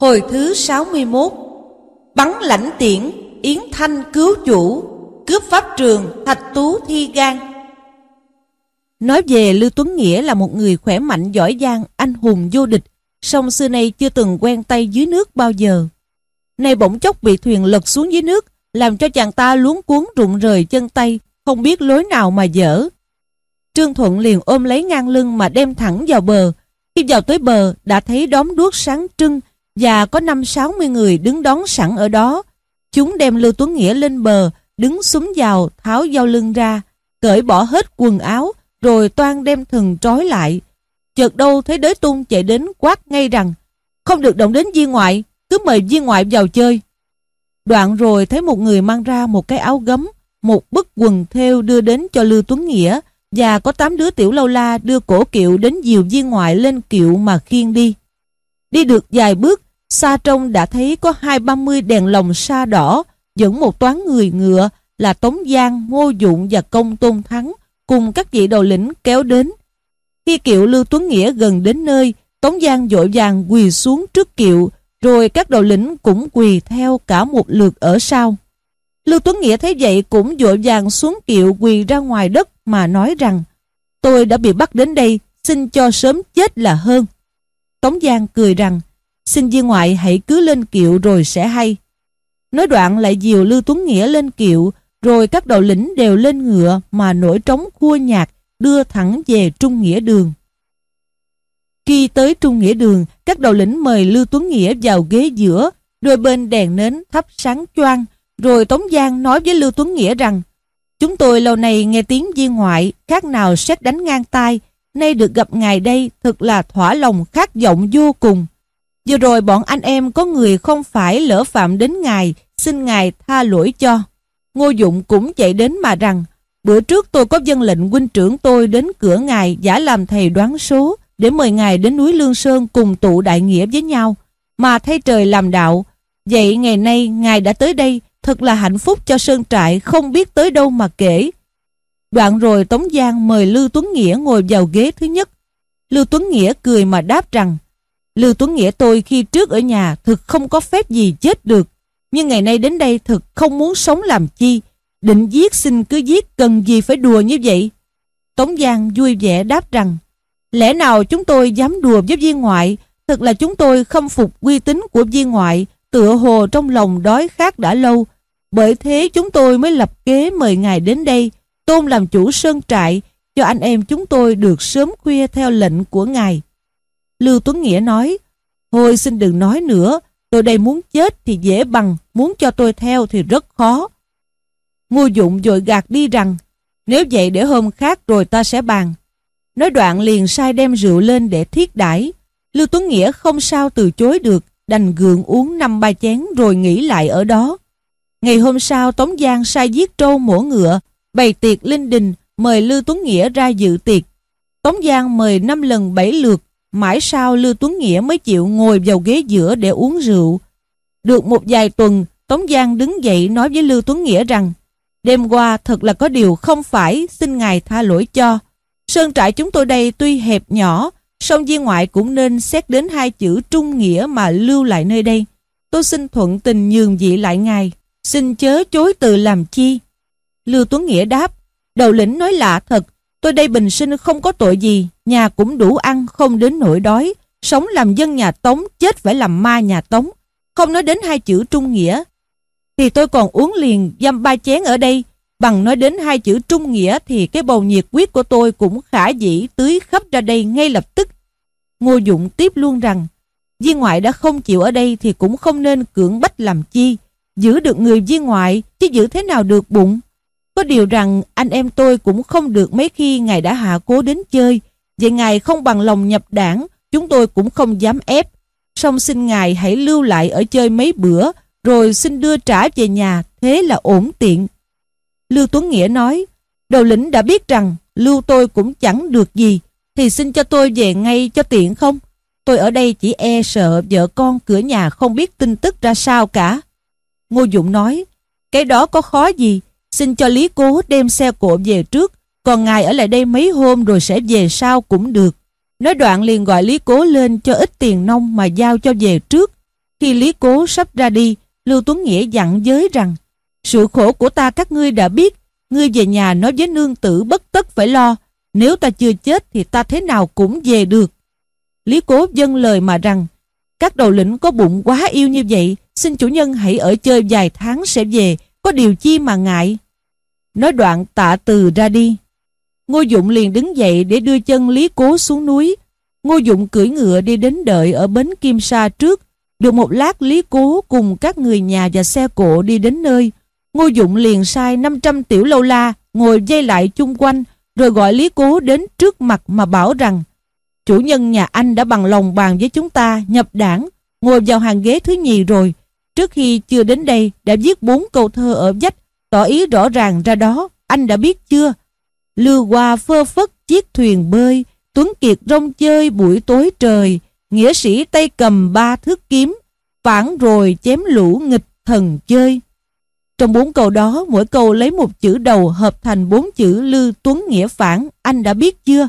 Hồi thứ 61 Bắn lãnh tiễn Yến Thanh cứu chủ Cướp pháp trường Thạch Tú thi gan Nói về Lưu Tuấn Nghĩa là một người khỏe mạnh giỏi giang, anh hùng vô địch, song xưa nay chưa từng quen tay dưới nước bao giờ. Nay bỗng chốc bị thuyền lật xuống dưới nước, làm cho chàng ta luống cuốn rụng rời chân tay, không biết lối nào mà dở. Trương Thuận liền ôm lấy ngang lưng mà đem thẳng vào bờ. Khi vào tới bờ, đã thấy đóm đuốc sáng trưng và có năm sáu mươi người đứng đón sẵn ở đó. Chúng đem Lưu Tuấn Nghĩa lên bờ, đứng súng vào, tháo dao lưng ra, cởi bỏ hết quần áo, rồi toan đem thừng trói lại. Chợt đâu thấy đới tung chạy đến quát ngay rằng không được động đến viên ngoại, cứ mời viên ngoại vào chơi. Đoạn rồi thấy một người mang ra một cái áo gấm, một bức quần thêu đưa đến cho Lưu Tuấn Nghĩa và có tám đứa tiểu lâu la đưa cổ kiệu đến diều viên ngoại lên kiệu mà khiêng đi. Đi được vài bước, xa trông đã thấy có hai ba mươi đèn lồng sa đỏ dẫn một toán người ngựa là Tống Giang, Ngô Dụng và Công Tôn Thắng cùng các vị đầu lĩnh kéo đến. Khi kiệu Lưu Tuấn Nghĩa gần đến nơi, Tống Giang dội vàng quỳ xuống trước kiệu, rồi các đầu lĩnh cũng quỳ theo cả một lượt ở sau. Lưu Tuấn Nghĩa thấy vậy cũng dội vàng xuống kiệu quỳ ra ngoài đất mà nói rằng tôi đã bị bắt đến đây, xin cho sớm chết là hơn. Tống Giang cười rằng xin viên ngoại hãy cứ lên kiệu rồi sẽ hay. Nói đoạn lại dìu Lưu Tuấn Nghĩa lên kiệu, rồi các đầu lĩnh đều lên ngựa mà nổi trống khua nhạc đưa thẳng về Trung Nghĩa Đường. Khi tới Trung Nghĩa Đường, các đầu lĩnh mời Lưu Tuấn Nghĩa vào ghế giữa, đôi bên đèn nến thắp sáng choang, rồi Tống Giang nói với Lưu Tuấn Nghĩa rằng Chúng tôi lâu nay nghe tiếng viên ngoại, khác nào xét đánh ngang tai, nay được gặp ngài đây thật là thỏa lòng khát vọng vô cùng. Vừa rồi bọn anh em có người không phải lỡ phạm đến ngài, xin ngài tha lỗi cho. Ngô Dụng cũng chạy đến mà rằng, bữa trước tôi có dân lệnh huynh trưởng tôi đến cửa ngài giả làm thầy đoán số để mời ngài đến núi Lương Sơn cùng tụ đại nghĩa với nhau, mà thay trời làm đạo. Vậy ngày nay ngài đã tới đây, thật là hạnh phúc cho Sơn Trại không biết tới đâu mà kể. Đoạn rồi Tống Giang mời Lưu Tuấn Nghĩa ngồi vào ghế thứ nhất. Lưu Tuấn Nghĩa cười mà đáp rằng, Lưu Tuấn Nghĩa tôi khi trước ở nhà thực không có phép gì chết được, nhưng ngày nay đến đây thực không muốn sống làm chi, định giết xin cứ giết cần gì phải đùa như vậy. Tống Giang vui vẻ đáp rằng, lẽ nào chúng tôi dám đùa với viên ngoại, thật là chúng tôi khâm phục uy tín của viên ngoại, tựa hồ trong lòng đói khát đã lâu, bởi thế chúng tôi mới lập kế mời ngài đến đây, tôn làm chủ sơn trại, cho anh em chúng tôi được sớm khuya theo lệnh của ngài. Lưu Tuấn Nghĩa nói, Thôi xin đừng nói nữa, tôi đây muốn chết thì dễ bằng, muốn cho tôi theo thì rất khó. Ngô Dụng dội gạt đi rằng, nếu vậy để hôm khác rồi ta sẽ bàn. Nói đoạn liền sai đem rượu lên để thiết đãi. Lưu Tuấn Nghĩa không sao từ chối được, đành gượng uống năm ba chén rồi nghỉ lại ở đó. Ngày hôm sau Tống Giang sai giết trâu mổ ngựa, bày tiệc linh đình, mời Lưu Tuấn Nghĩa ra dự tiệc. Tống Giang mời năm lần bảy lượt, mãi sau Lưu Tuấn Nghĩa mới chịu ngồi vào ghế giữa để uống rượu. Được một vài tuần, Tống Giang đứng dậy nói với Lưu Tuấn Nghĩa rằng Đêm qua thật là có điều không phải, xin ngài tha lỗi cho. Sơn trại chúng tôi đây tuy hẹp nhỏ, song viên ngoại cũng nên xét đến hai chữ trung nghĩa mà lưu lại nơi đây. Tôi xin thuận tình nhường vị lại ngài, xin chớ chối từ làm chi. Lưu Tuấn Nghĩa đáp, đầu lĩnh nói lạ thật, tôi đây bình sinh không có tội gì, nhà cũng đủ ăn, không đến nỗi đói, sống làm dân nhà Tống, chết phải làm ma nhà Tống. Không nói đến hai chữ trung nghĩa, thì tôi còn uống liền dăm ba chén ở đây, bằng nói đến hai chữ trung nghĩa thì cái bầu nhiệt quyết của tôi cũng khả dĩ tưới khắp ra đây ngay lập tức. Ngô Dụng tiếp luôn rằng, viên ngoại đã không chịu ở đây thì cũng không nên cưỡng bách làm chi, giữ được người viên ngoại chứ giữ thế nào được bụng. Có điều rằng anh em tôi cũng không được mấy khi ngài đã hạ cố đến chơi, vậy ngài không bằng lòng nhập đảng, chúng tôi cũng không dám ép. Song xin ngài hãy lưu lại ở chơi mấy bữa, rồi xin đưa trả về nhà, thế là ổn tiện. Lưu Tuấn Nghĩa nói, đầu lĩnh đã biết rằng lưu tôi cũng chẳng được gì, thì xin cho tôi về ngay cho tiện không? Tôi ở đây chỉ e sợ vợ con cửa nhà không biết tin tức ra sao cả. Ngô Dụng nói, cái đó có khó gì, xin cho Lý Cố đem xe cộ về trước, còn ngài ở lại đây mấy hôm rồi sẽ về sau cũng được. Nói đoạn liền gọi Lý Cố lên cho ít tiền nông mà giao cho về trước. Khi Lý Cố sắp ra đi, Lưu Tuấn Nghĩa dặn giới rằng Sự khổ của ta các ngươi đã biết, ngươi về nhà nói với nương tử bất tất phải lo, nếu ta chưa chết thì ta thế nào cũng về được. Lý Cố dâng lời mà rằng các đầu lĩnh có bụng quá yêu như vậy, xin chủ nhân hãy ở chơi vài tháng sẽ về, có điều chi mà ngại. Nói đoạn tạ từ ra đi. Ngô Dụng liền đứng dậy để đưa chân Lý Cố xuống núi. Ngô Dụng cưỡi ngựa đi đến đợi ở bến Kim Sa trước. Được một lát Lý Cố cùng các người nhà và xe cộ đi đến nơi. Ngô Dụng liền sai 500 tiểu lâu la ngồi dây lại chung quanh, rồi gọi Lý Cố đến trước mặt mà bảo rằng, chủ nhân nhà anh đã bằng lòng bàn với chúng ta, nhập đảng, ngồi vào hàng ghế thứ nhì rồi trước khi chưa đến đây, đã viết bốn câu thơ ở vách tỏ ý rõ ràng ra đó, anh đã biết chưa? Lưu hoa phơ phất chiếc thuyền bơi, tuấn kiệt rong chơi buổi tối trời, nghĩa sĩ tay cầm ba thước kiếm, phản rồi chém lũ nghịch thần chơi. Trong bốn câu đó, mỗi câu lấy một chữ đầu hợp thành bốn chữ Lư Tuấn Nghĩa Phản, anh đã biết chưa?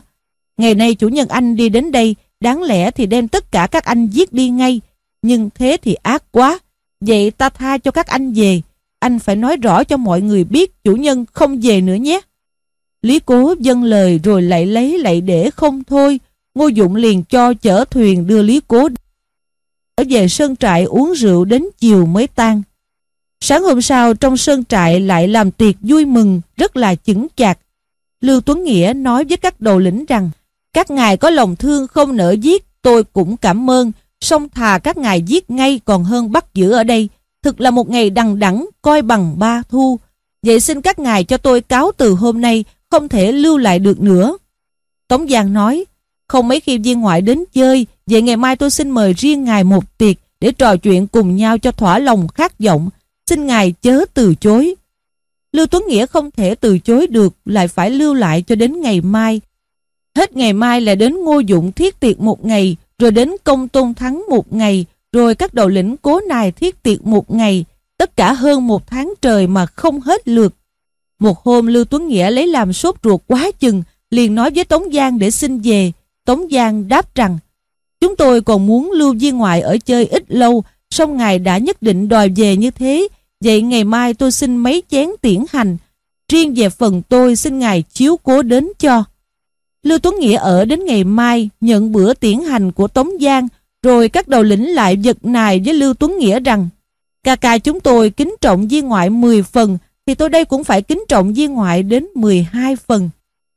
Ngày nay chủ nhân anh đi đến đây, đáng lẽ thì đem tất cả các anh giết đi ngay, nhưng thế thì ác quá. Vậy ta tha cho các anh về anh phải nói rõ cho mọi người biết chủ nhân không về nữa nhé Lý Cố dâng lời rồi lại lấy lại để không thôi. Ngô Dụng liền cho chở thuyền đưa Lý Cố ở về sơn trại uống rượu đến chiều mới tan. Sáng hôm sau, trong sơn trại lại làm tiệc vui mừng, rất là chững chạc. Lưu Tuấn Nghĩa nói với các đầu lĩnh rằng, các ngài có lòng thương không nỡ giết, tôi cũng cảm ơn song thà các ngài giết ngay còn hơn bắt giữ ở đây thực là một ngày đằng đẵng coi bằng ba thu vậy xin các ngài cho tôi cáo từ hôm nay không thể lưu lại được nữa. Tống Giang nói, không mấy khi viên ngoại đến chơi, vậy ngày mai tôi xin mời riêng ngài một tiệc để trò chuyện cùng nhau cho thỏa lòng khát vọng, xin ngài chớ từ chối. Lưu Tuấn Nghĩa không thể từ chối được, lại phải lưu lại cho đến ngày mai. Hết ngày mai là đến Ngô Dụng thiết tiệc một ngày, rồi đến Công Tôn Thắng một ngày, rồi các đầu lĩnh cố nài thiết tiệc một ngày, tất cả hơn một tháng trời mà không hết lượt. Một hôm Lưu Tuấn Nghĩa lấy làm sốt ruột quá chừng, liền nói với Tống Giang để xin về. Tống Giang đáp rằng, chúng tôi còn muốn Lưu Di Ngoại ở chơi ít lâu, song ngài đã nhất định đòi về như thế, vậy ngày mai tôi xin mấy chén tiễn hành. Riêng về phần tôi xin ngài chiếu cố đến cho. Lưu Tuấn Nghĩa ở đến ngày mai nhận bữa tiễn hành của Tống Giang, rồi các đầu lĩnh lại giật nài với Lưu Tuấn Nghĩa rằng ca ca chúng tôi kính trọng viên ngoại 10 phần thì tôi đây cũng phải kính trọng viên ngoại đến 12 phần.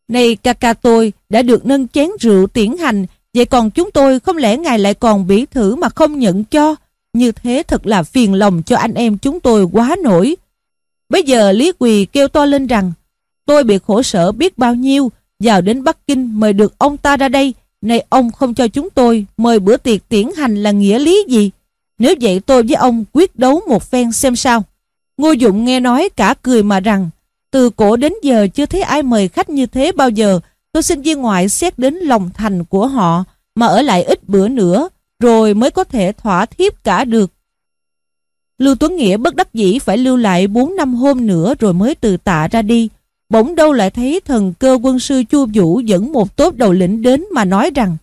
Này ca ca tôi đã được nâng chén rượu tiễn hành, vậy còn chúng tôi không lẽ ngài lại còn bỉ thử mà không nhận cho? Như thế thật là phiền lòng cho anh em chúng tôi quá nổi. Bây giờ Lý Quỳ kêu to lên rằng, tôi bị khổ sở biết bao nhiêu, vào đến Bắc Kinh mời được ông ta ra đây, nay ông không cho chúng tôi mời bữa tiệc tiễn hành là nghĩa lý gì? Nếu vậy tôi với ông quyết đấu một phen xem sao. Ngô Dụng nghe nói cả cười mà rằng, từ cổ đến giờ chưa thấy ai mời khách như thế bao giờ tôi xin viên ngoại xét đến lòng thành của họ, mà ở lại ít bữa nữa, rồi mới có thể thỏa thiếp cả được. Lưu Tuấn Nghĩa bất đắc dĩ phải lưu lại 4 năm hôm nữa rồi mới từ tạ ra đi. Bỗng đâu lại thấy thần cơ quân sư Chu Vũ dẫn một tốt đầu lĩnh đến mà nói rằng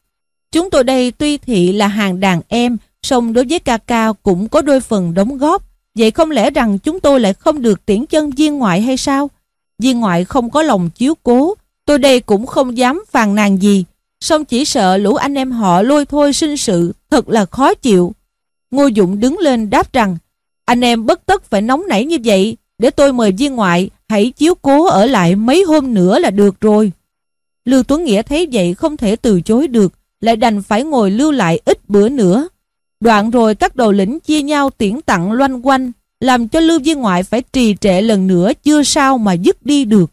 Chúng tôi đây tuy thị là hàng đàn em, song đối với ca ca cũng có đôi phần đóng góp. Vậy không lẽ rằng chúng tôi lại không được tiễn chân viên ngoại hay sao? Viên ngoại không có lòng chiếu cố, tôi đây cũng không dám phàn nàn gì. Song chỉ sợ lũ anh em họ lôi thôi sinh sự, thật là khó chịu. Ngô Dụng đứng lên đáp rằng, anh em bất tất phải nóng nảy như vậy, để tôi mời viên ngoại, hãy chiếu cố ở lại mấy hôm nữa là được rồi. Lưu Tuấn Nghĩa thấy vậy không thể từ chối được, lại đành phải ngồi lưu lại ít bữa nữa. Đoạn rồi các đầu lĩnh chia nhau tiễn tặng loanh quanh, làm cho Lưu Viên Ngoại phải trì trệ lần nữa chưa sao mà dứt đi được.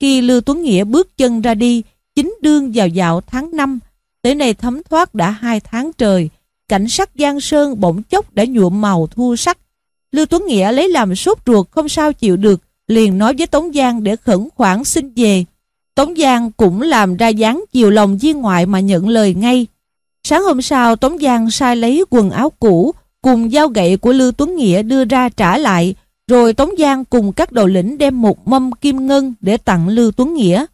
Khi Lưu Tuấn Nghĩa bước chân ra đi, chính đương vào dạo tháng 5, tới nay thấm thoát đã hai tháng trời, cảnh sắc Giang Sơn bỗng chốc đã nhuộm màu thu sắc. Lưu Tuấn Nghĩa lấy làm sốt ruột không sao chịu được, liền nói với Tống Giang để khẩn khoản xin về. Tống Giang cũng làm ra dáng chiều lòng viên ngoại mà nhận lời ngay. Sáng hôm sau, Tống Giang sai lấy quần áo cũ, cùng dao gậy của Lưu Tuấn Nghĩa đưa ra trả lại, rồi Tống Giang cùng các đầu lĩnh đem một mâm kim ngân để tặng Lưu Tuấn Nghĩa.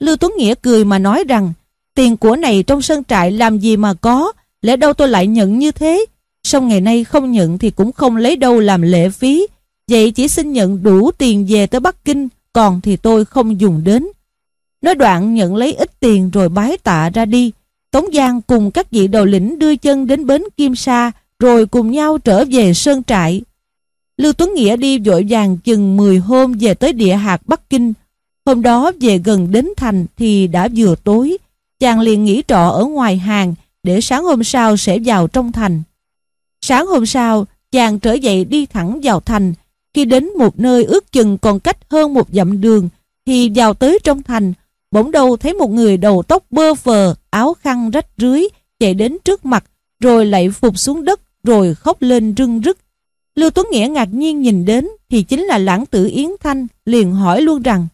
Lưu Tuấn Nghĩa cười mà nói rằng, tiền của này trong sân trại làm gì mà có, lẽ đâu tôi lại nhận như thế Xong ngày nay không nhận thì cũng không lấy đâu làm lễ phí. Vậy chỉ xin nhận đủ tiền về tới Bắc Kinh, còn thì tôi không dùng đến. Nói đoạn nhận lấy ít tiền rồi bái tạ ra đi. Tống Giang cùng các vị đầu lĩnh đưa chân đến bến Kim Sa, rồi cùng nhau trở về Sơn Trại. Lưu Tuấn Nghĩa đi vội vàng chừng 10 hôm về tới địa hạt Bắc Kinh. Hôm đó về gần đến thành thì đã vừa tối. Chàng liền nghỉ trọ ở ngoài hàng để sáng hôm sau sẽ vào trong thành. Sáng hôm sau, chàng trở dậy đi thẳng vào thành. Khi đến một nơi ước chừng còn cách hơn một dặm đường, thì vào tới trong thành, bỗng đầu thấy một người đầu tóc bơ phờ, áo khăn rách rưới, chạy đến trước mặt, rồi lại phục xuống đất, rồi khóc lên rưng rức. Lưu Tuấn Nghĩa ngạc nhiên nhìn đến, thì chính là lãng tử Yến Thanh, liền hỏi luôn rằng,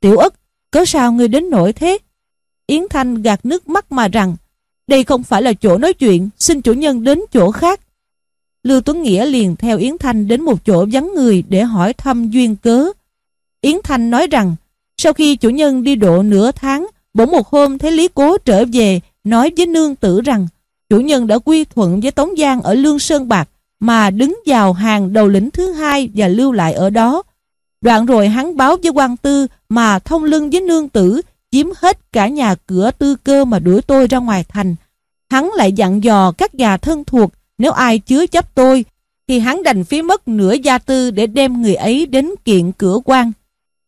Tiểu ất, cớ sao ngươi đến nổi thế? Yến Thanh gạt nước mắt mà rằng, đây không phải là chỗ nói chuyện, xin chủ nhân đến chỗ khác. Lưu Tuấn Nghĩa liền theo Yến Thanh đến một chỗ vắng người để hỏi thăm duyên cớ. Yến Thanh nói rằng, sau khi chủ nhân đi độ nửa tháng, bỗng một hôm thấy Lý Cố trở về, nói với nương tử rằng, chủ nhân đã quy thuận với Tống Giang ở Lương Sơn Bạc, mà đứng vào hàng đầu lĩnh thứ hai và lưu lại ở đó. Đoạn rồi hắn báo với quan tư mà thông lưng với nương tử, chiếm hết cả nhà cửa tư cơ mà đuổi tôi ra ngoài thành. Hắn lại dặn dò các nhà thân thuộc, nếu ai chứa chấp tôi, thì hắn đành phí mất nửa gia tư để đem người ấy đến kiện cửa quan.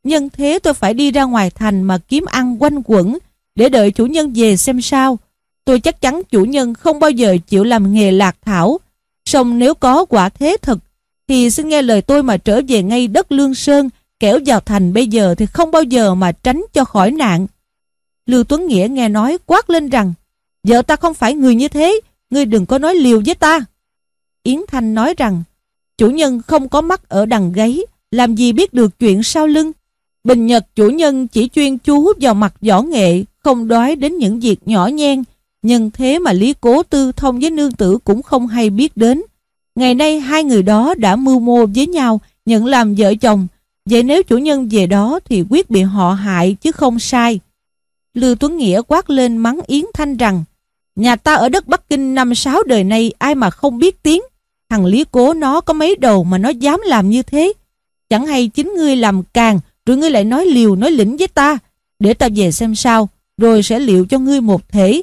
Nhân thế tôi phải đi ra ngoài thành mà kiếm ăn quanh quẩn, để đợi chủ nhân về xem sao. Tôi chắc chắn chủ nhân không bao giờ chịu làm nghề lạc thảo. Song nếu có quả thế thật, thì xin nghe lời tôi mà trở về ngay đất Lương Sơn, kẻo vào thành bây giờ thì không bao giờ mà tránh cho khỏi nạn. Lưu Tuấn Nghĩa nghe nói quát lên rằng, vợ ta không phải người như thế, ngươi đừng có nói liều với ta. Yến Thanh nói rằng, chủ nhân không có mắt ở đằng gáy, làm gì biết được chuyện sau lưng. Bình Nhật chủ nhân chỉ chuyên chú vào mặt võ nghệ, không đói đến những việc nhỏ nhen, nhưng thế mà Lý Cố Tư thông với nương tử cũng không hay biết đến. Ngày nay hai người đó đã mưu mô với nhau, nhận làm vợ chồng, vậy nếu chủ nhân về đó thì quyết bị họ hại chứ không sai. Lưu Tuấn Nghĩa quát lên mắng Yến Thanh rằng Nhà ta ở đất Bắc Kinh năm sáu đời nay, ai mà không biết tiếng. Thằng Lý Cố nó có mấy đầu mà nó dám làm như thế. Chẳng hay chính ngươi làm càng, rồi ngươi lại nói liều nói lĩnh với ta. Để ta về xem sao, rồi sẽ liệu cho ngươi một thể.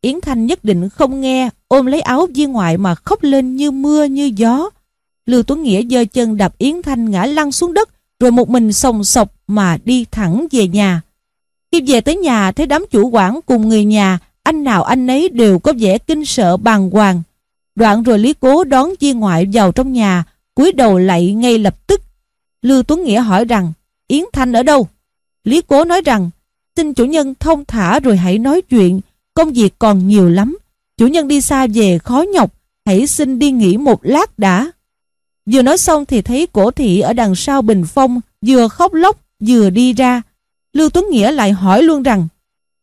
Yến Thanh nhất định không nghe, ôm lấy áo viên ngoại mà khóc lên như mưa, như gió. Lưu Tuấn Nghĩa giơ chân đạp Yến Thanh ngã lăn xuống đất, rồi một mình sòng sọc mà đi thẳng về nhà. Khi về tới nhà, thấy đám chủ quản cùng người nhà anh nào anh ấy đều có vẻ kinh sợ bàng hoàng. Đoạn rồi Lý Cố đón chi ngoại vào trong nhà, cúi đầu lạy ngay lập tức. Lưu Tuấn Nghĩa hỏi rằng, Yến Thanh ở đâu? Lý Cố nói rằng, xin chủ nhân thông thả rồi hãy nói chuyện, công việc còn nhiều lắm. Chủ nhân đi xa về khó nhọc, hãy xin đi nghỉ một lát đã. Vừa nói xong thì thấy cổ thị ở đằng sau bình phong, vừa khóc lóc, vừa đi ra. Lưu Tuấn Nghĩa lại hỏi luôn rằng,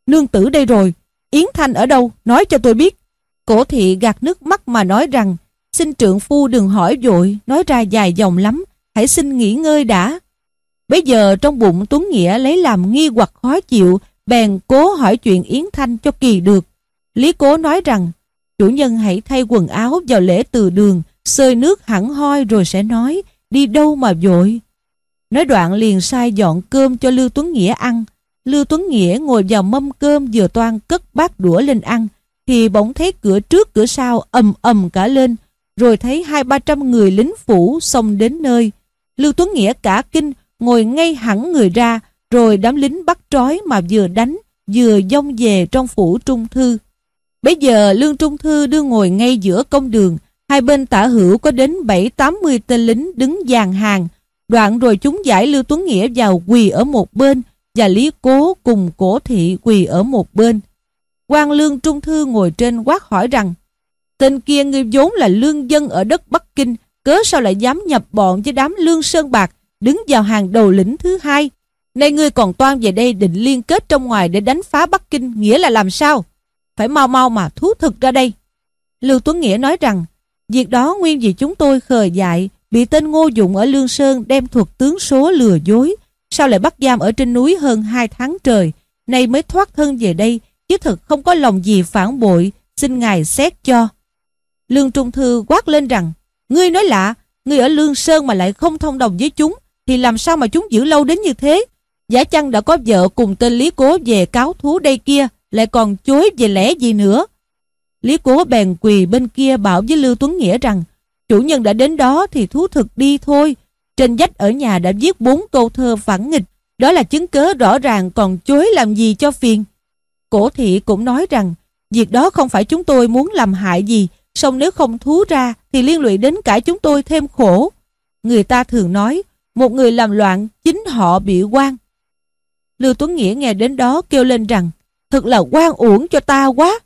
Nương tử đây rồi, Yến Thanh ở đâu? Nói cho tôi biết. Cổ thị gạt nước mắt mà nói rằng xin trượng phu đừng hỏi dội, nói ra dài dòng lắm, hãy xin nghỉ ngơi đã. Bây giờ trong bụng Tuấn Nghĩa lấy làm nghi hoặc khó chịu, bèn cố hỏi chuyện Yến Thanh cho kỳ được. Lý cố nói rằng, chủ nhân hãy thay quần áo vào lễ từ đường, sơi nước hẳn hoi rồi sẽ nói, đi đâu mà vội. Nói đoạn liền sai dọn cơm cho Lưu Tuấn Nghĩa ăn, Lưu Tuấn Nghĩa ngồi vào mâm cơm vừa toan cất bát đũa lên ăn, thì bỗng thấy cửa trước cửa sau ầm ầm cả lên, rồi thấy hai ba trăm người lính phủ xông đến nơi. Lưu Tuấn Nghĩa cả kinh, ngồi ngay hẳn người ra, rồi đám lính bắt trói mà vừa đánh, vừa dông về trong phủ trung thư. Bây giờ Lương Trung Thư đưa ngồi ngay giữa công đường, hai bên tả hữu có đến bảy tám mươi tên lính đứng dàn hàng. Đoạn rồi chúng giải Lưu Tuấn Nghĩa vào quỳ ở một bên, và Lý Cố cùng cổ thị quỳ ở một bên. quan lương trung thư ngồi trên quát hỏi rằng, tên kia ngươi vốn là lương dân ở đất Bắc Kinh, cớ sao lại dám nhập bọn với đám lương sơn bạc, đứng vào hàng đầu lĩnh thứ hai? Nay ngươi còn toan về đây định liên kết trong ngoài để đánh phá Bắc Kinh, nghĩa là làm sao? Phải mau mau mà thú thực ra đây. Lưu Tuấn Nghĩa nói rằng, việc đó nguyên vì chúng tôi khờ dại, bị tên Ngô Dụng ở Lương Sơn đem thuật tướng số lừa dối Sao lại bắt giam ở trên núi hơn 2 tháng trời Nay mới thoát thân về đây Chứ thật không có lòng gì phản bội Xin ngài xét cho Lương Trung Thư quát lên rằng Ngươi nói lạ, ngươi ở Lương Sơn mà lại không thông đồng với chúng thì làm sao mà chúng giữ lâu đến như thế? Giả chăng đã có vợ cùng tên Lý Cố về cáo thú đây kia lại còn chối về lẽ gì nữa? Lý Cố bèn quỳ bên kia bảo với Lưu Tuấn Nghĩa rằng chủ nhân đã đến đó thì thú thực đi thôi. Trên dách ở nhà đã viết bốn câu thơ phản nghịch đó là chứng cớ rõ ràng còn chối làm gì cho phiền. Cổ thị cũng nói rằng, việc đó không phải chúng tôi muốn làm hại gì, song nếu không thú ra thì liên lụy đến cả chúng tôi thêm khổ. Người ta thường nói, một người làm loạn, chính họ bị quan. Lưu Tuấn Nghĩa nghe đến đó kêu lên rằng, thật là quan uổng cho ta quá.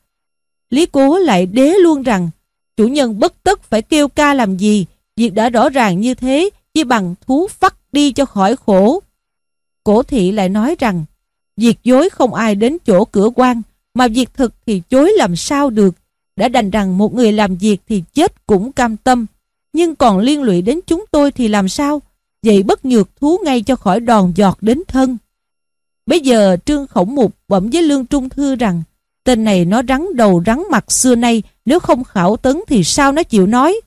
Lý Cố lại đế luôn rằng, chủ nhân bất tất phải kêu ca làm gì, việc đã rõ ràng như thế chi bằng thú vắt đi cho khỏi khổ. Cổ thị lại nói rằng, việc dối không ai đến chỗ cửa quan, mà việc thực thì chối làm sao được. Đã đành rằng một người làm việc thì chết cũng cam tâm, nhưng còn liên lụy đến chúng tôi thì làm sao? Vậy bất nhược thú ngay cho khỏi đòn giọt đến thân. Bây giờ trương khổng mục bẩm với lương trung thư rằng, tên này nó rắn đầu rắn mặt xưa nay, nếu không khảo tấn thì sao nó chịu nói?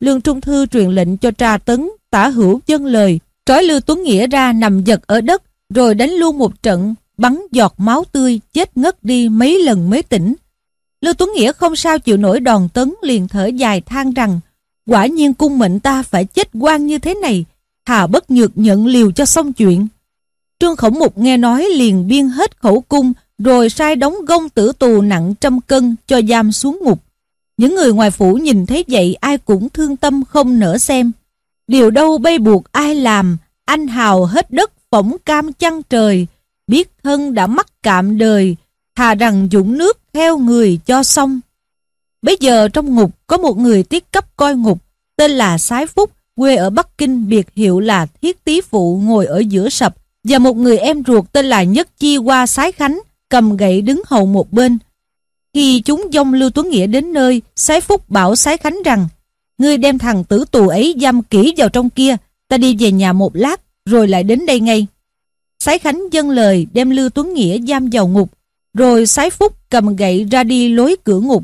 Lương trung thư truyền lệnh cho tra tấn tả hữu dân lời, trói lưu tuấn nghĩa ra nằm giật ở đất, rồi đánh luôn một trận, bắn giọt máu tươi, chết ngất đi mấy lần mới tỉnh Lưu Tuấn Nghĩa không sao chịu nổi đòn tấn liền thở dài than rằng, quả nhiên cung mệnh ta phải chết quan như thế này thà bất nhược nhận liều cho xong chuyện. Trương Khổng Mục nghe nói liền biên hết khẩu cung, rồi sai đóng gông tử tù nặng trăm cân cho giam xuống ngục. Những người ngoài phủ nhìn thấy vậy ai cũng thương tâm không nỡ xem. Điều đâu bay buộc ai làm, anh hào hết đất phỏng cam chăng trời, biết thân đã mắc cạm đời, thà rằng dũng nước theo người cho xong. Bây giờ trong ngục có một người tiết cấp coi ngục, tên là Sái Phúc, quê ở Bắc Kinh biệt hiệu là Thiết Tý Phụ ngồi ở giữa sập, và một người em ruột tên là Nhất Chi qua Sái Khánh, cầm gậy đứng hầu một bên. Khi chúng dông Lưu Tuấn Nghĩa đến nơi, Sái Phúc bảo Sái Khánh rằng, ngươi đem thằng tử tù ấy giam kỹ vào trong kia, ta đi về nhà một lát, rồi lại đến đây ngay. Sái Khánh dâng lời đem Lưu Tuấn Nghĩa giam vào ngục, rồi sái phúc cầm gậy ra đi lối cửa ngục.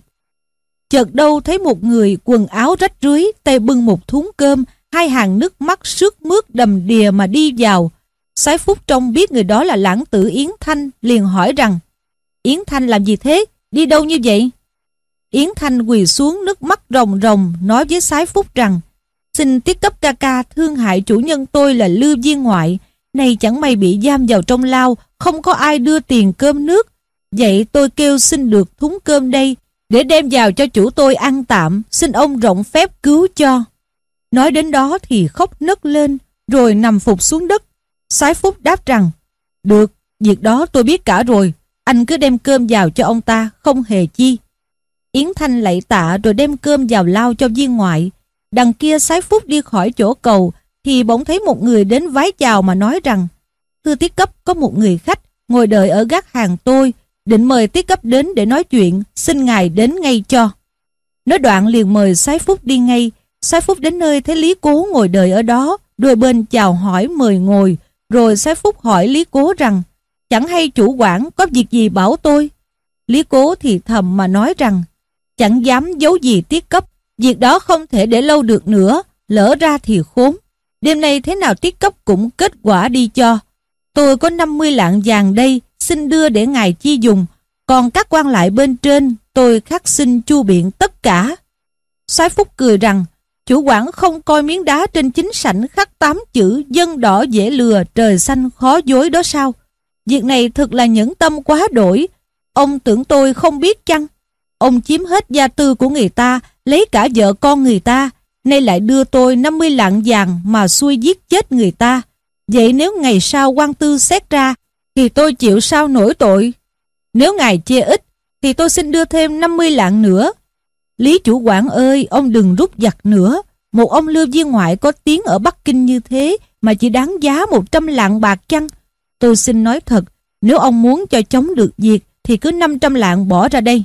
Chợt đâu thấy một người quần áo rách rưới, tay bưng một thúng cơm, hai hàng nước mắt sướt mướt đầm đìa mà đi vào. Sái phúc trông biết người đó là lãng tử Yến Thanh, liền hỏi rằng Yến Thanh làm gì thế? Đi đâu như vậy? Yến Thanh quỳ xuống nước mắt rồng rồng nói với Sái Phúc rằng Xin tiết cấp ca ca thương hại chủ nhân tôi là Lưu Viên Ngoại nay chẳng may bị giam vào trong lao Không có ai đưa tiền cơm nước Vậy tôi kêu xin được thúng cơm đây để đem vào cho chủ tôi ăn tạm, xin ông rộng phép cứu cho. Nói đến đó thì khóc nấc lên, rồi nằm phục xuống đất. Sái Phúc đáp rằng, được, việc đó tôi biết cả rồi, anh cứ đem cơm vào cho ông ta, không hề chi. Yến Thanh lạy tạ rồi đem cơm vào lao cho viên ngoại. Đằng kia Sái Phúc đi khỏi chỗ cầu, thì bỗng thấy một người đến vái chào mà nói rằng, Thưa tiết cấp có một người khách ngồi đợi ở gác hàng tôi, định mời tiết cấp đến để nói chuyện, xin ngài đến ngay cho. Nói đoạn liền mời Sái Phúc đi ngay, Sái Phúc đến nơi thấy Lý Cố ngồi đợi ở đó, đôi bên chào hỏi mời ngồi, rồi Sái Phúc hỏi Lý Cố rằng, chẳng hay chủ quản có việc gì bảo tôi. Lý Cố thì thầm mà nói rằng, chẳng dám giấu gì tiết cấp, việc đó không thể để lâu được nữa, lỡ ra thì khốn. Đêm nay thế nào tiết cấp cũng kết quả đi cho. Tôi có 50 lạng vàng đây, xin đưa để ngài chi dùng, còn các quan lại bên trên tôi khắc xin chu biện tất cả. Soái Phúc cười rằng, chủ quản không coi miếng đá trên chính sảnh khắc tám chữ dân đỏ dễ lừa trời xanh khó dối đó sao? Việc này thật là nhẫn tâm quá đổi. Ông tưởng tôi không biết chăng? Ông chiếm hết gia tư của người ta, lấy cả vợ con người ta, nay lại đưa tôi 50 lạng vàng mà xui giết chết người ta. Vậy nếu ngày sau quan tư xét ra thì tôi chịu sao nổi tội. Nếu ngài chê ít, thì tôi xin đưa thêm 50 lạng nữa. Lý chủ quản ơi, ông đừng rút giặt nữa. Một ông lưu viên ngoại có tiếng ở Bắc Kinh như thế mà chỉ đáng giá 100 lạng bạc chăng? Tôi xin nói thật, nếu ông muốn cho chống được việc thì cứ 500 lạng bỏ ra đây.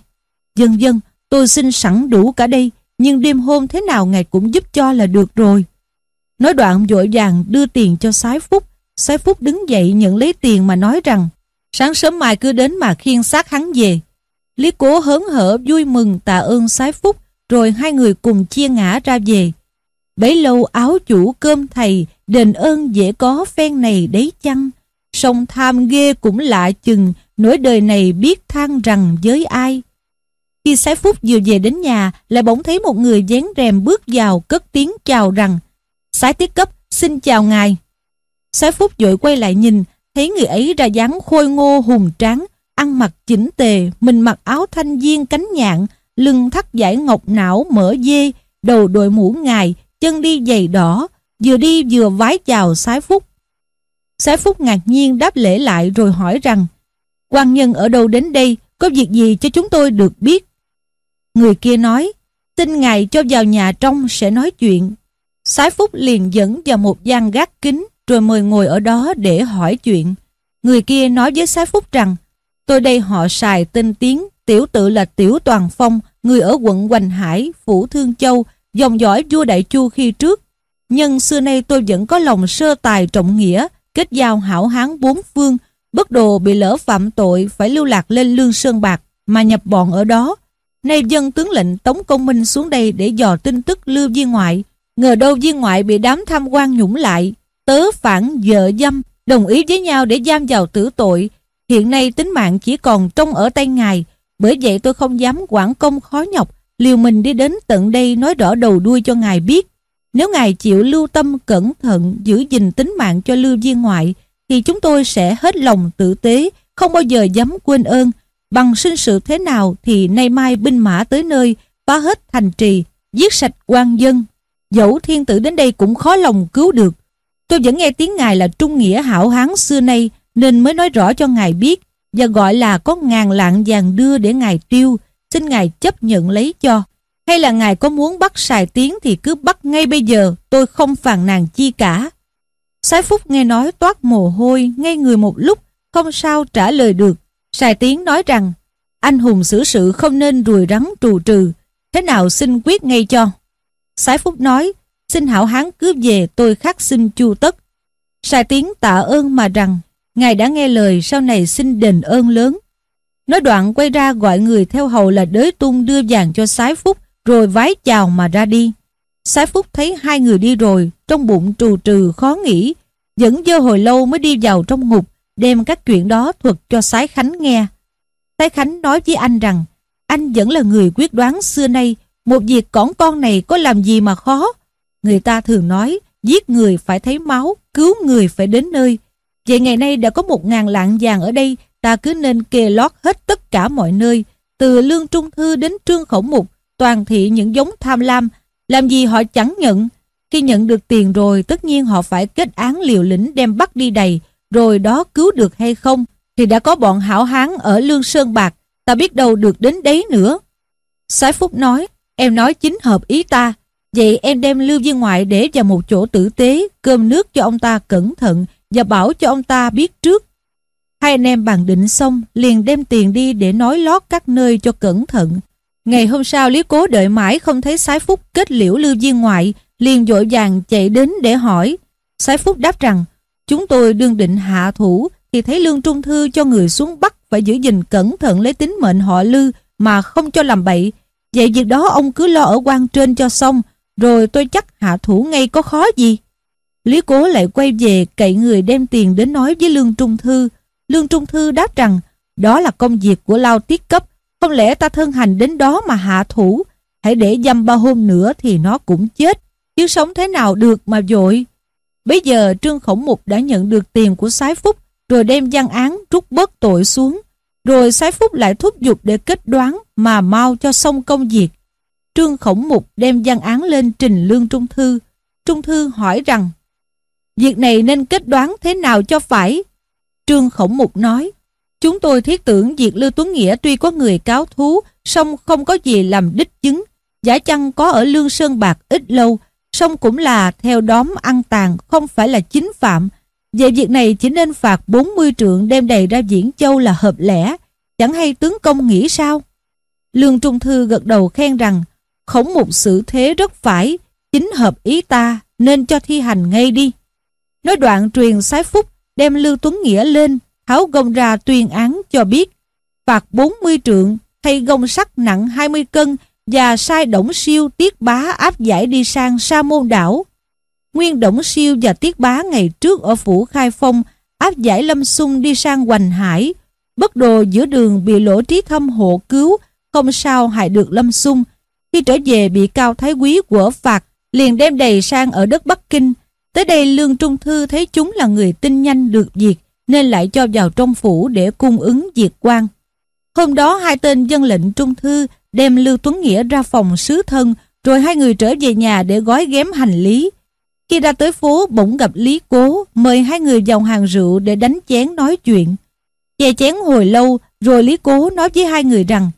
Dân dân, tôi xin sẵn đủ cả đây, nhưng đêm hôm thế nào ngài cũng giúp cho là được rồi. Nói đoạn vội vàng đưa tiền cho sái phúc, Sái Phúc đứng dậy nhận lấy tiền mà nói rằng sáng sớm mai cứ đến mà khiêng xác hắn về. Lý Cố hớn hở vui mừng tạ ơn Sái Phúc rồi hai người cùng chia ngã ra về. Bấy lâu áo chủ cơm thầy, đền ơn dễ có phen này đấy chăng? sông tham ghê cũng lạ chừng, nỗi đời này biết than rằng với ai. Khi Sái Phúc vừa về đến nhà, lại bỗng thấy một người dán rèm bước vào cất tiếng chào rằng Sái tiết cấp, xin chào ngài. Sái Phúc vội quay lại nhìn, thấy người ấy ra dáng khôi ngô hùng tráng, ăn mặc chỉnh tề, mình mặc áo thanh viên cánh nhạn, lưng thắt giải ngọc não mở dê, đầu đội mũ ngài, chân đi giày đỏ, vừa đi vừa vái chào Sái Phúc. Sái Phúc ngạc nhiên đáp lễ lại rồi hỏi rằng quan nhân ở đâu đến đây, có việc gì cho chúng tôi được biết? Người kia nói, tin ngài cho vào nhà trong sẽ nói chuyện. Sái Phúc liền dẫn vào một gian gác kính rồi mời ngồi ở đó để hỏi chuyện. Người kia nói với Sái Phúc rằng, tôi đây họ xài tên tiếng, tiểu tự là Tiểu Toàn Phong, người ở quận Hoành Hải, Phủ Thương Châu, dòng dõi vua Đại Chu khi trước. Nhưng xưa nay tôi vẫn có lòng sơ tài trọng nghĩa, kết giao hảo hán bốn phương, bất đồ bị lỡ phạm tội phải lưu lạc lên lương sơn bạc mà nhập bọn ở đó. Nay dân tướng lệnh Tống Công Minh xuống đây để dò tin tức lưu viên ngoại, ngờ đâu viên ngoại bị đám tham quan nhũng lại, tớ phản vợ dâm, đồng ý với nhau để giam vào tử tội. Hiện nay tính mạng chỉ còn trong ở tay ngài, bởi vậy tôi không dám quản công khó nhọc, liều mình đi đến tận đây nói rõ đầu đuôi cho ngài biết. Nếu ngài chịu lưu tâm cẩn thận giữ gìn tính mạng cho lưu viên ngoại, thì chúng tôi sẽ hết lòng tử tế, không bao giờ dám quên ơn. Bằng sinh sự thế nào thì nay mai binh mã tới nơi, phá hết thành trì, giết sạch quan dân. Dẫu thiên tử đến đây cũng khó lòng cứu được. Tôi vẫn nghe tiếng ngài là trung nghĩa hảo hán xưa nay nên mới nói rõ cho ngài biết và gọi là có ngàn lạng vàng đưa để ngài tiêu, xin ngài chấp nhận lấy cho. Hay là ngài có muốn bắt xài tiếng thì cứ bắt ngay bây giờ, tôi không phàn nàn chi cả. Sái Phúc nghe nói toát mồ hôi, ngay người một lúc, không sao trả lời được. Sài Tiến nói rằng, anh hùng xử sự không nên rùi rắn trù trừ, thế nào xin quyết ngay cho. Sái Phúc nói, xin hảo hán cướp về tôi khắc xin chu tất. Sài Tiến tạ ơn mà rằng, ngài đã nghe lời sau này xin đền ơn lớn. Nói đoạn quay ra gọi người theo hầu là đới tung đưa vàng cho Sái Phúc, rồi vái chào mà ra đi. Sái Phúc thấy hai người đi rồi, trong bụng trù trừ khó nghĩ, vẫn dơ hồi lâu mới đi vào trong ngục, đem các chuyện đó thuật cho Sái Khánh nghe. Sái Khánh nói với anh rằng, anh vẫn là người quyết đoán xưa nay, một việc cõng con này có làm gì mà khó. Người ta thường nói, giết người phải thấy máu, cứu người phải đến nơi. Vậy ngày nay đã có một ngàn lạng vàng ở đây, ta cứ nên kề lót hết tất cả mọi nơi, từ lương trung thư đến trương khổng mục, toàn thị những giống tham lam, làm gì họ chẳng nhận. Khi nhận được tiền rồi, tất nhiên họ phải kết án liều lĩnh đem bắt đi đầy, rồi đó cứu được hay không, thì đã có bọn hảo hán ở Lương Sơn Bạc, ta biết đâu được đến đấy nữa. Sái Phúc nói, em nói chính hợp ý ta, vậy em đem Lưu Viên Ngoại để vào một chỗ tử tế, cơm nước cho ông ta cẩn thận và bảo cho ông ta biết trước. Hai anh em bàn định xong, liền đem tiền đi để nói lót các nơi cho cẩn thận, Ngày hôm sau Lý Cố đợi mãi không thấy Sái Phúc kết liễu lưu viên ngoại, liền vội vàng chạy đến để hỏi. Sái Phúc đáp rằng, chúng tôi đương định hạ thủ thì thấy Lương Trung Thư cho người xuống bắt phải giữ gìn cẩn thận lấy tính mệnh họ Lư mà không cho làm bậy. Vậy việc đó ông cứ lo ở quan trên cho xong, rồi tôi chắc hạ thủ ngay có khó gì. Lý Cố lại quay về cậy người đem tiền đến nói với Lương Trung Thư. Lương Trung Thư đáp rằng, đó là công việc của Lao Tiết Cấp, không lẽ ta thân hành đến đó mà hạ thủ, hãy để dăm ba hôm nữa thì nó cũng chết, chứ sống thế nào được mà dội. Bây giờ Trương Khổng Mục đã nhận được tiền của Sái Phúc, rồi đem gian án rút bớt tội xuống. Rồi Sái Phúc lại thúc giục để kết đoán mà mau cho xong công việc. Trương Khổng Mục đem gian án lên trình Lương Trung Thư. Trung Thư hỏi rằng, việc này nên kết đoán thế nào cho phải? Trương Khổng Mục nói, Chúng tôi thiết tưởng việc Lưu Tuấn Nghĩa tuy có người cáo thú, song không có gì làm đích chứng. Giả chăng có ở Lương Sơn Bạc ít lâu, song cũng là theo đóm ăn tàn, không phải là chính phạm. Về việc này chỉ nên phạt 40 trượng đem đầy ra Diễn Châu là hợp lẽ, chẳng hay tướng công nghĩ sao? Lương Trung Thư gật đầu khen rằng, khổng một xử thế rất phải, chính hợp ý ta, nên cho thi hành ngay đi. Nói đoạn truyền sái phúc, đem Lưu Tuấn Nghĩa lên, Tháo gông ra tuyên án cho biết phạt 40 trượng thay gông sắt nặng 20 cân và sai Đổng Siêu Tiết Bá áp giải đi sang Sa Môn Đảo. Nguyên Đổng Siêu và Tiết Bá ngày trước ở phủ Khai Phong áp giải Lâm Xung đi sang Hoành Hải. Bất đồ giữa đường bị lỗ trí thâm hộ cứu, không sao hại được Lâm Xung. Khi trở về bị Cao Thái Quý của phạt, liền đem đầy sang ở đất Bắc Kinh. Tới đây Lương Trung Thư thấy chúng là người tin nhanh được diệt, nên lại cho vào trong phủ để cung ứng diệt quan. Hôm đó hai tên dân lệnh Trung Thư đem Lưu Tuấn Nghĩa ra phòng sứ thân, rồi hai người trở về nhà để gói ghém hành lý. Khi ra tới phố bỗng gặp Lý Cố, mời hai người vào hàng rượu để đánh chén nói chuyện. Chè chén hồi lâu, rồi Lý Cố nói với hai người rằng,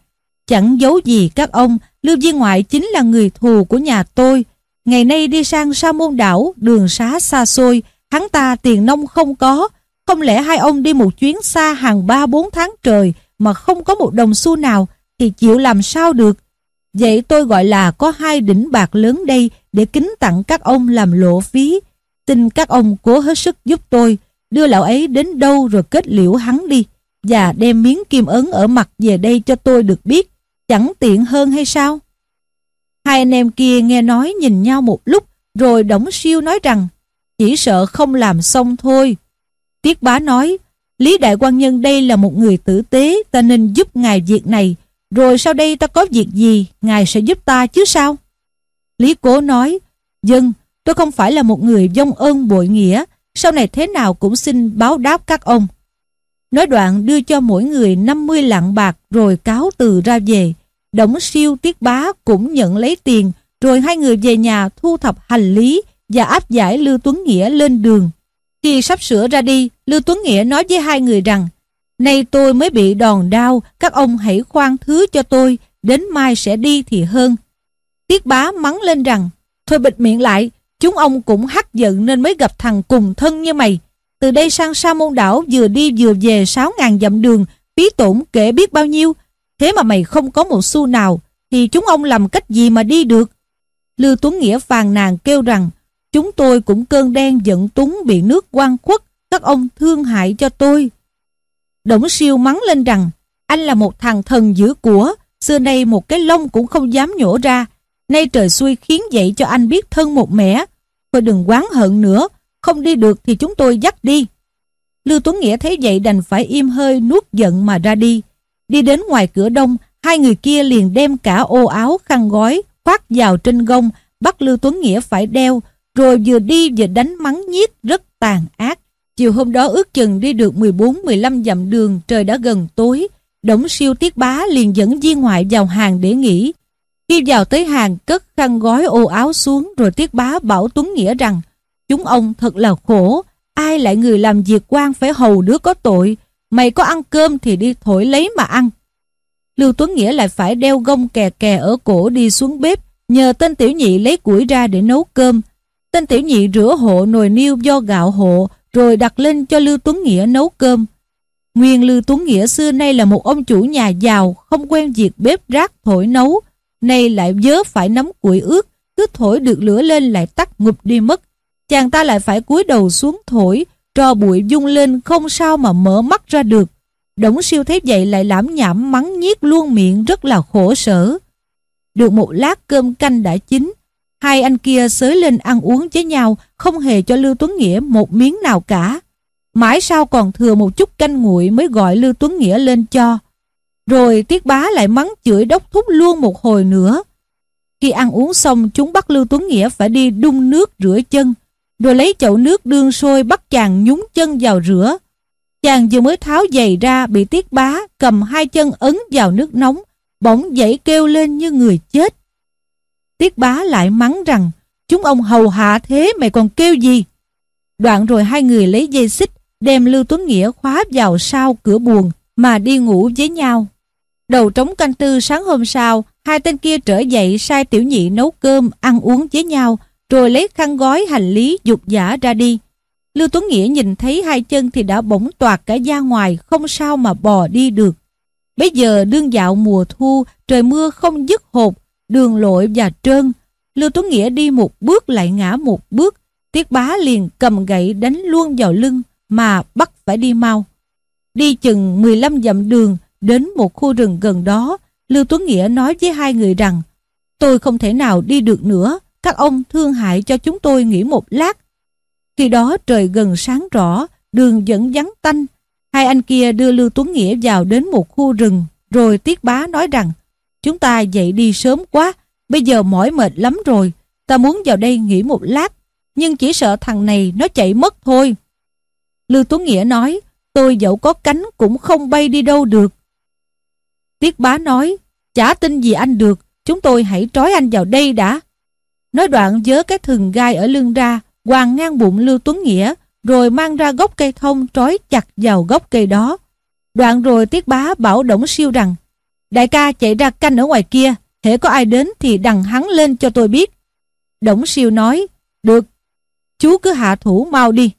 chẳng giấu gì các ông, Lưu Viên Ngoại chính là người thù của nhà tôi. Ngày nay đi sang Sa Môn Đảo, đường xá xa xôi, hắn ta tiền nông không có. Không lẽ hai ông đi một chuyến xa hàng ba bốn tháng trời mà không có một đồng xu nào thì chịu làm sao được. Vậy tôi gọi là có hai đỉnh bạc lớn đây để kính tặng các ông làm lộ phí. Xin các ông cố hết sức giúp tôi, đưa lão ấy đến đâu rồi kết liễu hắn đi, và đem miếng kim ấn ở mặt về đây cho tôi được biết, chẳng tiện hơn hay sao? Hai anh em kia nghe nói nhìn nhau một lúc, rồi Đổng Siêu nói rằng, chỉ sợ không làm xong thôi. Tiết bá nói, Lý Đại quan Nhân đây là một người tử tế, ta nên giúp ngài việc này, rồi sau đây ta có việc gì, ngài sẽ giúp ta chứ sao? Lý Cố nói, Dân, tôi không phải là một người dông ơn bội nghĩa, sau này thế nào cũng xin báo đáp các ông. Nói đoạn đưa cho mỗi người 50 lạng bạc rồi cáo từ ra về. Đổng siêu tiết bá cũng nhận lấy tiền, rồi hai người về nhà thu thập hành lý và áp giải Lưu Tuấn Nghĩa lên đường. Khi sắp sửa ra đi, Lưu Tuấn Nghĩa nói với hai người rằng Nay tôi mới bị đòn đau, các ông hãy khoan thứ cho tôi, đến mai sẽ đi thì hơn. Tiết bá mắng lên rằng, thôi bịt miệng lại, chúng ông cũng hắc giận nên mới gặp thằng cùng thân như mày. Từ đây sang Sa Môn Đảo vừa đi vừa về 6.000 dặm đường, phí tổn kể biết bao nhiêu. Thế mà mày không có một xu nào, thì chúng ông làm cách gì mà đi được? Lưu Tuấn Nghĩa phàn nàn kêu rằng, chúng tôi cũng cơn đen giận túng bị nước quan khuất, các ông thương hại cho tôi. Đổng siêu mắng lên rằng anh là một thằng thần giữ của, xưa nay một cái lông cũng không dám nhổ ra. Nay trời xui khiến dậy cho anh biết thân một mẻ. Thôi đừng quán hận nữa, không đi được thì chúng tôi dắt đi. Lưu Tuấn Nghĩa thấy vậy đành phải im hơi nuốt giận mà ra đi. Đi đến ngoài cửa đông, hai người kia liền đem cả ô áo khăn gói khoác vào trên gông, bắt Lưu Tuấn Nghĩa phải đeo, rồi vừa đi vừa đánh mắng nhiếc rất tàn ác. Chiều hôm đó ước chừng đi được 14-15 dặm đường trời đã gần tối. Đổng siêu tiết bá liền dẫn viên ngoại vào hàng để nghỉ. Khi vào tới hàng cất khăn gói ô áo xuống rồi tiết bá bảo Tuấn Nghĩa rằng Chúng ông thật là khổ, ai lại người làm việc quan phải hầu đứa có tội. Mày có ăn cơm thì đi thổi lấy mà ăn. Lưu Tuấn Nghĩa lại phải đeo gông kè kè ở cổ đi xuống bếp, nhờ tên tiểu nhị lấy củi ra để nấu cơm. Tên tiểu nhị rửa hộ nồi niêu do gạo hộ, rồi đặt lên cho Lưu Tuấn Nghĩa nấu cơm. Nguyên Lưu Tuấn Nghĩa xưa nay là một ông chủ nhà giàu, không quen việc bếp rác thổi nấu, nay lại vớ phải nắm củi ướt, cứ thổi được lửa lên lại tắt ngụp đi mất. Chàng ta lại phải cúi đầu xuống thổi, trò bụi dung lên không sao mà mở mắt ra được. Đổng siêu thấy vậy lại lãm nhảm mắng nhiếc luôn miệng rất là khổ sở. Được một lát cơm canh đã chín, Hai anh kia xới lên ăn uống với nhau, không hề cho Lưu Tuấn Nghĩa một miếng nào cả. Mãi sau còn thừa một chút canh nguội mới gọi Lưu Tuấn Nghĩa lên cho. Rồi Tiết Bá lại mắng chửi đốc thúc luôn một hồi nữa. Khi ăn uống xong chúng bắt Lưu Tuấn Nghĩa phải đi đun nước rửa chân, rồi lấy chậu nước đương sôi bắt chàng nhúng chân vào rửa. Chàng vừa mới tháo giày ra bị Tiết Bá cầm hai chân ấn vào nước nóng, bỗng dậy kêu lên như người chết. Tiết bá lại mắng rằng, Chúng ông hầu hạ thế mày còn kêu gì? Đoạn rồi hai người lấy dây xích, Đem Lưu Tuấn Nghĩa khóa vào sau cửa buồn Mà đi ngủ với nhau. Đầu trống canh tư sáng hôm sau, Hai tên kia trở dậy sai tiểu nhị nấu cơm Ăn uống với nhau, Rồi lấy khăn gói hành lý dục giả ra đi. Lưu Tuấn Nghĩa nhìn thấy hai chân Thì đã bỗng toạc cả da ngoài, Không sao mà bò đi được. Bây giờ đương dạo mùa thu, Trời mưa không dứt hột đường lội và trơn. Lưu Tuấn Nghĩa đi một bước lại ngã một bước, Tiết Bá liền cầm gậy đánh luôn vào lưng mà bắt phải đi mau. Đi chừng 15 dặm đường đến một khu rừng gần đó, Lưu Tuấn Nghĩa nói với hai người rằng Tôi không thể nào đi được nữa, các ông thương hại cho chúng tôi nghỉ một lát. Khi đó trời gần sáng rõ, đường vẫn vắng tanh. Hai anh kia đưa Lưu Tuấn Nghĩa vào đến một khu rừng, rồi Tiết Bá nói rằng, chúng ta dậy đi sớm quá, bây giờ mỏi mệt lắm rồi, ta muốn vào đây nghỉ một lát, nhưng chỉ sợ thằng này nó chạy mất thôi. Lưu Tuấn Nghĩa nói, tôi dẫu có cánh cũng không bay đi đâu được. Tiết Bá nói, chả tin gì anh được, chúng tôi hãy trói anh vào đây đã. Nói đoạn dớ cái thừng gai ở lưng ra, quàng ngang bụng Lưu Tuấn Nghĩa, rồi mang ra gốc cây thông trói chặt vào gốc cây đó. Đoạn rồi Tiết Bá bảo Đổng Siêu rằng, đại ca chạy ra canh ở ngoài kia, hễ có ai đến thì đằng hắn lên cho tôi biết. Đổng Siêu nói, được, chú cứ hạ thủ mau đi.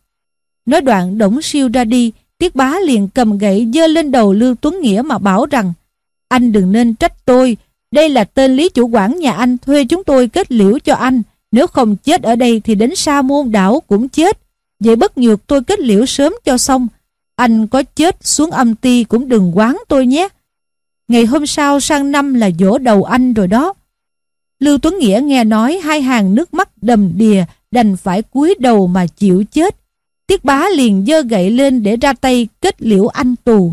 Nói đoạn Đổng Siêu ra đi, Tiết Bá liền cầm gậy dơ lên đầu Lưu Tuấn Nghĩa mà bảo rằng, anh đừng nên trách tôi, đây là tên lý chủ quản nhà anh thuê chúng tôi kết liễu cho anh. Nếu không chết ở đây thì đến Sa môn đảo cũng chết. Vậy bất nhược tôi kết liễu sớm cho xong. Anh có chết xuống âm ti cũng đừng quán tôi nhé. Ngày hôm sau sang năm là dỗ đầu anh rồi đó. Lưu Tuấn Nghĩa nghe nói hai hàng nước mắt đầm đìa đành phải cúi đầu mà chịu chết. Tiết bá liền dơ gậy lên để ra tay kết liễu anh tù.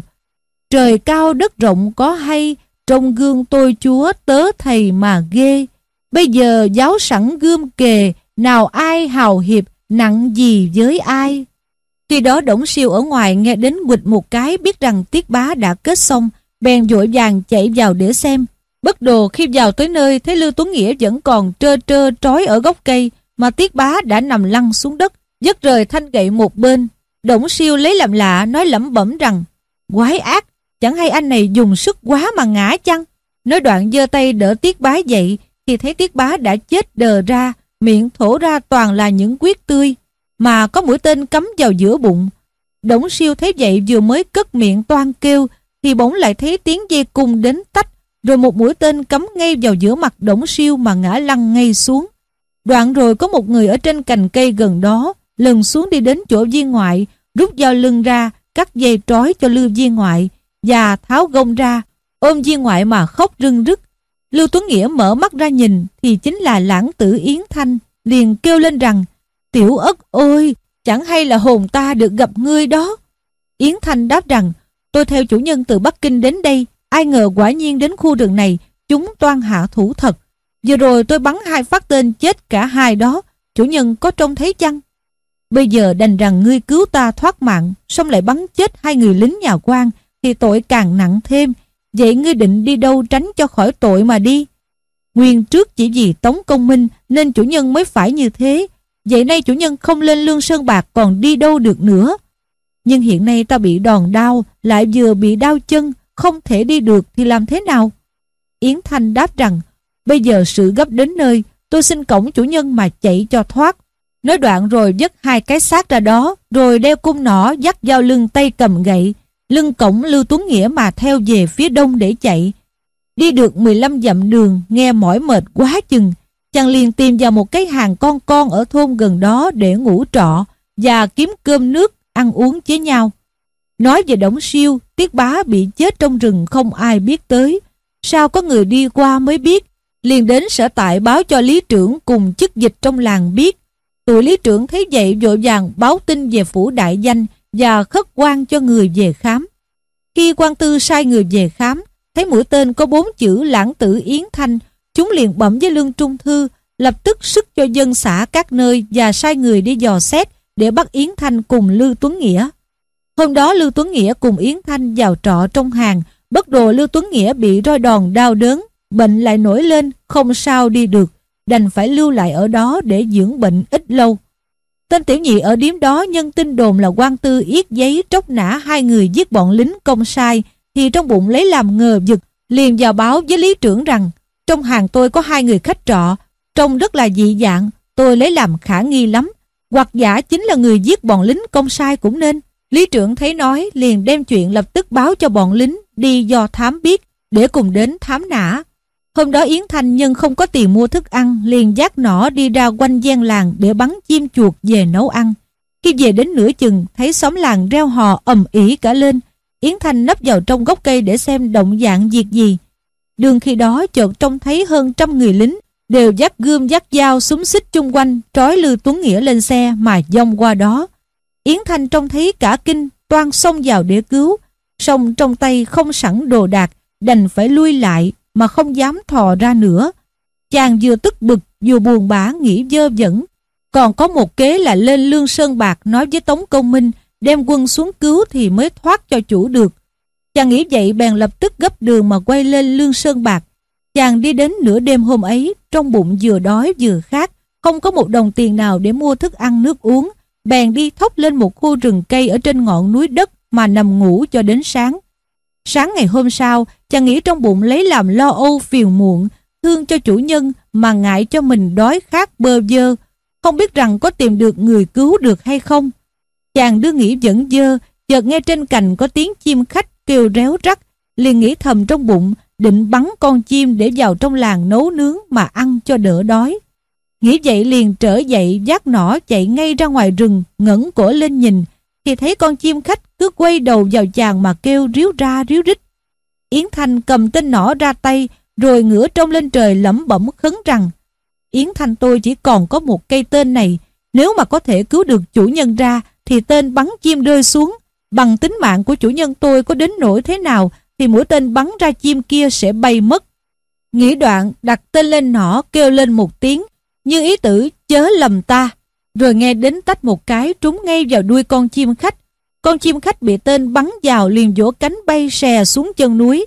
Trời cao đất rộng có hay, trong gương tôi chúa tớ thầy mà ghê. Bây giờ giáo sẵn gươm kề, nào ai hào hiệp, nặng gì với ai. Khi đó Đổng Siêu ở ngoài nghe đến quịch một cái biết rằng Tiết Bá đã kết xong, bèn vội vàng chạy vào để xem. Bất đồ khi vào tới nơi thấy Lưu Tuấn Nghĩa vẫn còn trơ trơ trói ở gốc cây mà Tiết Bá đã nằm lăn xuống đất, dứt rời thanh gậy một bên. Đổng Siêu lấy làm lạ nói lẩm bẩm rằng quái ác, chẳng hay anh này dùng sức quá mà ngã chăng? Nói đoạn giơ tay đỡ Tiết Bá dậy thì thấy Tiết Bá đã chết đờ ra, miệng thổ ra toàn là những quyết tươi, mà có mũi tên cắm vào giữa bụng. Đổng siêu thấy vậy vừa mới cất miệng toan kêu, thì bỗng lại thấy tiếng dây cung đến tách, rồi một mũi tên cắm ngay vào giữa mặt đổng siêu mà ngã lăn ngay xuống. Đoạn rồi có một người ở trên cành cây gần đó, lần xuống đi đến chỗ viên ngoại, rút dao lưng ra, cắt dây trói cho lưu viên ngoại, và tháo gông ra, ôm viên ngoại mà khóc rưng rức. Lưu Tuấn Nghĩa mở mắt ra nhìn thì chính là lãng tử Yến Thanh, liền kêu lên rằng Tiểu ất ơi, chẳng hay là hồn ta được gặp ngươi đó. Yến Thanh đáp rằng tôi theo chủ nhân từ Bắc Kinh đến đây, ai ngờ quả nhiên đến khu rừng này, chúng toan hạ thủ thật. Vừa rồi tôi bắn hai phát tên chết cả hai đó, chủ nhân có trông thấy chăng? Bây giờ đành rằng ngươi cứu ta thoát mạng, xong lại bắn chết hai người lính nhà quan, thì tội càng nặng thêm. Vậy ngươi định đi đâu tránh cho khỏi tội mà đi? Nguyên trước chỉ vì Tống Công Minh nên chủ nhân mới phải như thế. Vậy nay chủ nhân không lên lương sơn bạc còn đi đâu được nữa. Nhưng hiện nay ta bị đòn đau, lại vừa bị đau chân, không thể đi được thì làm thế nào? Yến Thanh đáp rằng, bây giờ sự gấp đến nơi, tôi xin cổng chủ nhân mà chạy cho thoát. Nói đoạn rồi dứt hai cái xác ra đó, rồi đeo cung nỏ dắt dao lưng tay cầm gậy, lưng cổng Lưu Tuấn Nghĩa mà theo về phía đông để chạy. Đi được 15 dặm đường, nghe mỏi mệt quá chừng, chàng liền tìm vào một cái hàng con con ở thôn gần đó để ngủ trọ và kiếm cơm nước, ăn uống với nhau. Nói về Đổng Siêu, Tiết Bá bị chết trong rừng không ai biết tới. Sao có người đi qua mới biết, liền đến sở tại báo cho lý trưởng cùng chức dịch trong làng biết. Tụi lý trưởng thấy vậy vội vàng báo tin về phủ đại danh và khất quan cho người về khám. Khi quan tư sai người về khám, thấy mũi tên có bốn chữ lãng tử Yến Thanh, chúng liền bẩm với Lương Trung Thư, lập tức sức cho dân xã các nơi và sai người đi dò xét để bắt Yến Thanh cùng Lưu Tuấn Nghĩa. Hôm đó Lưu Tuấn Nghĩa cùng Yến Thanh vào trọ trong hàng, bất đồ Lưu Tuấn Nghĩa bị roi đòn đau đớn, bệnh lại nổi lên, không sao đi được, đành phải lưu lại ở đó để dưỡng bệnh ít lâu. Tên tiểu nhị ở điếm đó nhân tin đồn là quan tư yết giấy tróc nã hai người giết bọn lính công sai thì trong bụng lấy làm ngờ vực liền vào báo với lý trưởng rằng trong hàng tôi có hai người khách trọ trông rất là dị dạng tôi lấy làm khả nghi lắm hoặc giả chính là người giết bọn lính công sai cũng nên lý trưởng thấy nói liền đem chuyện lập tức báo cho bọn lính đi do thám biết để cùng đến thám nã Hôm đó Yến Thanh Nhân không có tiền mua thức ăn, liền dắt nỏ đi ra quanh gian làng để bắn chim chuột về nấu ăn. Khi về đến nửa chừng, thấy xóm làng reo hò ầm ĩ cả lên. Yến Thanh nấp vào trong gốc cây để xem động dạng việc gì. đường khi đó chợt trông thấy hơn trăm người lính đều dắt gươm dắt dao súng xích chung quanh trói Lưu Tuấn Nghĩa lên xe mà dông qua đó. Yến Thanh trông thấy cả kinh toan xông vào để cứu, song trong tay không sẵn đồ đạc, đành phải lui lại mà không dám thò ra nữa. Chàng vừa tức bực vừa buồn bã nghĩ dơ dẫn. Còn có một kế là lên lương sơn bạc nói với Tống Công Minh đem quân xuống cứu thì mới thoát cho chủ được. Chàng nghĩ vậy bèn lập tức gấp đường mà quay lên lương sơn bạc. Chàng đi đến nửa đêm hôm ấy, trong bụng vừa đói vừa khát, không có một đồng tiền nào để mua thức ăn nước uống. Bèn đi thốc lên một khu rừng cây ở trên ngọn núi đất mà nằm ngủ cho đến sáng. Sáng ngày hôm sau, chàng nghĩ trong bụng lấy làm lo âu phiền muộn, thương cho chủ nhân mà ngại cho mình đói khát bơ vơ, không biết rằng có tìm được người cứu được hay không. Chàng đưa nghĩ vẫn dơ, chợt nghe trên cành có tiếng chim khách kêu réo rắt, liền nghĩ thầm trong bụng, định bắn con chim để vào trong làng nấu nướng mà ăn cho đỡ đói. Nghĩ vậy liền trở dậy giác nỏ chạy ngay ra ngoài rừng, ngẩng cổ lên nhìn, thì thấy con chim khách cứ quay đầu vào chàng mà kêu ríu ra ríu rít. Yến Thanh cầm tên nỏ ra tay, rồi ngửa trông lên trời lẩm bẩm khấn rằng Yến Thanh tôi chỉ còn có một cây tên này, nếu mà có thể cứu được chủ nhân ra thì tên bắn chim rơi xuống. Bằng tính mạng của chủ nhân tôi có đến nỗi thế nào thì mũi tên bắn ra chim kia sẽ bay mất. Nghĩ đoạn đặt tên lên nỏ kêu lên một tiếng, như ý tử chớ lầm ta. Rồi nghe đến tách một cái trúng ngay vào đuôi con chim khách. Con chim khách bị tên bắn vào liền vỗ cánh bay xè xuống chân núi.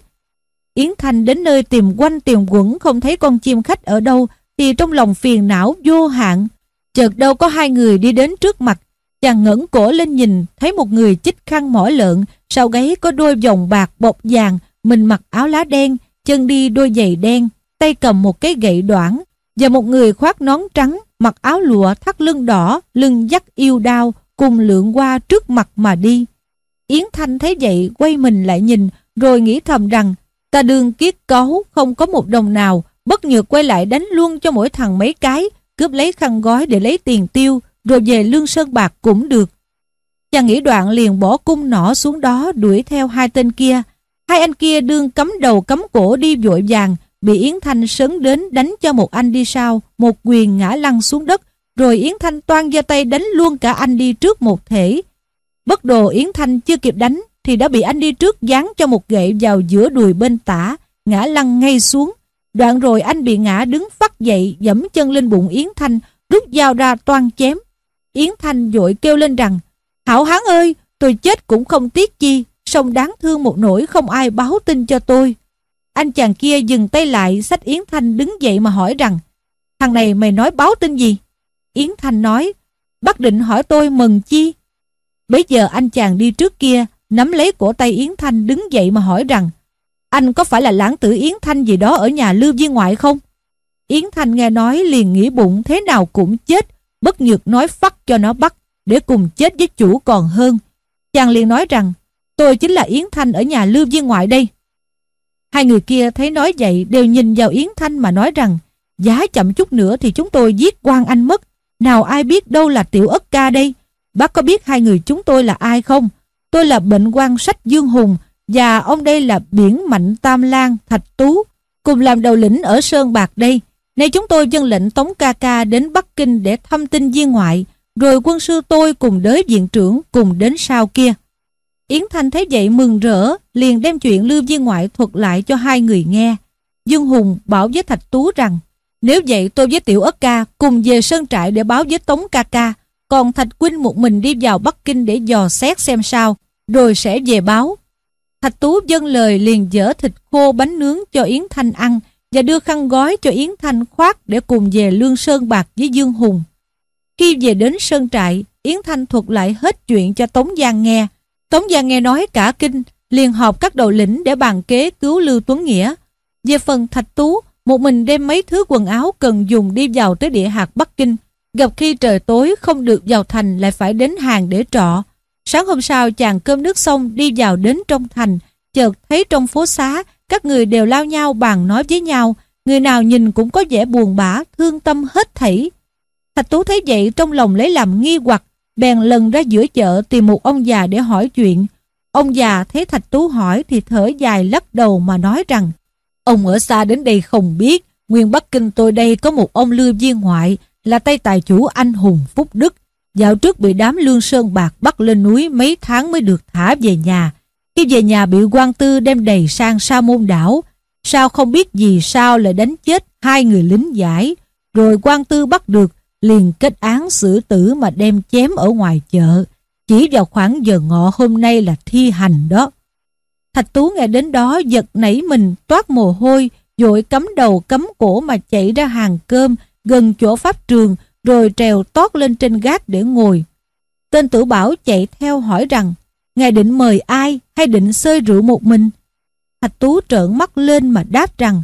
Yến Thanh đến nơi tìm quanh tìm quẩn không thấy con chim khách ở đâu thì trong lòng phiền não vô hạn. Chợt đâu có hai người đi đến trước mặt. Chàng ngẩng cổ lên nhìn thấy một người chích khăn mỏ lợn sau gáy có đôi vòng bạc bọc vàng, mình mặc áo lá đen, chân đi đôi giày đen, tay cầm một cái gậy đoản. và một người khoác nón trắng mặc áo lụa thắt lưng đỏ, lưng dắt yêu đao cùng lượn qua trước mặt mà đi. Yến Thanh thấy vậy quay mình lại nhìn, rồi nghĩ thầm rằng, ta đương kiết cấu, không có một đồng nào, bất nhược quay lại đánh luôn cho mỗi thằng mấy cái, cướp lấy khăn gói để lấy tiền tiêu, rồi về lương sơn bạc cũng được. Chàng nghĩ đoạn liền bỏ cung nỏ xuống đó đuổi theo hai tên kia. Hai anh kia đương cấm đầu cấm cổ đi vội vàng bị Yến Thanh sấn đến đánh cho một anh đi sau, một quyền ngã lăn xuống đất, rồi Yến Thanh toan ra tay đánh luôn cả anh đi trước một thể. Bất đồ Yến Thanh chưa kịp đánh, thì đã bị anh đi trước giáng cho một gậy vào giữa đùi bên tả, ngã lăn ngay xuống. Đoạn rồi anh bị ngã đứng phát dậy, dẫm chân lên bụng Yến Thanh, rút dao ra toan chém. Yến Thanh vội kêu lên rằng, Hảo hán ơi, tôi chết cũng không tiếc chi, song đáng thương một nỗi không ai báo tin cho tôi. Anh chàng kia dừng tay lại, sách Yến Thanh đứng dậy mà hỏi rằng, thằng này mày nói báo tin gì? Yến Thanh nói, bác định hỏi tôi mừng chi? Bây giờ anh chàng đi trước kia, nắm lấy cổ tay Yến Thanh đứng dậy mà hỏi rằng, anh có phải là lãng tử Yến Thanh gì đó ở nhà Lưu Viên Ngoại không? Yến Thanh nghe nói liền nghĩ bụng thế nào cũng chết, bất nhược nói phát cho nó bắt, để cùng chết với chủ còn hơn. Chàng liền nói rằng, tôi chính là Yến Thanh ở nhà Lưu Viên Ngoại đây. Hai người kia thấy nói vậy đều nhìn vào Yến Thanh mà nói rằng giá chậm chút nữa thì chúng tôi giết quan anh mất. Nào ai biết đâu là tiểu ất ca đây? Bác có biết hai người chúng tôi là ai không? Tôi là bệnh quan sách Dương Hùng và ông đây là biển mạnh Tam Lan Thạch Tú cùng làm đầu lĩnh ở Sơn Bạc đây. Nay chúng tôi dân lệnh Tống Ca Ca đến Bắc Kinh để thăm tin viên ngoại rồi quân sư tôi cùng đới viện trưởng cùng đến sau kia. Yến Thanh thấy vậy mừng rỡ, liền đem chuyện Lưu Viên Ngoại thuật lại cho hai người nghe. Dương Hùng bảo với Thạch Tú rằng, nếu vậy tôi với Tiểu Ất Ca cùng về sơn trại để báo với Tống Ca Ca, còn Thạch Quynh một mình đi vào Bắc Kinh để dò xét xem sao, rồi sẽ về báo. Thạch Tú dâng lời liền dở thịt khô bánh nướng cho Yến Thanh ăn và đưa khăn gói cho Yến Thanh khoác để cùng về Lương Sơn Bạc với Dương Hùng. Khi về đến sơn trại, Yến Thanh thuật lại hết chuyện cho Tống Giang nghe, Tống Giang nghe nói cả kinh, liền họp các đầu lĩnh để bàn kế cứu Lưu Tuấn Nghĩa. Về phần Thạch Tú, một mình đem mấy thứ quần áo cần dùng đi vào tới địa hạt Bắc Kinh. Gặp khi trời tối không được vào thành lại phải đến hàng để trọ. Sáng hôm sau chàng cơm nước xong đi vào đến trong thành, chợt thấy trong phố xá các người đều lao nhau bàn nói với nhau, người nào nhìn cũng có vẻ buồn bã, thương tâm hết thảy. Thạch Tú thấy vậy trong lòng lấy làm nghi hoặc, bèn lần ra giữa chợ tìm một ông già để hỏi chuyện. Ông già thấy Thạch Tú hỏi thì thở dài lắc đầu mà nói rằng Ông ở xa đến đây không biết, nguyên Bắc Kinh tôi đây có một ông lưu viên ngoại là tay tài chủ anh hùng Phúc Đức. Dạo trước bị đám lương sơn bạc bắt lên núi mấy tháng mới được thả về nhà. Khi về nhà bị quan tư đem đầy sang sa môn đảo. Sao không biết gì sao lại đánh chết hai người lính giải. Rồi quan tư bắt được liền kết án xử tử mà đem chém ở ngoài chợ. Chỉ vào khoảng giờ ngọ hôm nay là thi hành đó. Thạch Tú nghe đến đó giật nảy mình toát mồ hôi, dội cắm đầu cắm cổ mà chạy ra hàng cơm gần chỗ pháp trường rồi trèo tót lên trên gác để ngồi. Tên tử bảo chạy theo hỏi rằng Ngài định mời ai hay định xơi rượu một mình? Thạch Tú trợn mắt lên mà đáp rằng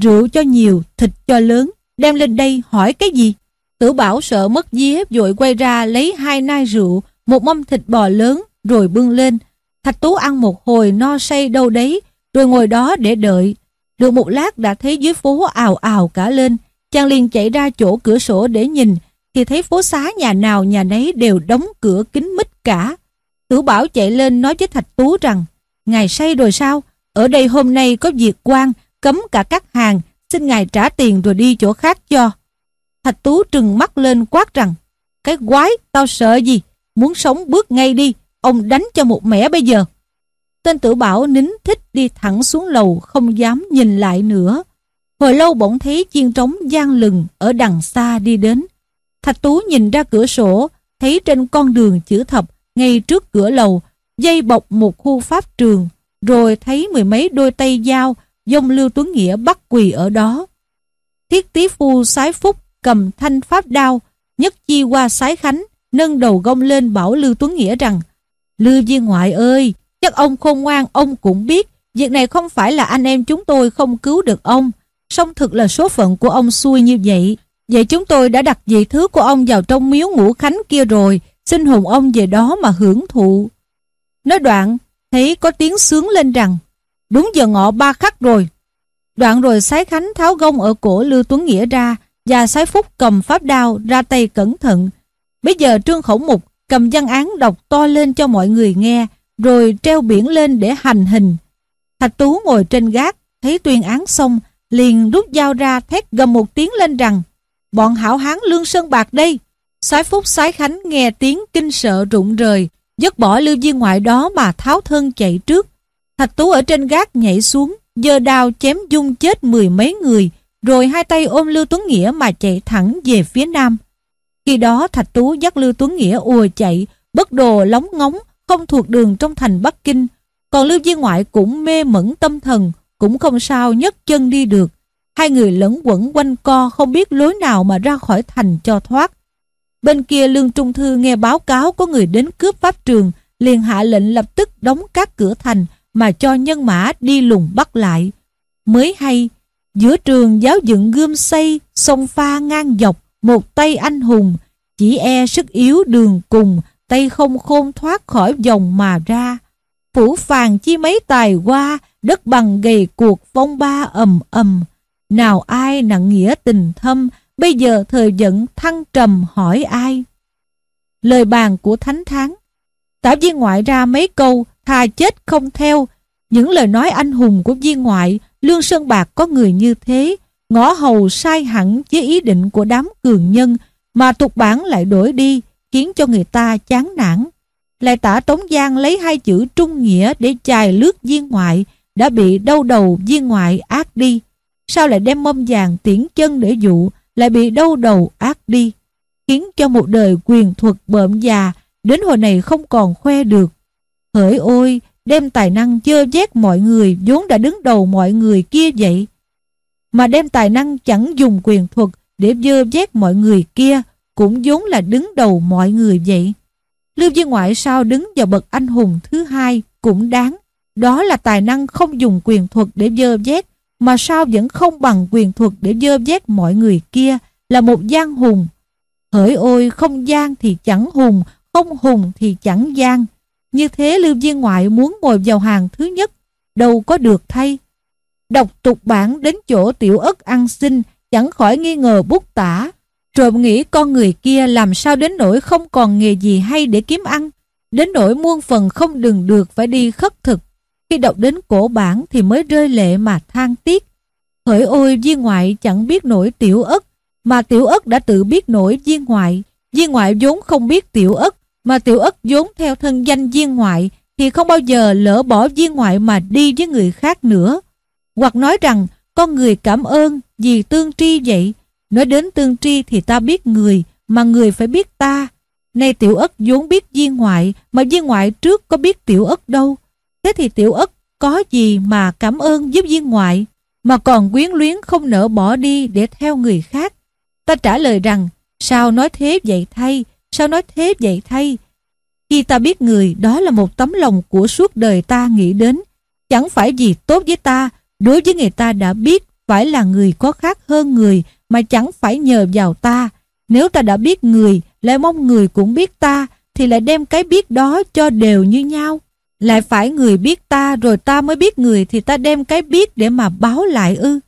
rượu cho nhiều, thịt cho lớn, đem lên đây hỏi cái gì? Tử bảo sợ mất día vội quay ra lấy hai nai rượu, một mâm thịt bò lớn rồi bưng lên. Thạch Tú ăn một hồi no say đâu đấy, rồi ngồi đó để đợi. Được một lát đã thấy dưới phố ào ào cả lên, chàng liền chạy ra chỗ cửa sổ để nhìn, thì thấy phố xá nhà nào nhà nấy đều đóng cửa kín mít cả. Tử Bảo chạy lên nói với Thạch Tú rằng, Ngài say rồi sao? Ở đây hôm nay có việc quan, cấm cả các hàng, xin Ngài trả tiền rồi đi chỗ khác cho. Thạch Tú trừng mắt lên quát rằng, cái quái, tao sợ gì? Muốn sống bước ngay đi, ông đánh cho một mẻ bây giờ. Tên tử bảo nín thích đi thẳng xuống lầu không dám nhìn lại nữa. Hồi lâu bỗng thấy chiên trống gian lừng ở đằng xa đi đến. Thạch Tú nhìn ra cửa sổ, thấy trên con đường chữ thập ngay trước cửa lầu, dây bọc một khu pháp trường, rồi thấy mười mấy đôi tay dao, dông Lưu Tuấn Nghĩa bắt quỳ ở đó. Thiết tí phu sái phúc cầm thanh pháp đao, nhất chi qua sái khánh, nâng đầu gông lên bảo Lưu Tuấn Nghĩa rằng Lưu Viên Ngoại ơi, chắc ông khôn ngoan ông cũng biết việc này không phải là anh em chúng tôi không cứu được ông, song thực là số phận của ông xui như vậy. Vậy chúng tôi đã đặt vị thứ của ông vào trong miếu ngũ khánh kia rồi, xin hùng ông về đó mà hưởng thụ. Nói đoạn, thấy có tiếng sướng lên rằng, đúng giờ ngọ ba khắc rồi. Đoạn rồi sái khánh tháo gông ở cổ Lưu Tuấn Nghĩa ra, và sái phúc cầm pháp đao ra tay cẩn thận. Bây giờ trương khổng mục cầm văn án đọc to lên cho mọi người nghe, rồi treo biển lên để hành hình. Thạch Tú ngồi trên gác, thấy tuyên án xong, liền rút dao ra thét gầm một tiếng lên rằng bọn hảo hán lương sơn bạc đây. Sái Phúc Sái Khánh nghe tiếng kinh sợ rụng rời, dứt bỏ lưu viên ngoại đó mà tháo thân chạy trước. Thạch Tú ở trên gác nhảy xuống, giơ đao chém dung chết mười mấy người, rồi hai tay ôm Lưu Tuấn Nghĩa mà chạy thẳng về phía nam. Khi đó Thạch Tú dắt Lưu Tuấn Nghĩa ùa chạy, bất đồ lóng ngóng, không thuộc đường trong thành Bắc Kinh. Còn Lưu Viên Ngoại cũng mê mẩn tâm thần, cũng không sao nhấc chân đi được. Hai người lẫn quẩn quanh co không biết lối nào mà ra khỏi thành cho thoát. Bên kia Lương Trung Thư nghe báo cáo có người đến cướp pháp trường, liền hạ lệnh lập tức đóng các cửa thành mà cho nhân mã đi lùng bắt lại. Mới hay, giữa trường giáo dựng gươm xây, sông pha ngang dọc, một tay anh hùng, chỉ e sức yếu đường cùng, tay không khôn thoát khỏi dòng mà ra. Phủ phàng chi mấy tài qua, đất bằng gầy cuộc phong ba ầm ầm. Nào ai nặng nghĩa tình thâm, bây giờ thời giận thăng trầm hỏi ai? Lời bàn của Thánh Tháng Tả viên ngoại ra mấy câu, thà chết không theo. Những lời nói anh hùng của viên ngoại, Lương Sơn Bạc có người như thế, ngõ hầu sai hẳn với ý định của đám cường nhân, mà tục bản lại đổi đi, khiến cho người ta chán nản. Lại tả Tống Giang lấy hai chữ trung nghĩa để chài lướt viên ngoại, đã bị đau đầu viên ngoại ác đi. Sao lại đem mâm vàng tiễn chân để dụ, lại bị đau đầu ác đi, khiến cho một đời quyền thuật bợm già đến hồi này không còn khoe được. Hỡi ôi, đem tài năng dơ vét mọi người vốn đã đứng đầu mọi người kia vậy. Mà đem tài năng chẳng dùng quyền thuật để dơ vét mọi người kia cũng vốn là đứng đầu mọi người vậy. Lưu Viên Ngoại sao đứng vào bậc anh hùng thứ hai cũng đáng. Đó là tài năng không dùng quyền thuật để dơ vét mà sao vẫn không bằng quyền thuật để dơ vét mọi người kia là một gian hùng. Hỡi ôi không gian thì chẳng hùng, không hùng thì chẳng gian. Như thế Lưu Viên Ngoại muốn ngồi vào hàng thứ nhất, đâu có được thay. Đọc tục bản đến chỗ tiểu ất ăn xin, chẳng khỏi nghi ngờ bút tả. Trộm nghĩ con người kia làm sao đến nỗi không còn nghề gì hay để kiếm ăn. Đến nỗi muôn phần không đừng được phải đi khất thực. Khi đọc đến cổ bản thì mới rơi lệ mà than tiếc. Hỡi ôi viên ngoại chẳng biết nổi tiểu ất, mà tiểu ất đã tự biết nổi viên ngoại. Viên ngoại vốn không biết tiểu ất, mà tiểu ất vốn theo thân danh viên ngoại, thì không bao giờ lỡ bỏ viên ngoại mà đi với người khác nữa. Hoặc nói rằng, con người cảm ơn vì tương tri vậy. Nói đến tương tri thì ta biết người, mà người phải biết ta. Nay tiểu ất vốn biết viên ngoại, mà viên ngoại trước có biết tiểu ất đâu. Thế thì tiểu ất có gì mà cảm ơn giúp viên ngoại, mà còn quyến luyến không nỡ bỏ đi để theo người khác. Ta trả lời rằng, sao nói thế vậy thay, sao nói thế vậy thay. Khi ta biết người, đó là một tấm lòng của suốt đời ta nghĩ đến. Chẳng phải gì tốt với ta, đối với người ta đã biết phải là người có khác hơn người, mà chẳng phải nhờ vào ta. Nếu ta đã biết người, lại mong người cũng biết ta, thì lại đem cái biết đó cho đều như nhau. Lại phải người biết ta rồi ta mới biết người thì ta đem cái biết để mà báo lại ư.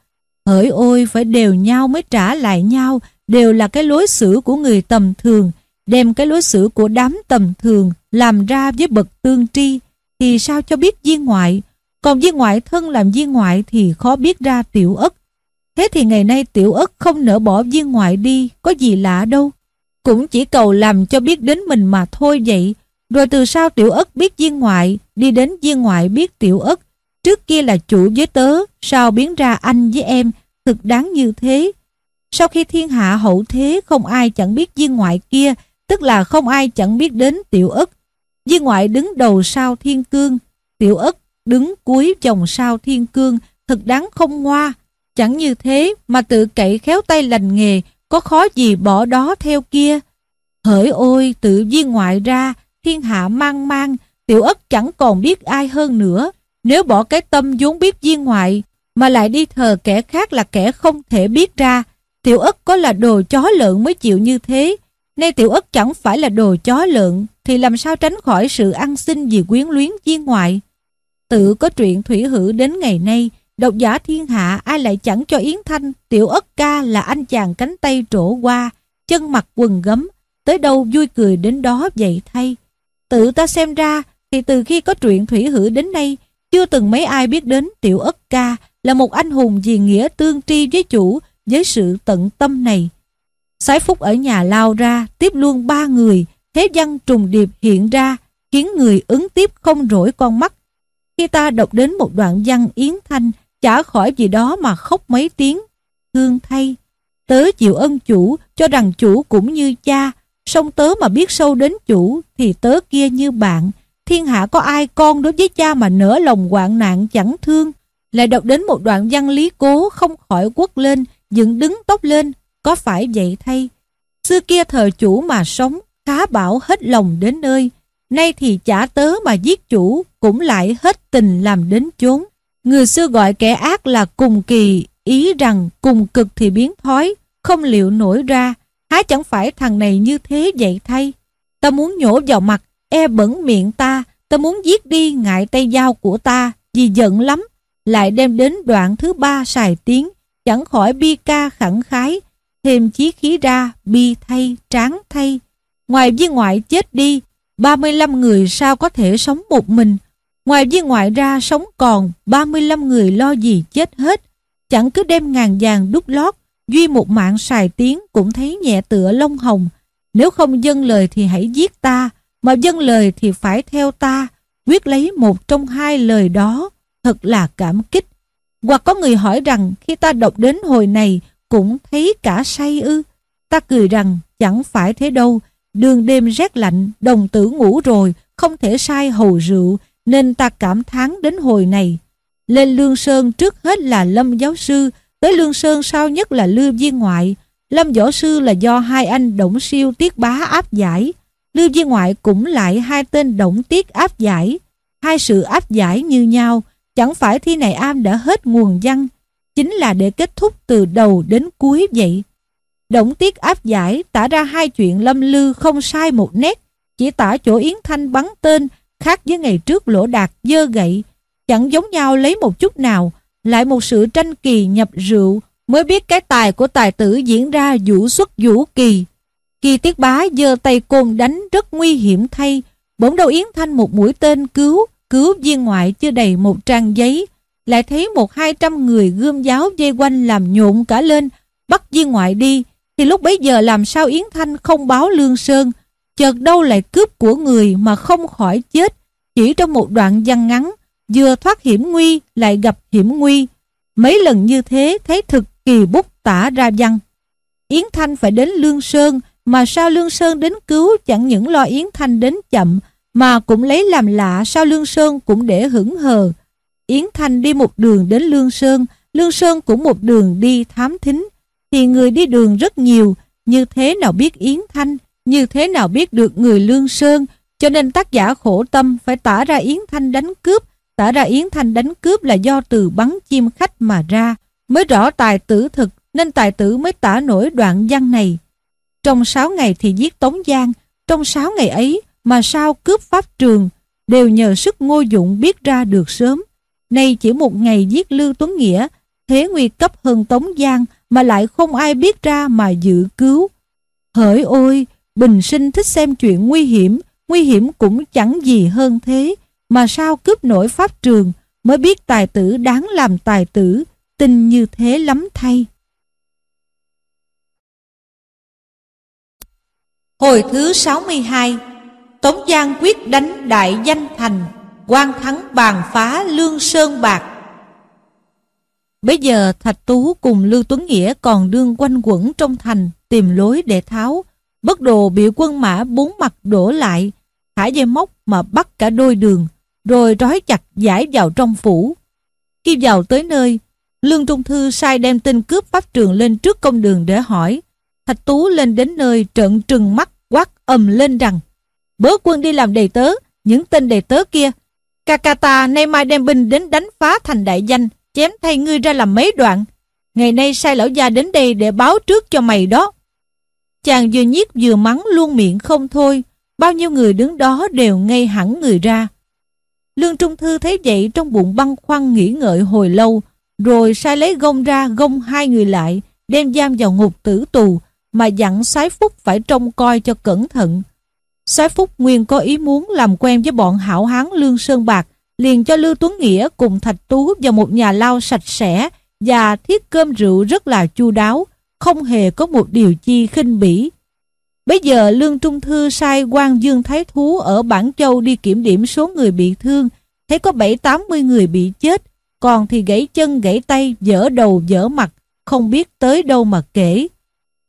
Hỡi ôi phải đều nhau mới trả lại nhau, đều là cái lối xử của người tầm thường, đem cái lối xử của đám tầm thường làm ra với bậc tương tri, thì sao cho biết viên ngoại. Còn viên ngoại thân làm viên ngoại thì khó biết ra tiểu ất. Thế thì ngày nay tiểu ất không nỡ bỏ viên ngoại đi, có gì lạ đâu. Cũng chỉ cầu làm cho biết đến mình mà thôi vậy. Rồi từ sau tiểu ất biết viên ngoại, đi đến viên ngoại biết tiểu ất. Trước kia là chủ với tớ, sao biến ra anh với em, thực đáng như thế. Sau khi thiên hạ hậu thế không ai chẳng biết viên ngoại kia, tức là không ai chẳng biết đến tiểu ất. Viên ngoại đứng đầu sao thiên cương, tiểu ất đứng cuối dòng sao thiên cương, thật đáng không ngoa. Chẳng như thế mà tự cậy khéo tay lành nghề, có khó gì bỏ đó theo kia. Hỡi ôi, tự viên ngoại ra, thiên hạ mang mang, tiểu ất chẳng còn biết ai hơn nữa. Nếu bỏ cái tâm vốn biết viên ngoại, mà lại đi thờ kẻ khác là kẻ không thể biết ra, tiểu ất có là đồ chó lợn mới chịu như thế. Nay tiểu ất chẳng phải là đồ chó lợn, thì làm sao tránh khỏi sự ăn xin vì quyến luyến viên ngoại. Tự có truyện thủy hữu đến ngày nay, độc giả thiên hạ ai lại chẳng cho Yến Thanh, tiểu ất ca là anh chàng cánh tay trổ qua, chân mặt quần gấm, tới đâu vui cười đến đó vậy thay. Tự ta xem ra thì từ khi có truyện thủy hữu đến nay, chưa từng mấy ai biết đến tiểu ất ca là một anh hùng vì nghĩa tương tri với chủ với sự tận tâm này. Sái Phúc ở nhà lao ra, tiếp luôn ba người, thế văn trùng điệp hiện ra, khiến người ứng tiếp không rỗi con mắt. Khi ta đọc đến một đoạn văn Yến Thanh, chả khỏi gì đó mà khóc mấy tiếng. Thương thay, tớ chịu ân chủ, cho rằng chủ cũng như cha, song tớ mà biết sâu đến chủ, thì tớ kia như bạn. Thiên hạ có ai con đối với cha mà nỡ lòng hoạn nạn chẳng thương. Lại đọc đến một đoạn văn lý cố không khỏi quất lên, dựng đứng tóc lên, có phải vậy thay? Xưa kia thờ chủ mà sống, khá bảo hết lòng đến nơi. Nay thì chả tớ mà giết chủ, cũng lại hết tình làm đến chốn. Người xưa gọi kẻ ác là cùng kỳ, ý rằng cùng cực thì biến thói, không liệu nổi ra. Há chẳng phải thằng này như thế vậy thay? Ta muốn nhổ vào mặt, e bẩn miệng ta, ta muốn giết đi ngại tay dao của ta, vì giận lắm. Lại đem đến đoạn thứ ba xài tiếng, chẳng khỏi bi ca khẳng khái, thêm chí khí ra, bi thay, tráng thay. Ngoài viên ngoại chết đi, 35 người sao có thể sống một mình. Ngoài viên ngoại ra sống còn, 35 người lo gì chết hết. Chẳng cứ đem ngàn vàng đúc lót, duy một mạng xài tiếng cũng thấy nhẹ tựa lông hồng. Nếu không dâng lời thì hãy giết ta, mà dâng lời thì phải theo ta, quyết lấy một trong hai lời đó, thật là cảm kích. Hoặc có người hỏi rằng khi ta đọc đến hồi này cũng thấy cả say ư. Ta cười rằng chẳng phải thế đâu, đường đêm rét lạnh, đồng tử ngủ rồi, không thể sai hầu rượu, nên ta cảm thán đến hồi này. Lên Lương Sơn trước hết là Lâm giáo sư, tới Lương Sơn sau nhất là Lưu Viên Ngoại. Lâm Võ Sư là do hai anh Động Siêu Tiết Bá áp giải. Lưu Viên Ngoại cũng lại hai tên Động Tiết áp giải. Hai sự áp giải như nhau, chẳng phải thi này am đã hết nguồn văn, chính là để kết thúc từ đầu đến cuối vậy. Động Tiết áp giải tả ra hai chuyện lâm lư không sai một nét, chỉ tả chỗ Yến Thanh bắn tên khác với ngày trước lỗ đạt dơ gậy, chẳng giống nhau lấy một chút nào, lại một sự tranh kỳ nhập rượu mới biết cái tài của tài tử diễn ra vũ xuất vũ kỳ. Khi tiết bá giơ tay côn đánh rất nguy hiểm thay, bỗng đầu Yến Thanh một mũi tên cứu, cứu viên ngoại chưa đầy một trang giấy lại thấy một hai trăm người gươm giáo dây quanh làm nhộn cả lên, bắt viên ngoại đi, thì lúc bấy giờ làm sao Yến Thanh không báo Lương Sơn, chợt đâu lại cướp của người mà không khỏi chết, chỉ trong một đoạn văn ngắn, vừa thoát hiểm nguy lại gặp hiểm nguy. Mấy lần như thế thấy thực kỳ bút tả ra văn. Yến Thanh phải đến Lương Sơn, mà sao Lương Sơn đến cứu chẳng những lo Yến Thanh đến chậm, mà cũng lấy làm lạ sao Lương Sơn cũng để hững hờ. Yến Thanh đi một đường đến Lương Sơn, Lương Sơn cũng một đường đi thám thính, thì người đi đường rất nhiều, như thế nào biết Yến Thanh, như thế nào biết được người Lương Sơn, cho nên tác giả khổ tâm phải tả ra Yến Thanh đánh cướp, tả ra Yến Thanh đánh cướp là do từ bắn chim khách mà ra, mới rõ tài tử thực nên tài tử mới tả nổi đoạn văn này. Trong 6 ngày thì giết Tống Giang, trong 6 ngày ấy mà sao cướp pháp trường, đều nhờ sức ngô dụng biết ra được sớm. Nay chỉ một ngày giết Lưu Tuấn Nghĩa, thế nguy cấp hơn Tống Giang mà lại không ai biết ra mà dự cứu. Hỡi ôi, bình sinh thích xem chuyện nguy hiểm, nguy hiểm cũng chẳng gì hơn thế, mà sao cướp nổi pháp trường, mới biết tài tử đáng làm tài tử, tin như thế lắm thay. Hồi thứ 62 Tống Giang quyết đánh đại danh thành quan thắng bàn phá lương sơn bạc. Bây giờ Thạch Tú cùng Lưu Tuấn Nghĩa còn đương quanh quẩn trong thành tìm lối để tháo. Bất đồ bị quân mã bốn mặt đổ lại Thả dây móc mà bắt cả đôi đường Rồi trói chặt giải vào trong phủ. Khi vào tới nơi Lương Trung Thư sai đem tin cướp pháp trường lên trước công đường để hỏi. Thạch Tú lên đến nơi trợn trừng mắt quát ầm lên rằng Bớ quân đi làm đầy tớ, những tên đầy tớ kia. Kakata nay mai đem binh đến đánh phá thành đại danh, chém thay ngươi ra làm mấy đoạn. Ngày nay sai lão gia đến đây để báo trước cho mày đó. Chàng vừa nhiếc vừa mắng luôn miệng không thôi, bao nhiêu người đứng đó đều ngây hẳn người ra. Lương Trung Thư thấy vậy trong bụng băng khoăn nghĩ ngợi hồi lâu, rồi sai lấy gông ra gông hai người lại, đem giam vào ngục tử tù, mà dặn sái phúc phải trông coi cho cẩn thận. Soái phúc nguyên có ý muốn làm quen với bọn hảo hán Lương Sơn Bạc, liền cho Lưu Tuấn Nghĩa cùng Thạch Tú vào một nhà lao sạch sẽ và thiết cơm rượu rất là chu đáo, không hề có một điều chi khinh bỉ. Bây giờ Lương Trung Thư sai quan Dương Thái Thú ở Bản Châu đi kiểm điểm số người bị thương, thấy có bảy tám mươi người bị chết, còn thì gãy chân gãy tay, dở đầu dở mặt, không biết tới đâu mà kể.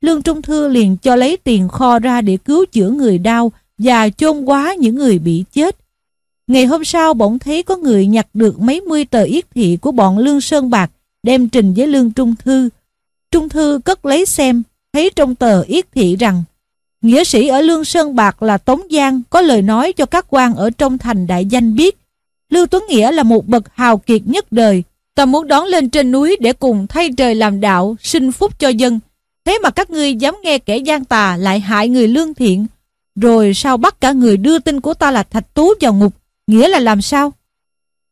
Lương Trung Thư liền cho lấy tiền kho ra để cứu chữa người đau và chôn quá những người bị chết. Ngày hôm sau bỗng thấy có người nhặt được mấy mươi tờ yết thị của bọn Lương Sơn Bạc đem trình với Lương Trung Thư. Trung Thư cất lấy xem, thấy trong tờ yết thị rằng Nghĩa sĩ ở Lương Sơn Bạc là Tống Giang có lời nói cho các quan ở trong thành đại danh biết. Lưu Tuấn Nghĩa là một bậc hào kiệt nhất đời. Ta muốn đón lên trên núi để cùng thay trời làm đạo, sinh phúc cho dân. Thế mà các ngươi dám nghe kẻ gian tà lại hại người lương thiện. Rồi sao bắt cả người đưa tin của ta là thạch tú vào ngục, nghĩa là làm sao?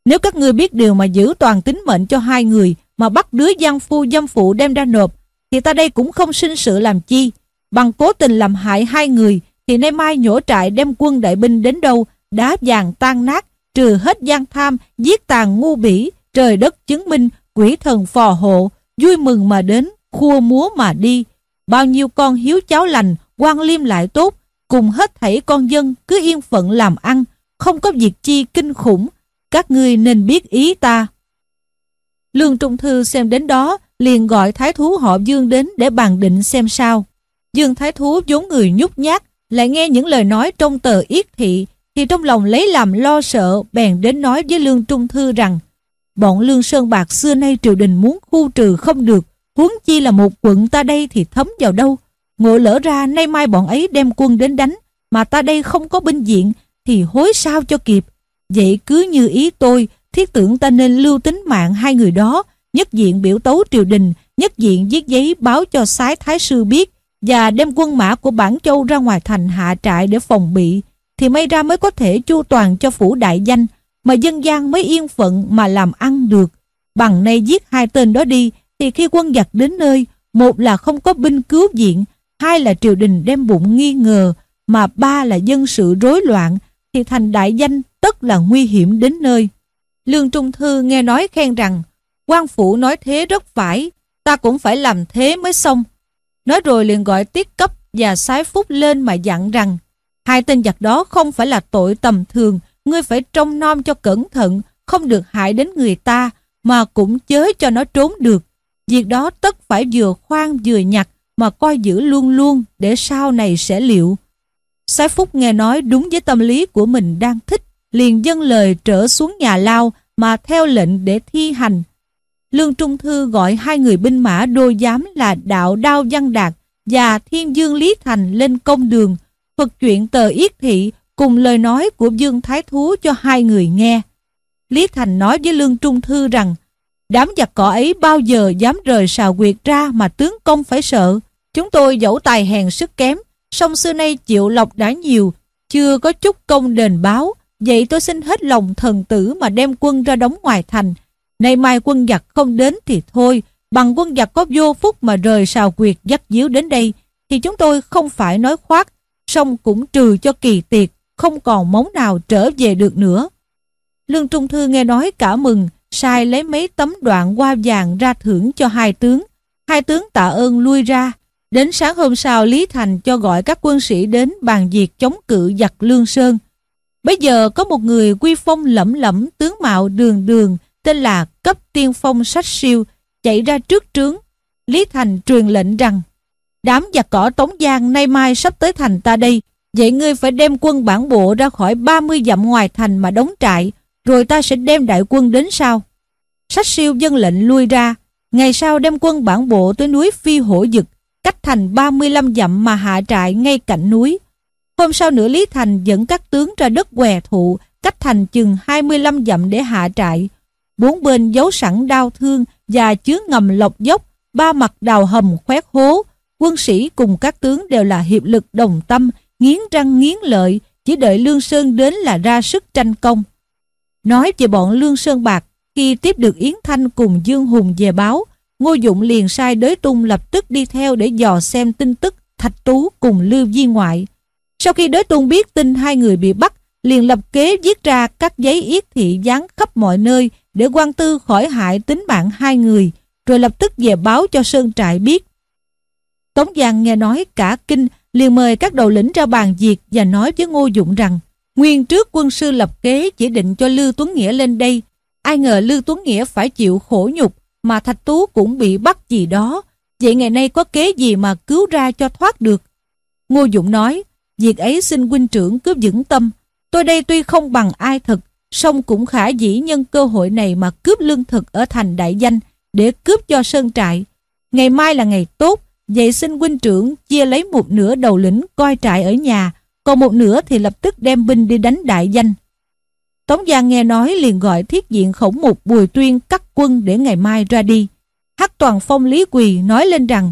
Nếu các ngươi biết điều mà giữ toàn tính mệnh cho hai người, mà bắt đứa gian phu dâm phụ đem ra nộp, thì ta đây cũng không sinh sự làm chi. Bằng cố tình làm hại hai người, thì nay mai nhổ trại đem quân đại binh đến đâu, đá vàng tan nát, trừ hết gian tham, giết tàn ngu bỉ, trời đất chứng minh, quỷ thần phò hộ, vui mừng mà đến, khua múa mà đi. Bao nhiêu con hiếu cháu lành, quan liêm lại tốt, cùng hết thảy con dân cứ yên phận làm ăn, không có việc chi kinh khủng, các ngươi nên biết ý ta. Lương Trung Thư xem đến đó, liền gọi thái thú họ Dương đến để bàn định xem sao. Dương thái thú vốn người nhút nhát, lại nghe những lời nói trong tờ yết thị, thì trong lòng lấy làm lo sợ, bèn đến nói với Lương Trung Thư rằng, bọn Lương Sơn Bạc xưa nay triều đình muốn khu trừ không được, huống chi là một quận ta đây thì thấm vào đâu. Ngộ lỡ ra nay mai bọn ấy đem quân đến đánh, mà ta đây không có binh diện, thì hối sao cho kịp. Vậy cứ như ý tôi, thiết tưởng ta nên lưu tính mạng hai người đó, nhất diện biểu tấu triều đình, nhất diện viết giấy báo cho sái thái sư biết, và đem quân mã của bản châu ra ngoài thành hạ trại để phòng bị, thì may ra mới có thể chu toàn cho phủ đại danh, mà dân gian mới yên phận mà làm ăn được. Bằng nay giết hai tên đó đi, thì khi quân giặc đến nơi, một là không có binh cứu viện, hai là triều đình đem bụng nghi ngờ, mà ba là dân sự rối loạn, thì thành đại danh tất là nguy hiểm đến nơi. Lương Trung Thư nghe nói khen rằng quan phủ nói thế rất phải, ta cũng phải làm thế mới xong. Nói rồi liền gọi tiết cấp và sái phúc lên mà dặn rằng hai tên giặc đó không phải là tội tầm thường, ngươi phải trông nom cho cẩn thận, không được hại đến người ta, mà cũng chớ cho nó trốn được. Việc đó tất phải vừa khoan vừa nhặt mà coi giữ luôn luôn để sau này sẽ liệu. Sái Phúc nghe nói đúng với tâm lý của mình đang thích, liền dâng lời trở xuống nhà lao mà theo lệnh để thi hành. Lương Trung Thư gọi hai người binh mã đô giám là Đạo Đao Văn Đạt và Thiên Dương Lý Thành lên công đường, thuật chuyện tờ yết thị cùng lời nói của Dương Thái Thú cho hai người nghe. Lý Thành nói với Lương Trung Thư rằng đám giặc cỏ ấy bao giờ dám rời xào quyệt ra mà tướng công phải sợ. Chúng tôi dẫu tài hèn sức kém, song xưa nay chịu lọc đã nhiều, chưa có chút công đền báo, vậy tôi xin hết lòng thần tử mà đem quân ra đóng ngoài thành. Nay mai quân giặc không đến thì thôi, bằng quân giặc có vô phúc mà rời xào quyệt dắt díu đến đây, thì chúng tôi không phải nói khoác, song cũng trừ cho kỳ tiệt không còn móng nào trở về được nữa. Lương Trung Thư nghe nói cả mừng, sai lấy mấy tấm đoạn hoa vàng ra thưởng cho hai tướng. Hai tướng tạ ơn lui ra. Đến sáng hôm sau, Lý Thành cho gọi các quân sĩ đến bàn việc chống cự giặc Lương Sơn. Bây giờ có một người quy phong lẫm lẫm, tướng mạo đường đường, tên là cấp tiên phong sách siêu, chạy ra trước trướng. Lý Thành truyền lệnh rằng, đám giặc cỏ Tống Giang nay mai sắp tới thành ta đây vậy ngươi phải đem quân bản bộ ra khỏi 30 dặm ngoài thành mà đóng trại rồi ta sẽ đem đại quân đến sau. Sách siêu dân lệnh lui ra, ngày sau đem quân bản bộ tới núi Phi Hổ Dực, cách thành 35 dặm mà hạ trại ngay cạnh núi. Hôm sau nữa Lý Thành dẫn các tướng ra đất què thụ, cách thành chừng 25 dặm để hạ trại. Bốn bên giấu sẵn đao thương và chứa ngầm lọc dốc, ba mặt đào hầm khoét hố. Quân sĩ cùng các tướng đều là hiệp lực đồng tâm, nghiến răng nghiến lợi, chỉ đợi Lương Sơn đến là ra sức tranh công. Nói về bọn Lương Sơn Bạc, khi tiếp được Yến Thanh cùng Dương Hùng về báo, Ngô Dụng liền sai đới tung lập tức đi theo để dò xem tin tức Thạch Tú cùng Lưu Di Ngoại. Sau khi đới tung biết tin hai người bị bắt, liền lập kế viết ra các giấy yết thị dán khắp mọi nơi để quan tư khỏi hại tính mạng hai người, rồi lập tức về báo cho Sơn Trại biết. Tống Giang nghe nói cả kinh, liền mời các đầu lĩnh ra bàn việc và nói với Ngô Dụng rằng Nguyên trước quân sư lập kế chỉ định cho Lưu Tuấn Nghĩa lên đây. Ai ngờ Lưu Tuấn Nghĩa phải chịu khổ nhục mà Thạch Tú cũng bị bắt gì đó. Vậy ngày nay có kế gì mà cứu ra cho thoát được? Ngô dũng nói, việc ấy xin huynh trưởng cứ vững tâm. Tôi đây tuy không bằng ai thật, song cũng khả dĩ nhân cơ hội này mà cướp lương thực ở thành đại danh để cướp cho sơn trại. Ngày mai là ngày tốt, vậy xin huynh trưởng chia lấy một nửa đầu lĩnh coi trại ở nhà, còn một nửa thì lập tức đem binh đi đánh đại danh. Tống Giang nghe nói liền gọi thiết diện khổng mục Bùi Tuyên cắt quân để ngày mai ra đi. Hắc Toàn Phong Lý Quỳ nói lên rằng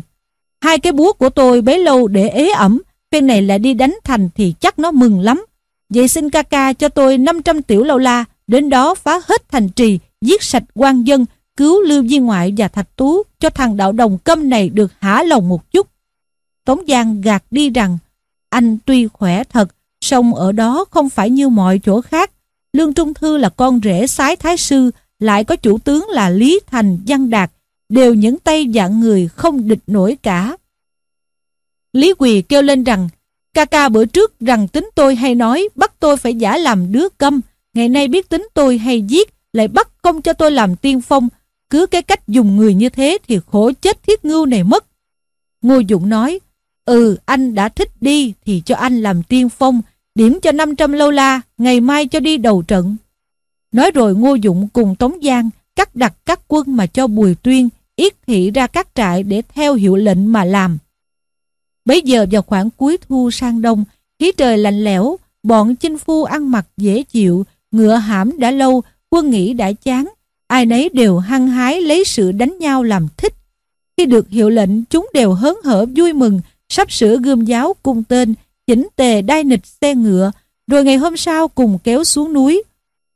hai cái búa của tôi bấy lâu để ế ẩm, phen này lại đi đánh thành thì chắc nó mừng lắm. Vậy xin ca ca cho tôi 500 tiểu lâu la, đến đó phá hết thành trì, giết sạch quan dân, cứu Lưu Di Ngoại và Thạch Tú cho thằng đạo đồng câm này được hả lòng một chút. Tống Giang gạt đi rằng anh tuy khỏe thật, song ở đó không phải như mọi chỗ khác. Lương Trung Thư là con rể sái thái sư, lại có chủ tướng là Lý Thành Văn Đạt, đều những tay dạng người không địch nổi cả. Lý Quỳ kêu lên rằng, ca ca bữa trước rằng tính tôi hay nói bắt tôi phải giả làm đứa câm, ngày nay biết tính tôi hay giết, lại bắt công cho tôi làm tiên phong, cứ cái cách dùng người như thế thì khổ chết thiết ngưu này mất. Ngô dũng nói, Ừ, anh đã thích đi thì cho anh làm tiên phong, điểm cho 500 lâu la, ngày mai cho đi đầu trận. Nói rồi Ngô Dụng cùng Tống Giang cắt đặt các quân mà cho Bùi Tuyên yết thị ra các trại để theo hiệu lệnh mà làm. Bấy giờ vào khoảng cuối thu sang đông, khí trời lạnh lẽo, bọn chinh phu ăn mặc dễ chịu, ngựa hãm đã lâu, quân nghỉ đã chán, ai nấy đều hăng hái lấy sự đánh nhau làm thích. Khi được hiệu lệnh, chúng đều hớn hở vui mừng, sắp sửa gươm giáo cung tên, chỉnh tề đai nịch xe ngựa, rồi ngày hôm sau cùng kéo xuống núi.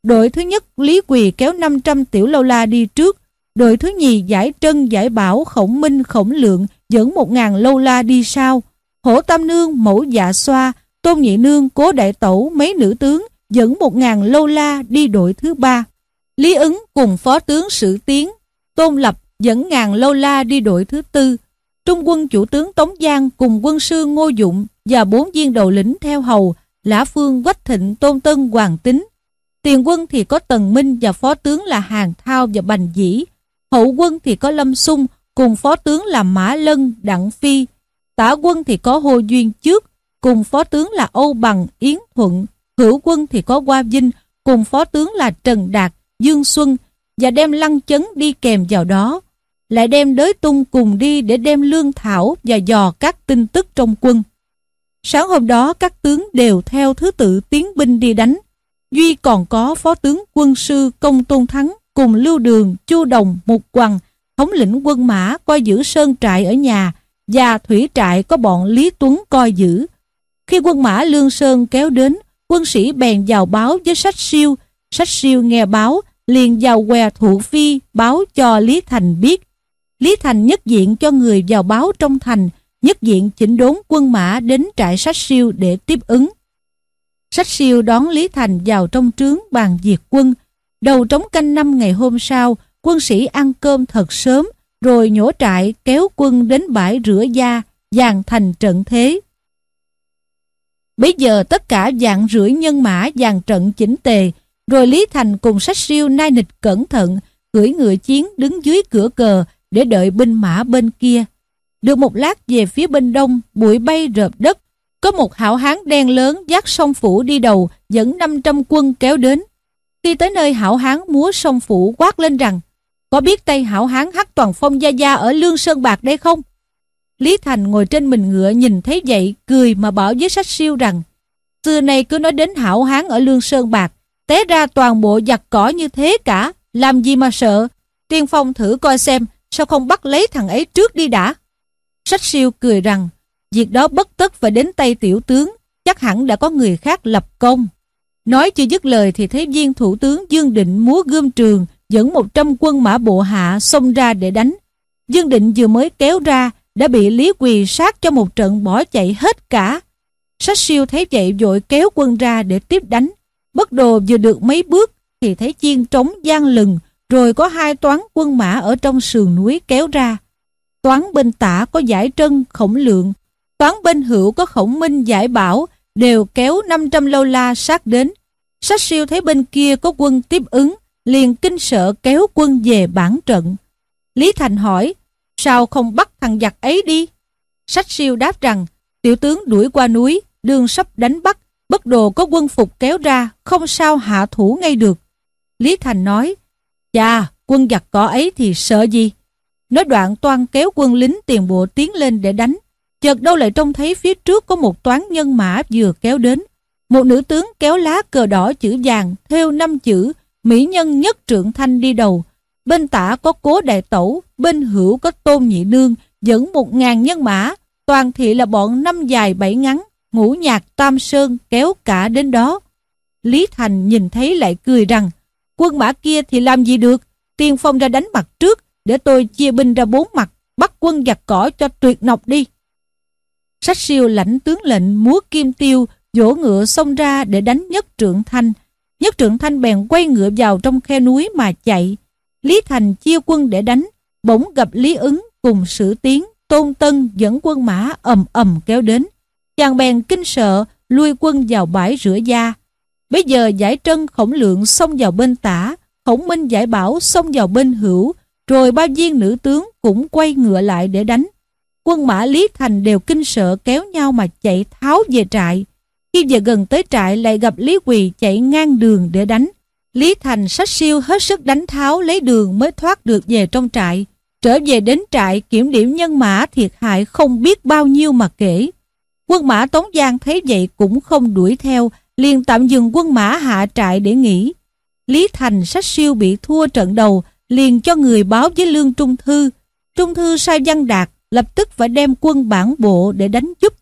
Đội thứ nhất Lý Quỳ kéo 500 tiểu lâu la đi trước, đội thứ nhì giải trân giải bảo khổng minh khổng lượng dẫn 1.000 lâu la đi sau. Hổ Tam Nương, Mẫu Dạ Xoa, Tôn Nhị Nương, Cố Đại Tẩu, mấy nữ tướng dẫn 1.000 lâu la đi đội thứ ba. Lý ứng cùng phó tướng Sử Tiến, Tôn Lập dẫn ngàn lâu la đi đội thứ tư. Trung quân chủ tướng Tống Giang cùng quân sư Ngô Dụng và bốn viên đầu lĩnh theo hầu Lã Phương, Quách Thịnh, Tôn Tân, Hoàng Tính. Tiền quân thì có Tần Minh và phó tướng là Hàng Thao và Bành Dĩ. Hậu quân thì có Lâm Sung cùng phó tướng là Mã Lân, Đặng Phi. Tả quân thì có Hồ Duyên Trước cùng phó tướng là Âu Bằng, Yến Thuận. Hữu quân thì có Qua Vinh cùng phó tướng là Trần Đạt, Dương Xuân và đem lăng chấn đi kèm vào đó. Lại đem đới tung cùng đi để đem lương thảo và dò các tin tức trong quân. Sáng hôm đó các tướng đều theo thứ tự tiến binh đi đánh. Duy còn có phó tướng quân sư Công Tôn Thắng cùng Lưu Đường, Chu Đồng, Mục Quằng, thống lĩnh quân mã coi giữ sơn trại ở nhà và thủy trại có bọn Lý Tuấn coi giữ. Khi quân mã Lương Sơn kéo đến, quân sĩ bèn vào báo với sách siêu. Sách siêu nghe báo, liền vào què thủ phi báo cho Lý Thành biết. Lý Thành nhất diện cho người vào báo trong thành, nhất diện chỉnh đốn quân mã đến trại sách siêu để tiếp ứng. Sách siêu đón Lý Thành vào trong trướng bàn diệt quân. Đầu trống canh năm ngày hôm sau, quân sĩ ăn cơm thật sớm, rồi nhổ trại kéo quân đến bãi rửa da, dàn thành trận thế. Bây giờ tất cả dạng rưỡi nhân mã dàn trận chỉnh tề, rồi Lý Thành cùng sách siêu nai nịch cẩn thận, cưỡi ngựa chiến đứng dưới cửa cờ để đợi binh mã bên kia. Được một lát về phía bên đông, bụi bay rợp đất, có một hảo hán đen lớn dắt sông phủ đi đầu, dẫn 500 quân kéo đến. Khi tới nơi hảo hán múa sông phủ quát lên rằng, có biết tay hảo hán hắc toàn phong gia gia ở Lương Sơn Bạc đây không? Lý Thành ngồi trên mình ngựa nhìn thấy vậy, cười mà bảo với sách siêu rằng, xưa nay cứ nói đến hảo hán ở Lương Sơn Bạc, té ra toàn bộ giặt cỏ như thế cả, làm gì mà sợ. Tiên Phong thử coi xem, sao không bắt lấy thằng ấy trước đi đã. Sách siêu cười rằng, việc đó bất tất phải đến tay tiểu tướng, chắc hẳn đã có người khác lập công. Nói chưa dứt lời thì thấy viên thủ tướng Dương Định múa gươm trường, dẫn 100 quân mã bộ hạ xông ra để đánh. Dương Định vừa mới kéo ra, đã bị Lý Quỳ sát cho một trận bỏ chạy hết cả. Sách siêu thấy vậy vội kéo quân ra để tiếp đánh. Bất đồ vừa được mấy bước thì thấy chiên trống gian lừng, rồi có hai toán quân mã ở trong sườn núi kéo ra. Toán bên tả có giải trân, khổng lượng, toán bên hữu có khổng minh giải bảo, đều kéo 500 lâu la sát đến. Sách siêu thấy bên kia có quân tiếp ứng, liền kinh sợ kéo quân về bản trận. Lý Thành hỏi, sao không bắt thằng giặc ấy đi? Sách siêu đáp rằng, tiểu tướng đuổi qua núi, đường sắp đánh bắt, bất đồ có quân phục kéo ra, không sao hạ thủ ngay được. Lý Thành nói, chà, quân giặc cỏ ấy thì sợ gì? Nói đoạn toan kéo quân lính tiền bộ tiến lên để đánh. Chợt đâu lại trông thấy phía trước có một toán nhân mã vừa kéo đến. Một nữ tướng kéo lá cờ đỏ chữ vàng, theo năm chữ, Mỹ nhân nhất trượng thanh đi đầu. Bên tả có cố đại tẩu, bên hữu có tôn nhị nương, dẫn một ngàn nhân mã, toàn thị là bọn năm dài bảy ngắn, ngũ nhạc tam sơn kéo cả đến đó. Lý Thành nhìn thấy lại cười rằng, quân mã kia thì làm gì được, tiên phong ra đánh mặt trước, để tôi chia binh ra bốn mặt, bắt quân giặt cỏ cho tuyệt nọc đi. Sách siêu lãnh tướng lệnh múa kim tiêu, dỗ ngựa xông ra để đánh nhất trượng thanh. Nhất trượng thanh bèn quay ngựa vào trong khe núi mà chạy. Lý Thành chia quân để đánh, bỗng gặp Lý ứng cùng sử tiến, tôn tân dẫn quân mã ầm ầm kéo đến. Chàng bèn kinh sợ, lui quân vào bãi rửa da. Bây giờ giải trân khổng lượng xông vào bên tả, khổng minh giải bảo xông vào bên hữu, rồi ba viên nữ tướng cũng quay ngựa lại để đánh. Quân mã Lý Thành đều kinh sợ kéo nhau mà chạy tháo về trại. Khi về gần tới trại lại gặp Lý Quỳ chạy ngang đường để đánh. Lý Thành sách siêu hết sức đánh tháo lấy đường mới thoát được về trong trại. Trở về đến trại kiểm điểm nhân mã thiệt hại không biết bao nhiêu mà kể. Quân mã Tống Giang thấy vậy cũng không đuổi theo, liền tạm dừng quân mã hạ trại để nghỉ. Lý Thành sách siêu bị thua trận đầu, liền cho người báo với Lương Trung Thư. Trung Thư sai Văn Đạt lập tức phải đem quân bản bộ để đánh giúp.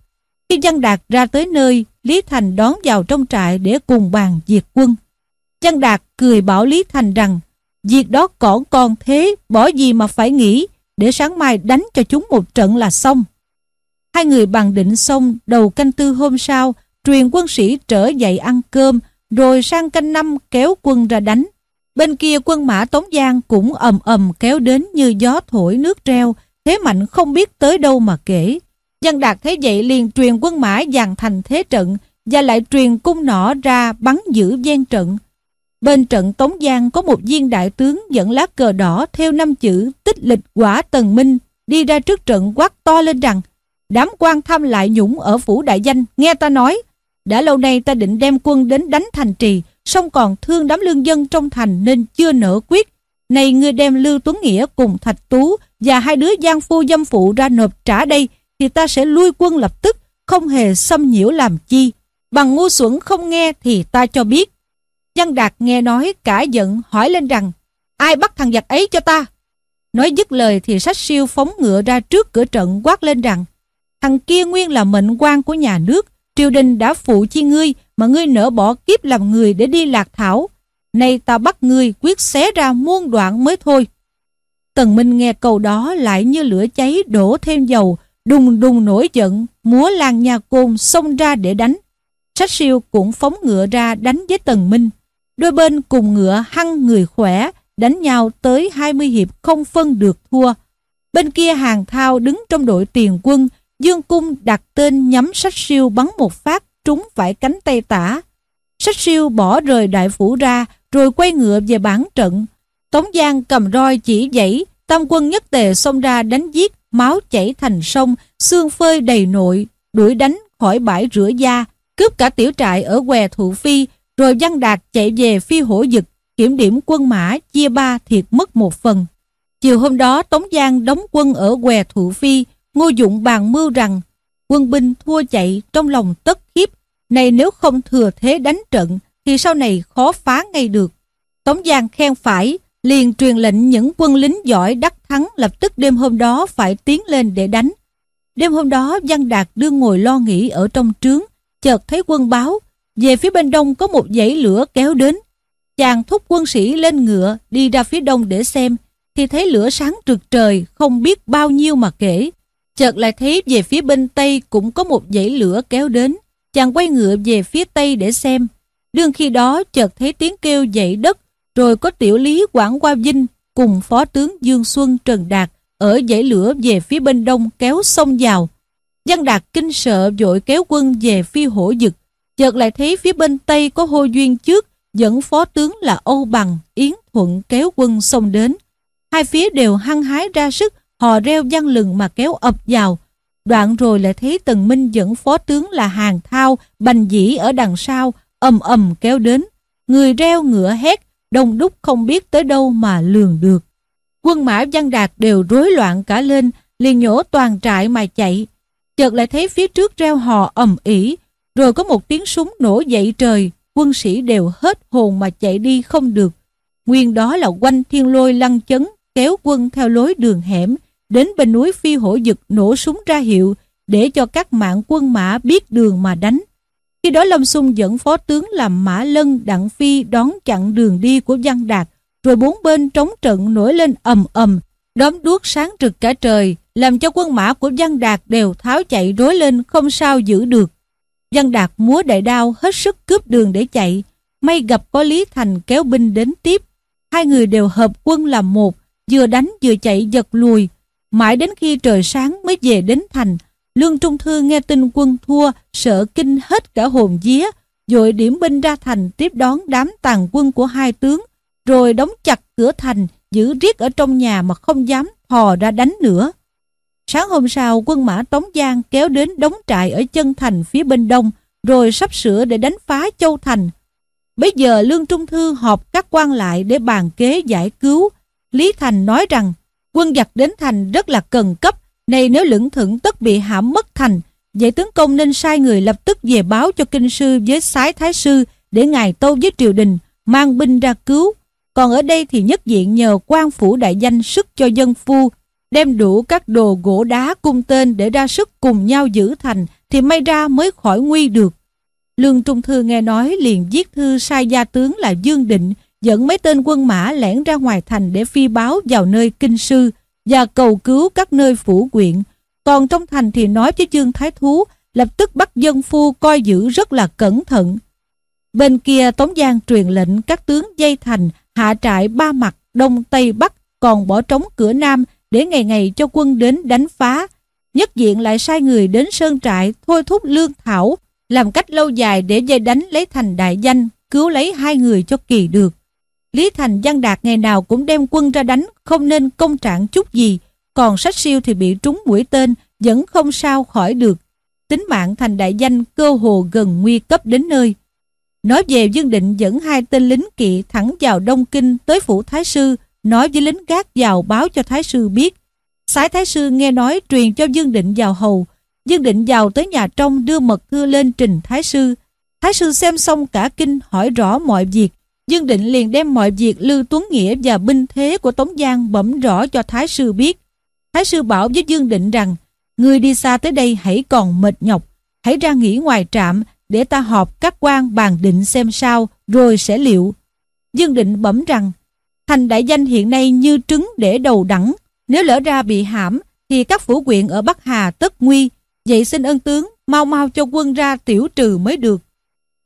Khi Văn Đạt ra tới nơi, Lý Thành đón vào trong trại để cùng bàn diệt quân. Văn Đạt cười bảo Lý Thành rằng, việc đó còn còn thế, bỏ gì mà phải nghĩ, để sáng mai đánh cho chúng một trận là xong. Hai người bàn định xong đầu canh tư hôm sau, truyền quân sĩ trở dậy ăn cơm, rồi sang canh năm kéo quân ra đánh. Bên kia quân mã Tống Giang cũng ầm ầm kéo đến như gió thổi nước treo, thế mạnh không biết tới đâu mà kể. dân Đạt thấy vậy liền truyền quân mã dàn thành thế trận và lại truyền cung nỏ ra bắn giữ gian trận. Bên trận Tống Giang có một viên đại tướng dẫn lá cờ đỏ theo năm chữ tích lịch quả tần minh đi ra trước trận quát to lên rằng đám quan tham lại nhũng ở phủ đại danh nghe ta nói đã lâu nay ta định đem quân đến đánh thành trì, song còn thương đám lương dân trong thành nên chưa nỡ quyết. Này ngươi đem Lưu Tuấn Nghĩa cùng Thạch Tú và hai đứa giang phu dâm phụ ra nộp trả đây, thì ta sẽ lui quân lập tức, không hề xâm nhiễu làm chi. Bằng ngu xuẩn không nghe thì ta cho biết. Văn Đạt nghe nói cả giận, hỏi lên rằng, ai bắt thằng giặc ấy cho ta? Nói dứt lời thì sách siêu phóng ngựa ra trước cửa trận quát lên rằng, thằng kia nguyên là mệnh quan của nhà nước triều đình đã phụ chi ngươi mà ngươi nỡ bỏ kiếp làm người để đi lạc thảo. Nay ta bắt ngươi quyết xé ra muôn đoạn mới thôi. Tần Minh nghe câu đó lại như lửa cháy đổ thêm dầu, đùng đùng nổi giận, múa lan nhà côn xông ra để đánh. Sách siêu cũng phóng ngựa ra đánh với Tần Minh. Đôi bên cùng ngựa hăng người khỏe, đánh nhau tới 20 hiệp không phân được thua. Bên kia hàng thao đứng trong đội tiền quân, Dương Cung đặt tên nhắm sách siêu bắn một phát trúng phải cánh tay tả. Sách siêu bỏ rời đại phủ ra rồi quay ngựa về bản trận. Tống Giang cầm roi chỉ dãy, tam quân nhất tề xông ra đánh giết, máu chảy thành sông, xương phơi đầy nội, đuổi đánh khỏi bãi rửa da, cướp cả tiểu trại ở què thụ phi, rồi văn đạt chạy về phi hổ dực, kiểm điểm quân mã chia ba thiệt mất một phần. Chiều hôm đó Tống Giang đóng quân ở què thụ phi, Ngô Dụng bàn mưu rằng quân binh thua chạy trong lòng tất khiếp, này nếu không thừa thế đánh trận thì sau này khó phá ngay được. Tống Giang khen phải, liền truyền lệnh những quân lính giỏi đắc thắng lập tức đêm hôm đó phải tiến lên để đánh. Đêm hôm đó Văn Đạt đương ngồi lo nghĩ ở trong trướng, chợt thấy quân báo, về phía bên đông có một dãy lửa kéo đến. Chàng thúc quân sĩ lên ngựa đi ra phía đông để xem, thì thấy lửa sáng rực trời không biết bao nhiêu mà kể. Chợt lại thấy về phía bên tây cũng có một dãy lửa kéo đến. Chàng quay ngựa về phía tây để xem. Đương khi đó chợt thấy tiếng kêu dậy đất, rồi có tiểu lý Quảng Qua Vinh cùng phó tướng Dương Xuân Trần Đạt ở dãy lửa về phía bên đông kéo sông vào. Văn Đạt kinh sợ vội kéo quân về phi hổ dực. Chợt lại thấy phía bên tây có hô duyên trước dẫn phó tướng là Âu Bằng, Yến Thuận kéo quân xông đến. Hai phía đều hăng hái ra sức hò reo văn lừng mà kéo ập vào. Đoạn rồi lại thấy Tần Minh dẫn phó tướng là Hàng Thao, Bành Dĩ ở đằng sau, ầm ầm kéo đến. Người reo ngựa hét, đông đúc không biết tới đâu mà lường được. Quân mã văn đạt đều rối loạn cả lên, liền nhổ toàn trại mà chạy. Chợt lại thấy phía trước reo hò ầm ỉ, rồi có một tiếng súng nổ dậy trời, quân sĩ đều hết hồn mà chạy đi không được. Nguyên đó là quanh thiên lôi lăng chấn, kéo quân theo lối đường hẻm, đến bên núi phi hổ dực nổ súng ra hiệu để cho các mạng quân mã biết đường mà đánh. Khi đó Lâm Xung dẫn phó tướng làm Mã Lân Đặng Phi đón chặn đường đi của Văn Đạt, rồi bốn bên trống trận nổi lên ầm ầm, đóm đuốc sáng rực cả trời, làm cho quân mã của Văn Đạt đều tháo chạy rối lên không sao giữ được. Văn Đạt múa đại đao hết sức cướp đường để chạy, may gặp có Lý Thành kéo binh đến tiếp. Hai người đều hợp quân làm một, vừa đánh vừa chạy giật lùi, Mãi đến khi trời sáng mới về đến thành, Lương Trung Thư nghe tin quân thua, sợ kinh hết cả hồn vía, dội điểm binh ra thành tiếp đón đám tàn quân của hai tướng, rồi đóng chặt cửa thành, giữ riết ở trong nhà mà không dám thò ra đánh nữa. Sáng hôm sau, quân mã Tống Giang kéo đến đóng trại ở chân thành phía bên đông, rồi sắp sửa để đánh phá Châu Thành. Bây giờ Lương Trung Thư họp các quan lại để bàn kế giải cứu. Lý Thành nói rằng Quân giặc đến thành rất là cần cấp, nay nếu lưỡng thưởng tất bị hãm mất thành, vậy tướng công nên sai người lập tức về báo cho kinh sư với sái thái sư để ngài tâu với triều đình, mang binh ra cứu. Còn ở đây thì nhất diện nhờ quan phủ đại danh sức cho dân phu, đem đủ các đồ gỗ đá cung tên để ra sức cùng nhau giữ thành thì may ra mới khỏi nguy được. Lương Trung Thư nghe nói liền viết thư sai gia tướng là Dương Định dẫn mấy tên quân mã lẻn ra ngoài thành để phi báo vào nơi kinh sư và cầu cứu các nơi phủ quyện. Còn trong thành thì nói với Dương Thái Thú, lập tức bắt dân phu coi giữ rất là cẩn thận. Bên kia Tống Giang truyền lệnh các tướng dây thành hạ trại ba mặt đông tây bắc, còn bỏ trống cửa nam để ngày ngày cho quân đến đánh phá. Nhất diện lại sai người đến sơn trại thôi thúc lương thảo, làm cách lâu dài để dây đánh lấy thành đại danh, cứu lấy hai người cho kỳ được. Lý Thành Văn Đạt ngày nào cũng đem quân ra đánh không nên công trạng chút gì còn sách siêu thì bị trúng mũi tên vẫn không sao khỏi được. Tính mạng thành đại danh cơ hồ gần nguy cấp đến nơi. Nói về Dương Định dẫn hai tên lính kỵ thẳng vào Đông Kinh tới phủ Thái Sư, nói với lính gác vào báo cho Thái Sư biết. Sái Thái Sư nghe nói truyền cho Dương Định vào hầu. Dương Định vào tới nhà trong đưa mật thư lên trình Thái Sư. Thái Sư xem xong cả kinh hỏi rõ mọi việc. Dương Định liền đem mọi việc Lưu Tuấn Nghĩa và binh thế của Tống Giang bẩm rõ cho Thái Sư biết. Thái Sư bảo với Dương Định rằng, Người đi xa tới đây hãy còn mệt nhọc, Hãy ra nghỉ ngoài trạm Để ta họp các quan bàn định xem sao Rồi sẽ liệu. Dương Định bẩm rằng, Thành đại danh hiện nay như trứng để đầu đẳng, Nếu lỡ ra bị hãm Thì các phủ quyện ở Bắc Hà tất nguy. Vậy xin ân tướng Mau mau cho quân ra tiểu trừ mới được.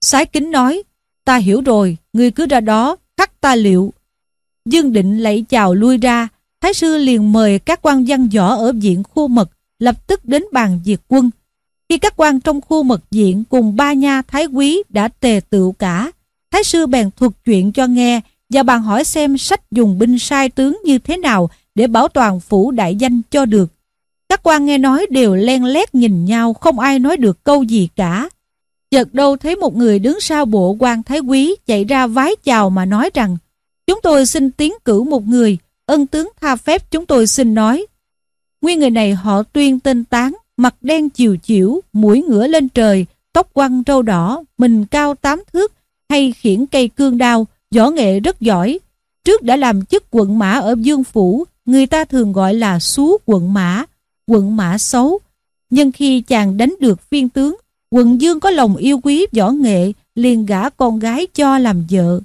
Sái kính nói Ta hiểu rồi, ngươi cứ ra đó Khắc ta liệu Dương Định lạy chào lui ra Thái sư liền mời các quan văn võ ở viện khu mật lập tức đến bàn diệt quân. Khi các quan trong khu mật diện cùng ba nha thái quý đã tề tựu cả, thái sư bèn thuật chuyện cho nghe và bàn hỏi xem sách dùng binh sai tướng như thế nào để bảo toàn phủ đại danh cho được. Các quan nghe nói đều len lét nhìn nhau không ai nói được câu gì cả. Chợt đâu thấy một người đứng sau bộ quan thái quý chạy ra vái chào mà nói rằng Chúng tôi xin tiến cử một người, ân tướng tha phép chúng tôi xin nói. Nguyên người này họ tuyên tên tán, mặt đen chiều chiểu, mũi ngửa lên trời, tóc quăng râu đỏ, mình cao tám thước, hay khiển cây cương đao, võ nghệ rất giỏi. Trước đã làm chức quận mã ở Dương Phủ, người ta thường gọi là xú quận mã, quận mã xấu. Nhưng khi chàng đánh được viên tướng, quận Dương có lòng yêu quý võ nghệ, liền gả con gái cho làm vợ.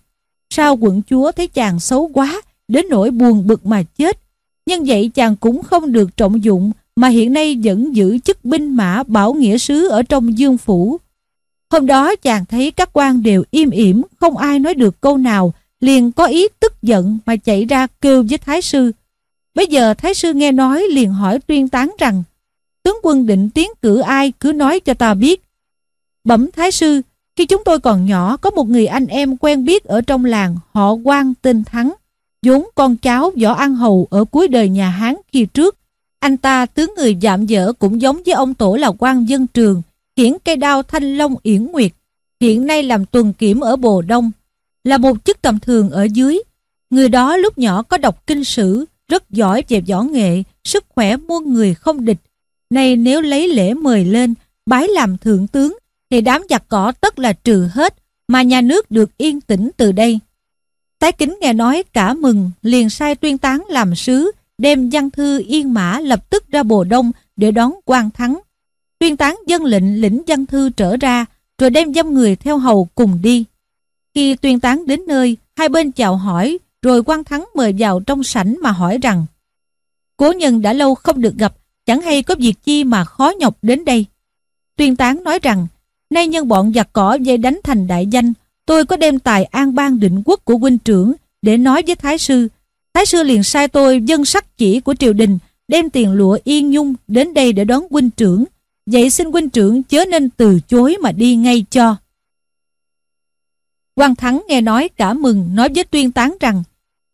Sao quận chúa thấy chàng xấu quá, đến nỗi buồn bực mà chết. Nhưng vậy chàng cũng không được trọng dụng mà hiện nay vẫn giữ chức binh mã bảo nghĩa sứ ở trong dương phủ. Hôm đó chàng thấy các quan đều im ỉm, không ai nói được câu nào, liền có ý tức giận mà chạy ra kêu với Thái Sư. Bây giờ Thái Sư nghe nói liền hỏi tuyên tán rằng tướng quân định tiến cử ai cứ nói cho ta biết. Bẩm Thái Sư, khi chúng tôi còn nhỏ có một người anh em quen biết ở trong làng họ quan tên Thắng vốn con cháu võ an hầu ở cuối đời nhà Hán khi trước. Anh ta tướng người dạm dở cũng giống với ông tổ là quan dân trường, khiển cây đao thanh long yển nguyệt, hiện nay làm tuần kiểm ở Bồ Đông. Là một chức tầm thường ở dưới, người đó lúc nhỏ có đọc kinh sử, rất giỏi về võ nghệ, sức khỏe muôn người không địch. Nay nếu lấy lễ mời lên, bái làm thượng tướng, thì đám giặc cỏ tất là trừ hết, mà nhà nước được yên tĩnh từ đây. Tái kính nghe nói cả mừng, liền sai tuyên tán làm sứ, đem văn thư yên mã lập tức ra bồ đông để đón quan thắng. Tuyên tán dân lệnh lĩnh văn thư trở ra, rồi đem dâm người theo hầu cùng đi. Khi tuyên tán đến nơi, hai bên chào hỏi, rồi quan thắng mời vào trong sảnh mà hỏi rằng Cố nhân đã lâu không được gặp, chẳng hay có việc chi mà khó nhọc đến đây. Tuyên tán nói rằng, nay nhân bọn giặc cỏ dây đánh thành đại danh, tôi có đem tài an bang định quốc của huynh trưởng để nói với Thái sư. Thái sư liền sai tôi dân sắc chỉ của triều đình đem tiền lụa yên nhung đến đây để đón huynh trưởng. Vậy xin huynh trưởng chớ nên từ chối mà đi ngay cho. quang Thắng nghe nói cả mừng nói với tuyên tán rằng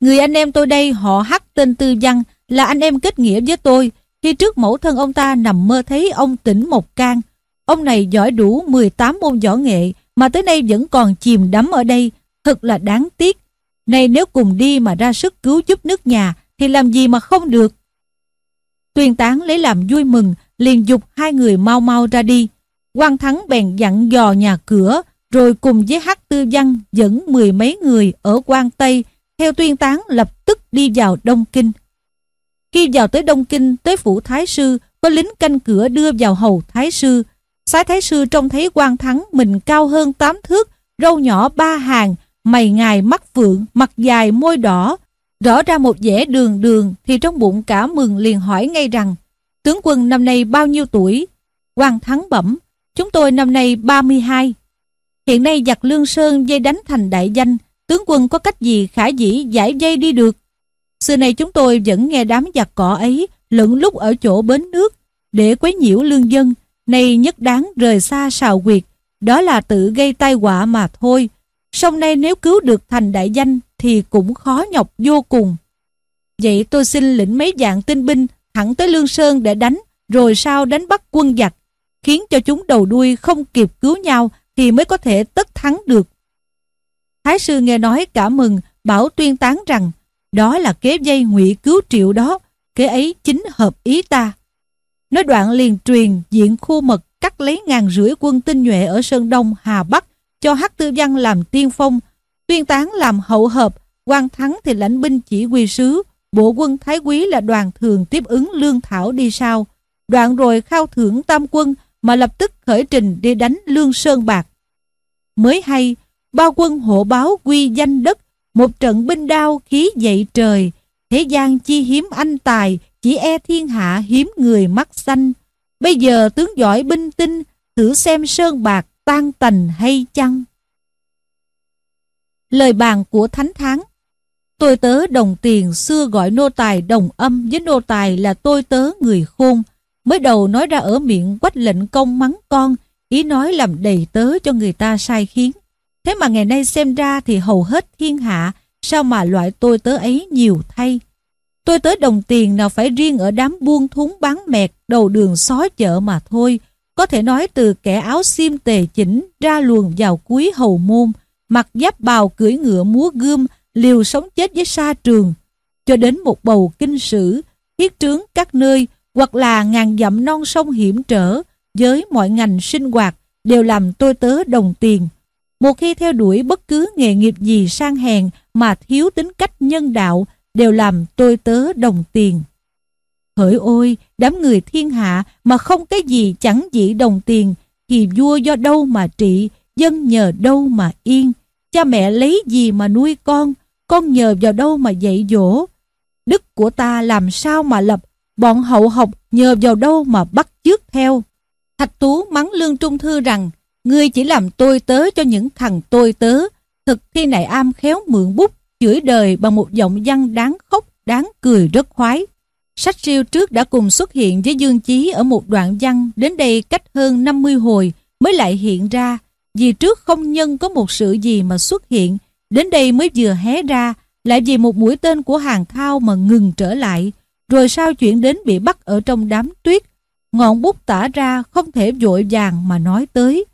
Người anh em tôi đây họ hắc tên Tư Văn là anh em kết nghĩa với tôi. Khi trước mẫu thân ông ta nằm mơ thấy ông tỉnh một can. Ông này giỏi đủ 18 môn võ nghệ mà tới nay vẫn còn chìm đắm ở đây, thật là đáng tiếc. Này nếu cùng đi mà ra sức cứu giúp nước nhà, thì làm gì mà không được. Tuyên tán lấy làm vui mừng, liền dục hai người mau mau ra đi. quang Thắng bèn dặn dò nhà cửa, rồi cùng với hát tư văn dẫn mười mấy người ở quan Tây, theo tuyên tán lập tức đi vào Đông Kinh. Khi vào tới Đông Kinh, tới phủ Thái Sư, có lính canh cửa đưa vào hầu Thái Sư, Sái Thái Sư trông thấy quan thắng mình cao hơn tám thước, râu nhỏ ba hàng, mày ngài mắt vượng, mặt dài môi đỏ. Rõ ra một vẻ đường đường thì trong bụng cả mừng liền hỏi ngay rằng tướng quân năm nay bao nhiêu tuổi? quan thắng bẩm, chúng tôi năm nay 32. Hiện nay giặc Lương Sơn dây đánh thành đại danh, tướng quân có cách gì khả dĩ giải dây đi được. Xưa nay chúng tôi vẫn nghe đám giặc cỏ ấy lẫn lúc ở chỗ bến nước để quấy nhiễu lương dân, nay nhất đáng rời xa sào quyệt, đó là tự gây tai họa mà thôi. Song nay nếu cứu được thành đại danh thì cũng khó nhọc vô cùng. Vậy tôi xin lĩnh mấy dạng tinh binh thẳng tới Lương Sơn để đánh, rồi sau đánh bắt quân giặc, khiến cho chúng đầu đuôi không kịp cứu nhau thì mới có thể tất thắng được. Thái sư nghe nói cả mừng, bảo tuyên tán rằng đó là kế dây ngụy cứu triệu đó, kế ấy chính hợp ý ta. Nói đoạn liền truyền diện khu mật cắt lấy ngàn rưỡi quân tinh nhuệ ở Sơn Đông, Hà Bắc cho Hắc Tư Văn làm tiên phong, tuyên tán làm hậu hợp, quan thắng thì lãnh binh chỉ huy sứ, bộ quân Thái Quý là đoàn thường tiếp ứng lương thảo đi sau. Đoạn rồi khao thưởng tam quân mà lập tức khởi trình đi đánh lương sơn bạc. Mới hay, bao quân hộ báo quy danh đất, một trận binh đao khí dậy trời, thế gian chi hiếm anh tài, chỉ e thiên hạ hiếm người mắt xanh. Bây giờ tướng giỏi binh tinh, thử xem sơn bạc tan tành hay chăng? Lời bàn của Thánh Tháng Tôi tớ đồng tiền xưa gọi nô tài đồng âm với nô tài là tôi tớ người khôn. Mới đầu nói ra ở miệng quách lệnh công mắng con, ý nói làm đầy tớ cho người ta sai khiến. Thế mà ngày nay xem ra thì hầu hết thiên hạ, sao mà loại tôi tớ ấy nhiều thay. Tôi tới đồng tiền nào phải riêng ở đám buôn thúng bán mẹt đầu đường xó chợ mà thôi. Có thể nói từ kẻ áo xiêm tề chỉnh ra luồn vào cuối hầu môn, mặc giáp bào cưỡi ngựa múa gươm, liều sống chết với sa trường, cho đến một bầu kinh sử, thiết trướng các nơi hoặc là ngàn dặm non sông hiểm trở với mọi ngành sinh hoạt đều làm tôi tớ đồng tiền. Một khi theo đuổi bất cứ nghề nghiệp gì sang hèn mà thiếu tính cách nhân đạo đều làm tôi tớ đồng tiền. Hỡi ôi, đám người thiên hạ mà không cái gì chẳng dĩ đồng tiền thì vua do đâu mà trị, dân nhờ đâu mà yên, cha mẹ lấy gì mà nuôi con, con nhờ vào đâu mà dạy dỗ. Đức của ta làm sao mà lập, bọn hậu học nhờ vào đâu mà bắt chước theo. Thạch Tú mắng Lương Trung Thư rằng, ngươi chỉ làm tôi tớ cho những thằng tôi tớ. Thực thi này am khéo mượn bút, chửi đời bằng một giọng văn đáng khóc, đáng cười rất khoái. Sách siêu trước đã cùng xuất hiện với Dương Chí ở một đoạn văn đến đây cách hơn 50 hồi mới lại hiện ra. Vì trước không nhân có một sự gì mà xuất hiện, Đến đây mới vừa hé ra, lại vì một mũi tên của hàng thao mà ngừng trở lại, rồi sao chuyện đến bị bắt ở trong đám tuyết. Ngọn bút tả ra không thể vội vàng mà nói tới.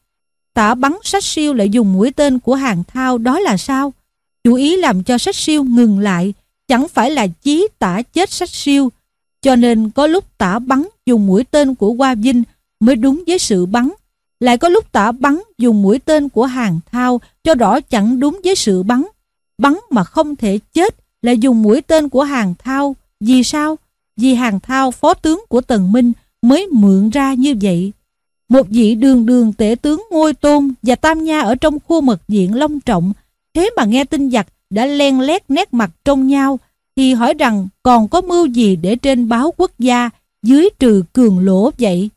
Tả bắn sách siêu lại dùng mũi tên của hàng thao đó là sao? Chủ ý làm cho sách siêu ngừng lại, chẳng phải là chí tả chết sách siêu. Cho nên có lúc tả bắn dùng mũi tên của Hoa Vinh mới đúng với sự bắn lại có lúc tả bắn dùng mũi tên của hàng thao cho rõ chẳng đúng với sự bắn. Bắn mà không thể chết lại dùng mũi tên của hàng thao. Vì sao? Vì hàng thao phó tướng của Tần Minh mới mượn ra như vậy. Một vị đường đường tể tướng ngôi tôn và tam nha ở trong khu mật diện long trọng thế mà nghe tin giặc đã len lét nét mặt trong nhau, thì hỏi rằng còn có mưu gì để trên báo quốc gia dưới trừ cường lỗ vậy?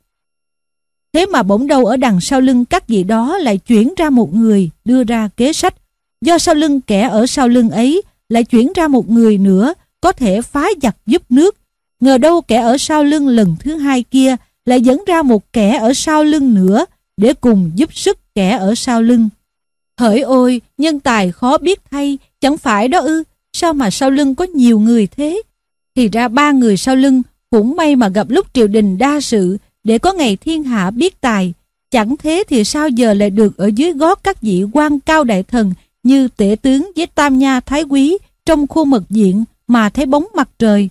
Thế mà bỗng đâu ở đằng sau lưng các vị đó lại chuyển ra một người đưa ra kế sách. Do sau lưng kẻ ở sau lưng ấy lại chuyển ra một người nữa có thể phá giặc giúp nước. Ngờ đâu kẻ ở sau lưng lần thứ hai kia lại dẫn ra một kẻ ở sau lưng nữa để cùng giúp sức kẻ ở sau lưng. Hỡi ôi, nhân tài khó biết thay, chẳng phải đó ư, sao mà sau lưng có nhiều người thế? Thì ra ba người sau lưng cũng may mà gặp lúc triều đình đa sự để có ngày thiên hạ biết tài. Chẳng thế thì sao giờ lại được ở dưới gót các vị quan cao đại thần như tể tướng với tam nha thái quý trong khu mật diện mà thấy bóng mặt trời.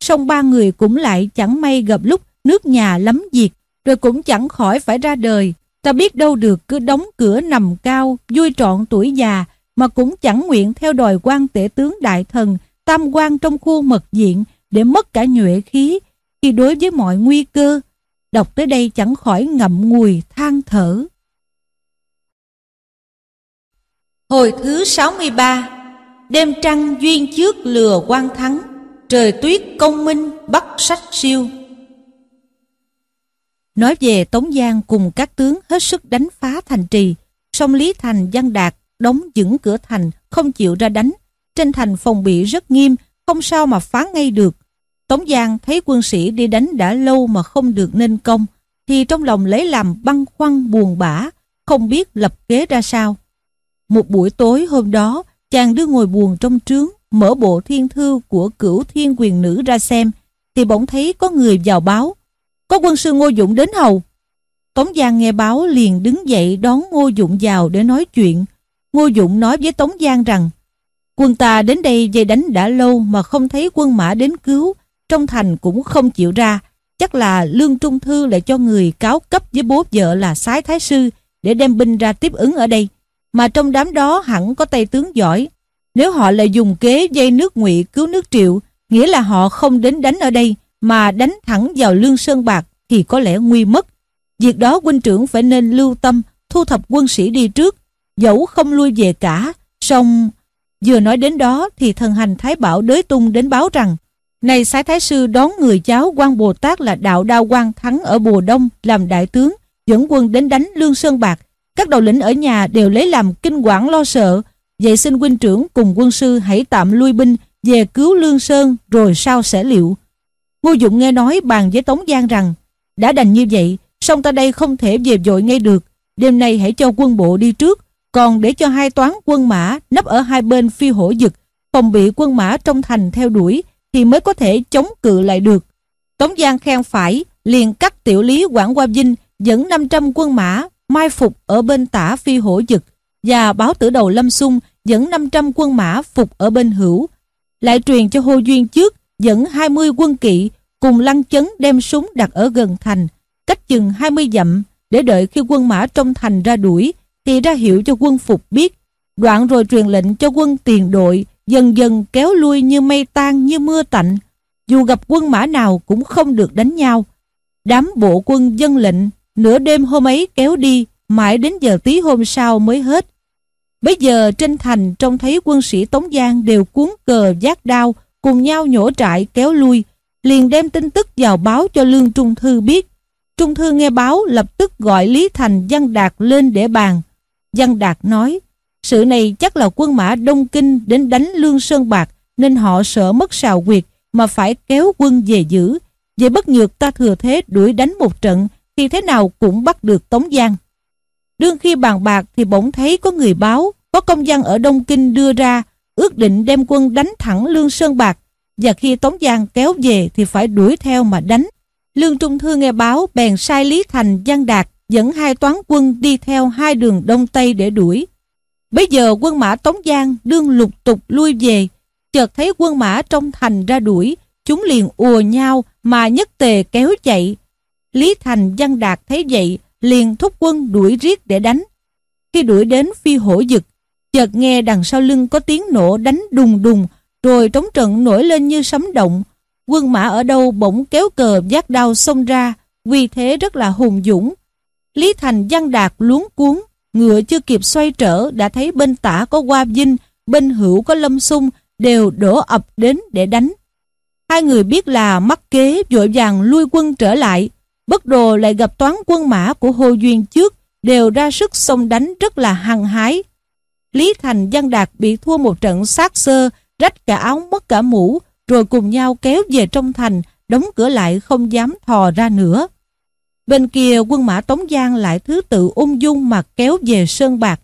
Song ba người cũng lại chẳng may gặp lúc nước nhà lắm diệt, rồi cũng chẳng khỏi phải ra đời. Ta biết đâu được cứ đóng cửa nằm cao, vui trọn tuổi già, mà cũng chẳng nguyện theo đòi quan tể tướng đại thần, tam quan trong khu mật diện để mất cả nhuệ khí, khi đối với mọi nguy cơ, Đọc tới đây chẳng khỏi ngậm ngùi than thở. Hồi thứ 63 Đêm trăng duyên trước lừa quan thắng Trời tuyết công minh bắt sách siêu Nói về Tống Giang cùng các tướng hết sức đánh phá thành trì song Lý Thành Văn Đạt đóng vững cửa thành, không chịu ra đánh. Trên thành phòng bị rất nghiêm, không sao mà phá ngay được. Tống Giang thấy quân sĩ đi đánh đã lâu mà không được nên công, thì trong lòng lấy làm băn khoăn buồn bã, không biết lập kế ra sao. Một buổi tối hôm đó, chàng đưa ngồi buồn trong trướng, mở bộ thiên thư của cửu thiên quyền nữ ra xem, thì bỗng thấy có người vào báo. Có quân sư Ngô Dụng đến hầu. Tống Giang nghe báo liền đứng dậy đón Ngô Dụng vào để nói chuyện. Ngô Dụng nói với Tống Giang rằng Quân ta đến đây dây đánh đã lâu mà không thấy quân mã đến cứu, trong thành cũng không chịu ra. Chắc là Lương Trung Thư lại cho người cáo cấp với bố vợ là Sái Thái Sư để đem binh ra tiếp ứng ở đây. Mà trong đám đó hẳn có tay tướng giỏi. Nếu họ lại dùng kế dây nước ngụy cứu nước triệu, nghĩa là họ không đến đánh ở đây, mà đánh thẳng vào Lương Sơn Bạc thì có lẽ nguy mất. Việc đó huynh trưởng phải nên lưu tâm, thu thập quân sĩ đi trước, dẫu không lui về cả, song Vừa nói đến đó thì thần hành Thái Bảo đới tung đến báo rằng Này Sái Thái Sư đón người cháu quan Bồ Tát là đạo đao quan thắng ở Bồ Đông làm đại tướng, dẫn quân đến đánh Lương Sơn Bạc. Các đầu lĩnh ở nhà đều lấy làm kinh quản lo sợ. Vậy xin huynh trưởng cùng quân sư hãy tạm lui binh về cứu Lương Sơn rồi sao sẽ liệu. Ngô Dụng nghe nói bàn với Tống Giang rằng đã đành như vậy, song ta đây không thể về vội ngay được. Đêm nay hãy cho quân bộ đi trước, còn để cho hai toán quân mã nấp ở hai bên phi hổ dực, phòng bị quân mã trong thành theo đuổi thì mới có thể chống cự lại được. Tống Giang khen phải, liền cắt tiểu lý Quảng Qua Vinh dẫn 500 quân mã mai phục ở bên tả phi hổ dực và báo tử đầu Lâm Xung dẫn 500 quân mã phục ở bên hữu. Lại truyền cho Hồ Duyên trước dẫn 20 quân kỵ cùng lăng chấn đem súng đặt ở gần thành, cách chừng 20 dặm để đợi khi quân mã trong thành ra đuổi thì ra hiệu cho quân phục biết, đoạn rồi truyền lệnh cho quân tiền đội dần dần kéo lui như mây tan như mưa tạnh, dù gặp quân mã nào cũng không được đánh nhau. Đám bộ quân dân lệnh nửa đêm hôm ấy kéo đi, mãi đến giờ tí hôm sau mới hết. Bây giờ trên thành trông thấy quân sĩ Tống Giang đều cuốn cờ giác đao, cùng nhau nhổ trại kéo lui, liền đem tin tức vào báo cho Lương Trung Thư biết. Trung Thư nghe báo lập tức gọi Lý Thành Văn Đạt lên để bàn. Văn Đạt nói, sự này chắc là quân mã Đông Kinh đến đánh Lương Sơn Bạc nên họ sợ mất sào quyệt mà phải kéo quân về giữ. Vậy bất nhược ta thừa thế đuổi đánh một trận thì thế nào cũng bắt được Tống Giang. Đương khi bàn bạc thì bỗng thấy có người báo có công văn ở Đông Kinh đưa ra ước định đem quân đánh thẳng Lương Sơn Bạc và khi Tống Giang kéo về thì phải đuổi theo mà đánh. Lương Trung Thư nghe báo bèn sai Lý Thành Giang Đạt dẫn hai toán quân đi theo hai đường đông tây để đuổi. Bây giờ quân mã Tống Giang đương lục tục lui về, chợt thấy quân mã trong thành ra đuổi, chúng liền ùa nhau mà nhất tề kéo chạy. Lý Thành Giang Đạt thấy vậy, liền thúc quân đuổi riết để đánh. Khi đuổi đến phi hổ dực, chợt nghe đằng sau lưng có tiếng nổ đánh đùng đùng, rồi trống trận nổi lên như sấm động. Quân mã ở đâu bỗng kéo cờ giác đao xông ra, vì thế rất là hùng dũng, Lý Thành văn đạt luống cuốn, ngựa chưa kịp xoay trở đã thấy bên tả có Hoa Vinh, bên hữu có Lâm Sung đều đổ ập đến để đánh. Hai người biết là mắc kế vội vàng lui quân trở lại, bất đồ lại gặp toán quân mã của Hồ Duyên trước đều ra sức xông đánh rất là hăng hái. Lý Thành văn đạt bị thua một trận sát sơ, rách cả áo mất cả mũ, rồi cùng nhau kéo về trong thành, đóng cửa lại không dám thò ra nữa. Bên kia quân mã Tống Giang lại thứ tự ung dung mà kéo về Sơn Bạc.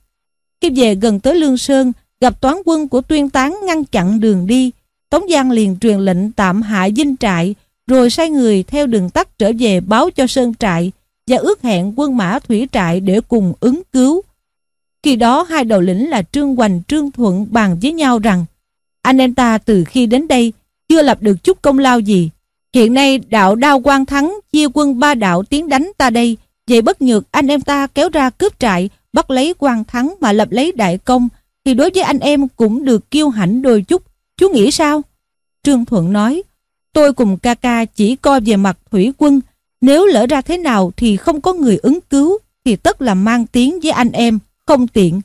Khi về gần tới Lương Sơn, gặp toán quân của tuyên tán ngăn chặn đường đi. Tống Giang liền truyền lệnh tạm hạ dinh trại, rồi sai người theo đường tắt trở về báo cho Sơn trại và ước hẹn quân mã thủy trại để cùng ứng cứu. Khi đó hai đầu lĩnh là Trương Hoành Trương Thuận bàn với nhau rằng anh em ta từ khi đến đây chưa lập được chút công lao gì Hiện nay đạo đao quan thắng chia quân ba đạo tiến đánh ta đây, vậy bất nhược anh em ta kéo ra cướp trại, bắt lấy quan thắng mà lập lấy đại công, thì đối với anh em cũng được kiêu hãnh đôi chút. Chú nghĩ sao? Trương Thuận nói, tôi cùng ca ca chỉ coi về mặt thủy quân, nếu lỡ ra thế nào thì không có người ứng cứu, thì tất là mang tiếng với anh em, không tiện.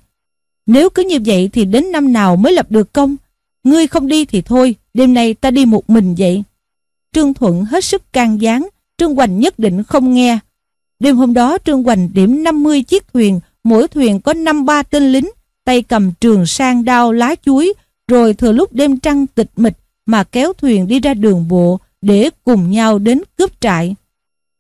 Nếu cứ như vậy thì đến năm nào mới lập được công? Ngươi không đi thì thôi, đêm nay ta đi một mình vậy. Trương Thuận hết sức can gián, Trương Hoành nhất định không nghe. Đêm hôm đó Trương Hoành điểm 50 chiếc thuyền, mỗi thuyền có 5-3 tên lính, tay cầm trường sang đao lá chuối, rồi thừa lúc đêm trăng tịch mịch mà kéo thuyền đi ra đường bộ để cùng nhau đến cướp trại.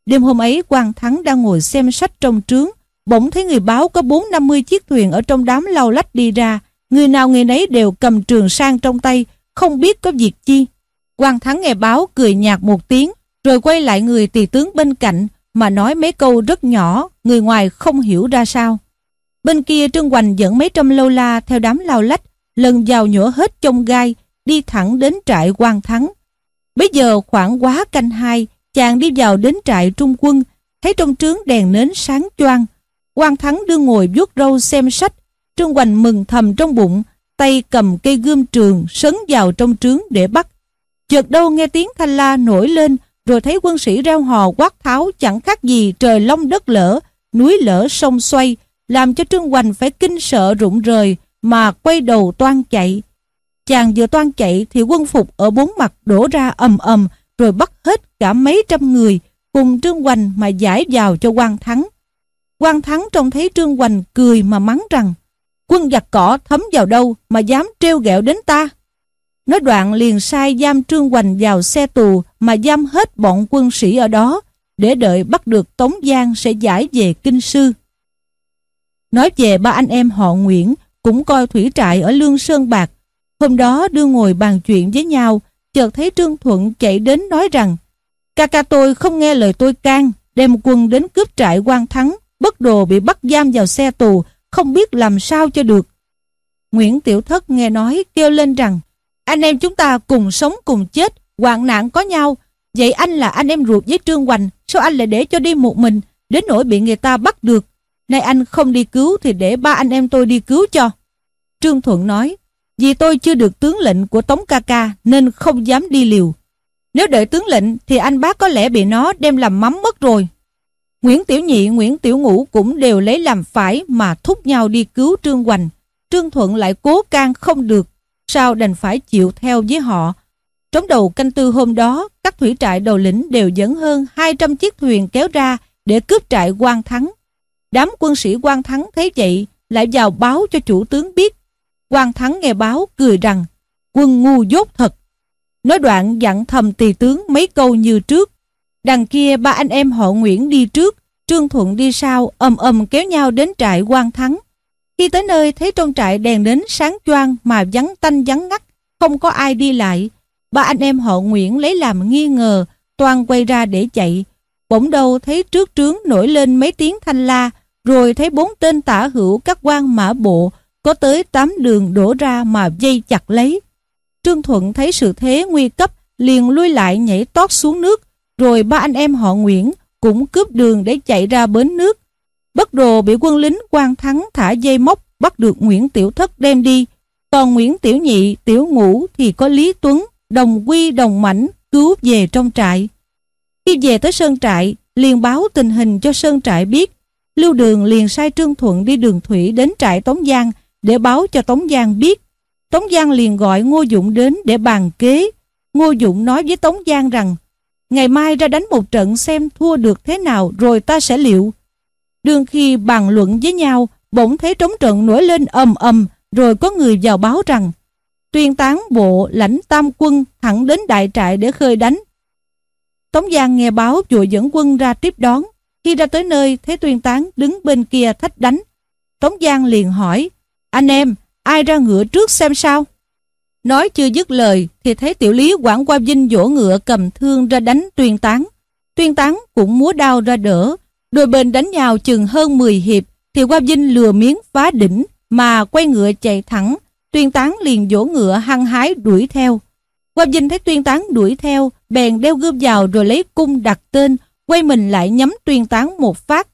Đêm hôm ấy quang Thắng đang ngồi xem sách trong trướng, bỗng thấy người báo có bốn năm mươi chiếc thuyền ở trong đám lau lách đi ra, người nào người nấy đều cầm trường sang trong tay, không biết có việc chi. quan Thắng nghe báo cười nhạt một tiếng, rồi quay lại người tỳ tướng bên cạnh mà nói mấy câu rất nhỏ, người ngoài không hiểu ra sao. Bên kia Trương Hoành dẫn mấy trăm lâu la theo đám lao lách, lần vào nhổ hết trong gai, đi thẳng đến trại quan thắng. Bây giờ khoảng quá canh hai, chàng đi vào đến trại trung quân, thấy trong trướng đèn nến sáng choang. quan thắng đưa ngồi vuốt râu xem sách, Trương Hoành mừng thầm trong bụng, tay cầm cây gươm trường sấn vào trong trướng để bắt. Chợt đâu nghe tiếng thanh la nổi lên, rồi thấy quân sĩ reo hò quát tháo chẳng khác gì trời long đất lở, núi lở sông xoay, làm cho Trương Hoành phải kinh sợ rụng rời mà quay đầu toan chạy. Chàng vừa toan chạy thì quân phục ở bốn mặt đổ ra ầm ầm rồi bắt hết cả mấy trăm người cùng Trương Hoành mà giải vào cho quan Thắng. quan Thắng trông thấy Trương Hoành cười mà mắng rằng quân giặc cỏ thấm vào đâu mà dám treo ghẹo đến ta. Nói đoạn liền sai giam Trương Hoành vào xe tù mà giam hết bọn quân sĩ ở đó để đợi bắt được Tống Giang sẽ giải về Kinh Sư. Nói về ba anh em họ Nguyễn cũng coi thủy trại ở Lương Sơn Bạc. Hôm đó đưa ngồi bàn chuyện với nhau, chợt thấy Trương Thuận chạy đến nói rằng ca ca tôi không nghe lời tôi can, đem quân đến cướp trại quan thắng, bất đồ bị bắt giam vào xe tù, không biết làm sao cho được. Nguyễn Tiểu Thất nghe nói kêu lên rằng anh em chúng ta cùng sống cùng chết, hoạn nạn có nhau. Vậy anh là anh em ruột với Trương Hoành, sao anh lại để cho đi một mình, đến nỗi bị người ta bắt được. Nay anh không đi cứu thì để ba anh em tôi đi cứu cho. Trương Thuận nói, vì tôi chưa được tướng lệnh của Tống Ca Ca nên không dám đi liều. Nếu đợi tướng lệnh thì anh bác có lẽ bị nó đem làm mắm mất rồi. Nguyễn Tiểu Nhị, Nguyễn Tiểu Ngũ cũng đều lấy làm phải mà thúc nhau đi cứu Trương Hoành. Trương Thuận lại cố can không được, sao đành phải chịu theo với họ. Trống đầu canh tư hôm đó, các thủy trại đầu lĩnh đều dẫn hơn 200 chiếc thuyền kéo ra để cướp trại quan thắng. Đám quân sĩ quan thắng thấy vậy, lại vào báo cho chủ tướng biết. quan thắng nghe báo cười rằng, quân ngu dốt thật. Nói đoạn dặn thầm tỳ tướng mấy câu như trước. Đằng kia ba anh em họ Nguyễn đi trước, Trương Thuận đi sau, ầm ầm kéo nhau đến trại quan thắng. Khi tới nơi thấy trong trại đèn đến sáng choang mà vắng tanh vắng ngắt, không có ai đi lại. Ba anh em họ Nguyễn lấy làm nghi ngờ, toàn quay ra để chạy. Bỗng đầu thấy trước trướng nổi lên mấy tiếng thanh la, rồi thấy bốn tên tả hữu các quan mã bộ có tới tám đường đổ ra mà dây chặt lấy. Trương Thuận thấy sự thế nguy cấp, liền lui lại nhảy tót xuống nước, rồi ba anh em họ Nguyễn cũng cướp đường để chạy ra bến nước. Bất đồ bị quân lính quan thắng thả dây móc bắt được Nguyễn Tiểu Thất đem đi. Còn Nguyễn Tiểu Nhị, Tiểu Ngũ thì có Lý Tuấn, Đồng Quy, Đồng Mảnh cứu về trong trại. Khi về tới sơn trại, liền báo tình hình cho sơn trại biết. Lưu Đường liền sai Trương Thuận đi đường thủy đến trại Tống Giang để báo cho Tống Giang biết. Tống Giang liền gọi Ngô Dụng đến để bàn kế. Ngô Dụng nói với Tống Giang rằng ngày mai ra đánh một trận xem thua được thế nào rồi ta sẽ liệu. Đương khi bàn luận với nhau, bỗng thấy trống trận nổi lên ầm ầm, rồi có người vào báo rằng tuyên tán bộ lãnh tam quân thẳng đến đại trại để khơi đánh. Tống Giang nghe báo vội dẫn quân ra tiếp đón. Khi ra tới nơi, thấy tuyên tán đứng bên kia thách đánh. Tống Giang liền hỏi, anh em, ai ra ngựa trước xem sao? Nói chưa dứt lời, thì thấy tiểu lý Quảng Qua Vinh vỗ ngựa cầm thương ra đánh tuyên tán. Tuyên tán cũng múa đao ra đỡ, Đôi bên đánh nhau chừng hơn 10 hiệp thì Qua Vinh lừa miếng phá đỉnh mà quay ngựa chạy thẳng. Tuyên tán liền vỗ ngựa hăng hái đuổi theo. Qua Vinh thấy tuyên tán đuổi theo, bèn đeo gươm vào rồi lấy cung đặt tên, quay mình lại nhắm tuyên tán một phát.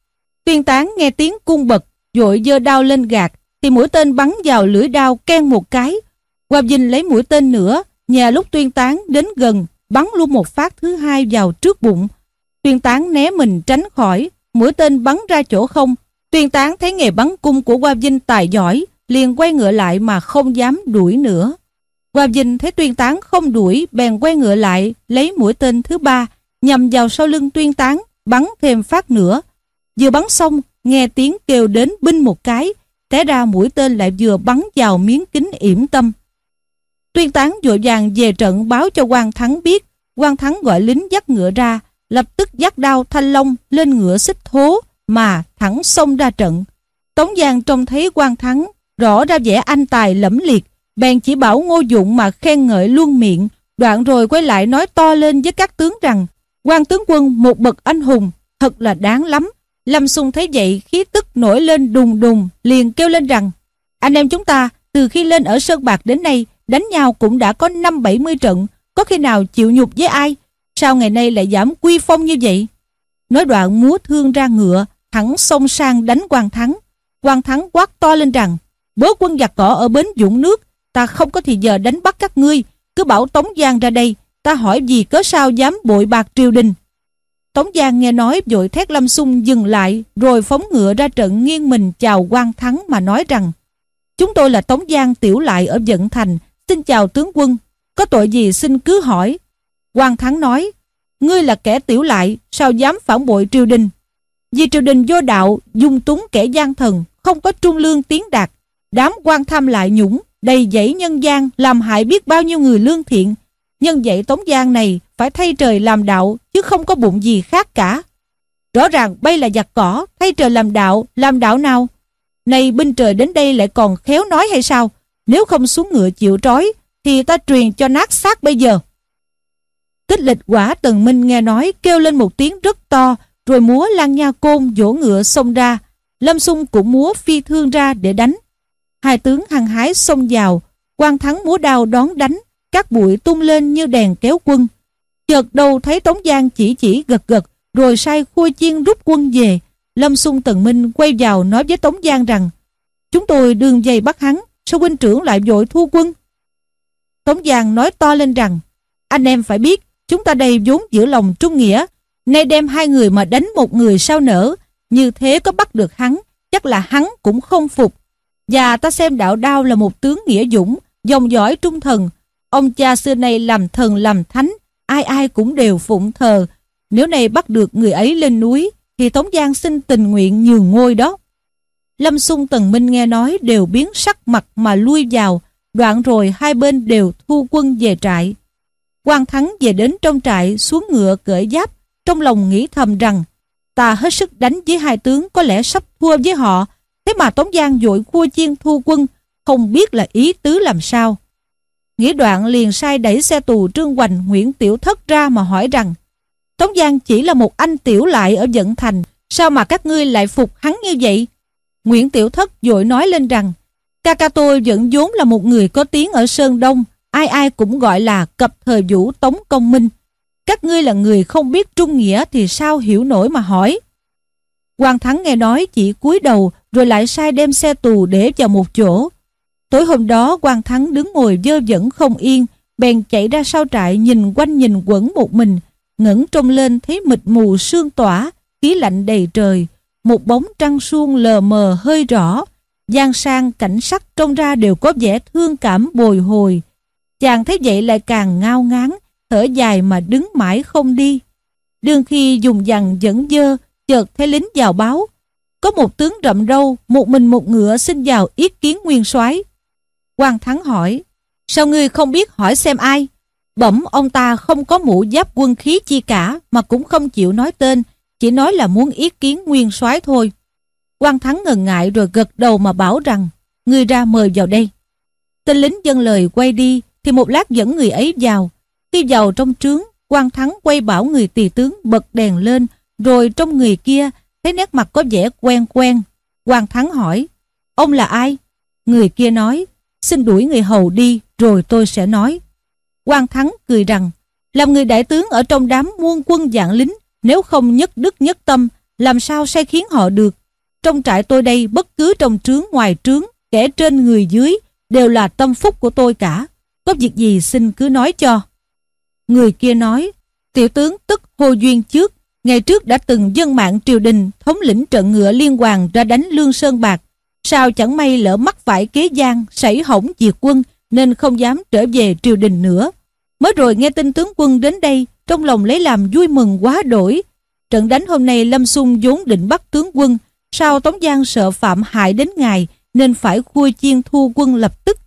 Tuyên tán nghe tiếng cung bật, vội dơ đao lên gạt, thì mũi tên bắn vào lưỡi đao ken một cái. Qua Vinh lấy mũi tên nữa, nhà lúc tuyên tán đến gần, bắn luôn một phát thứ hai vào trước bụng. Tuyên tán né mình tránh khỏi, mũi tên bắn ra chỗ không. Tuyên tán thấy nghề bắn cung của Qua Vinh tài giỏi, liền quay ngựa lại mà không dám đuổi nữa. Qua Vinh thấy tuyên tán không đuổi, bèn quay ngựa lại, lấy mũi tên thứ ba, nhằm vào sau lưng tuyên tán, bắn thêm phát nữa. Vừa bắn xong, nghe tiếng kêu đến binh một cái, té ra mũi tên lại vừa bắn vào miếng kính yểm tâm. Tuyên tán vội vàng về trận báo cho quan Thắng biết, quan Thắng gọi lính dắt ngựa ra, lập tức dắt đao thanh long lên ngựa xích thố mà thẳng xông ra trận. Tống Giang trông thấy quan Thắng rõ ra vẻ anh tài lẫm liệt, bèn chỉ bảo Ngô Dụng mà khen ngợi luôn miệng, đoạn rồi quay lại nói to lên với các tướng rằng quan tướng quân một bậc anh hùng, thật là đáng lắm. Lâm Xung thấy vậy khí tức nổi lên đùng đùng, liền kêu lên rằng anh em chúng ta từ khi lên ở Sơn Bạc đến nay đánh nhau cũng đã có năm bảy mươi trận, có khi nào chịu nhục với ai? Sao ngày nay lại giảm quy phong như vậy? Nói đoạn múa thương ra ngựa, thẳng xông sang đánh quan thắng. quan thắng quát to lên rằng bớ quân giặc cỏ ở bến dũng nước, ta không có thì giờ đánh bắt các ngươi, cứ bảo Tống Giang ra đây, ta hỏi gì cớ sao dám bội bạc triều đình. Tống Giang nghe nói vội thét Lâm Xung dừng lại rồi phóng ngựa ra trận nghiêng mình chào quan thắng mà nói rằng Chúng tôi là Tống Giang tiểu lại ở Dận Thành, xin chào tướng quân, có tội gì xin cứ hỏi. quan thắng nói Ngươi là kẻ tiểu lại, sao dám phản bội triều đình? Vì triều đình vô đạo, dung túng kẻ gian thần, không có trung lương tiến đạt. Đám quan tham lại nhũng, đầy dẫy nhân gian, làm hại biết bao nhiêu người lương thiện, Nhân vậy Tống Giang này phải thay trời làm đạo chứ không có bụng gì khác cả. Rõ ràng bây là giặc cỏ, thay trời làm đạo, làm đạo nào? Này binh trời đến đây lại còn khéo nói hay sao? Nếu không xuống ngựa chịu trói, thì ta truyền cho nát xác bây giờ. tích lịch quả tần minh nghe nói kêu lên một tiếng rất to, rồi múa lan nha côn vỗ ngựa xông ra. Lâm Xung cũng múa phi thương ra để đánh. Hai tướng hăng hái xông vào, quan thắng múa đao đón đánh, các bụi tung lên như đèn kéo quân. Chợt đầu thấy Tống Giang chỉ chỉ gật gật, rồi sai khui chiên rút quân về. Lâm Xung Tần Minh quay vào nói với Tống Giang rằng Chúng tôi đường dây bắt hắn, sao huynh trưởng lại vội thu quân? Tống Giang nói to lên rằng Anh em phải biết, chúng ta đây vốn giữa lòng trung nghĩa, nay đem hai người mà đánh một người sao nở, như thế có bắt được hắn, chắc là hắn cũng không phục. Và ta xem đạo đao là một tướng nghĩa dũng, dòng dõi trung thần, Ông cha xưa nay làm thần làm thánh, ai ai cũng đều phụng thờ. Nếu này bắt được người ấy lên núi, thì Tống Giang xin tình nguyện nhường ngôi đó. Lâm Xung Tần Minh nghe nói đều biến sắc mặt mà lui vào, đoạn rồi hai bên đều thu quân về trại. quan Thắng về đến trong trại xuống ngựa cởi giáp, trong lòng nghĩ thầm rằng ta hết sức đánh với hai tướng có lẽ sắp thua với họ, thế mà Tống Giang dội khua chiên thu quân, không biết là ý tứ làm sao. Nghĩ đoạn liền sai đẩy xe tù Trương Hoành Nguyễn Tiểu Thất ra mà hỏi rằng Tống Giang chỉ là một anh tiểu lại ở Dận Thành Sao mà các ngươi lại phục hắn như vậy? Nguyễn Tiểu Thất dội nói lên rằng Ca ca tôi vẫn vốn là một người có tiếng ở Sơn Đông Ai ai cũng gọi là cập thời vũ Tống Công Minh. Các ngươi là người không biết trung nghĩa thì sao hiểu nổi mà hỏi. Hoàng Thắng nghe nói chỉ cúi đầu rồi lại sai đem xe tù để vào một chỗ. Tối hôm đó Hoàng Thắng đứng ngồi dơ dẫn không yên, bèn chạy ra sau trại nhìn quanh nhìn quẩn một mình, ngẩng trông lên thấy mịt mù sương tỏa, khí lạnh đầy trời, một bóng trăng suông lờ mờ hơi rõ, gian sang cảnh sắc trông ra đều có vẻ thương cảm bồi hồi. Chàng thấy vậy lại càng ngao ngán, thở dài mà đứng mãi không đi. Đương khi dùng dằn dẫn dơ, chợt thấy lính vào báo. Có một tướng rậm râu, một mình một ngựa xin vào ý kiến nguyên soái quan Thắng hỏi, sao ngươi không biết hỏi xem ai? Bẩm ông ta không có mũ giáp quân khí chi cả mà cũng không chịu nói tên, chỉ nói là muốn ý kiến nguyên soái thôi. quan Thắng ngần ngại rồi gật đầu mà bảo rằng, người ra mời vào đây. Tên lính dân lời quay đi thì một lát dẫn người ấy vào. Khi vào trong trướng, quan Thắng quay bảo người tỳ tướng bật đèn lên, rồi trong người kia thấy nét mặt có vẻ quen quen. quan Thắng hỏi, ông là ai? Người kia nói, xin đuổi người hầu đi rồi tôi sẽ nói. Quan Thắng cười rằng, làm người đại tướng ở trong đám muôn quân dạng lính, nếu không nhất đức nhất tâm, làm sao sẽ khiến họ được. Trong trại tôi đây, bất cứ trong trướng ngoài trướng, kẻ trên người dưới, đều là tâm phúc của tôi cả. Có việc gì xin cứ nói cho. Người kia nói, tiểu tướng tức Hồ Duyên trước, ngày trước đã từng dân mạng triều đình thống lĩnh trận ngựa liên hoàng ra đánh Lương Sơn Bạc, Sao chẳng may lỡ mắc phải kế gian, sảy hỏng diệt quân nên không dám trở về triều đình nữa. Mới rồi nghe tin tướng quân đến đây, trong lòng lấy làm vui mừng quá đổi. Trận đánh hôm nay Lâm Xung vốn định bắt tướng quân, sao Tống Giang sợ phạm hại đến ngài, nên phải khui chiên thu quân lập tức.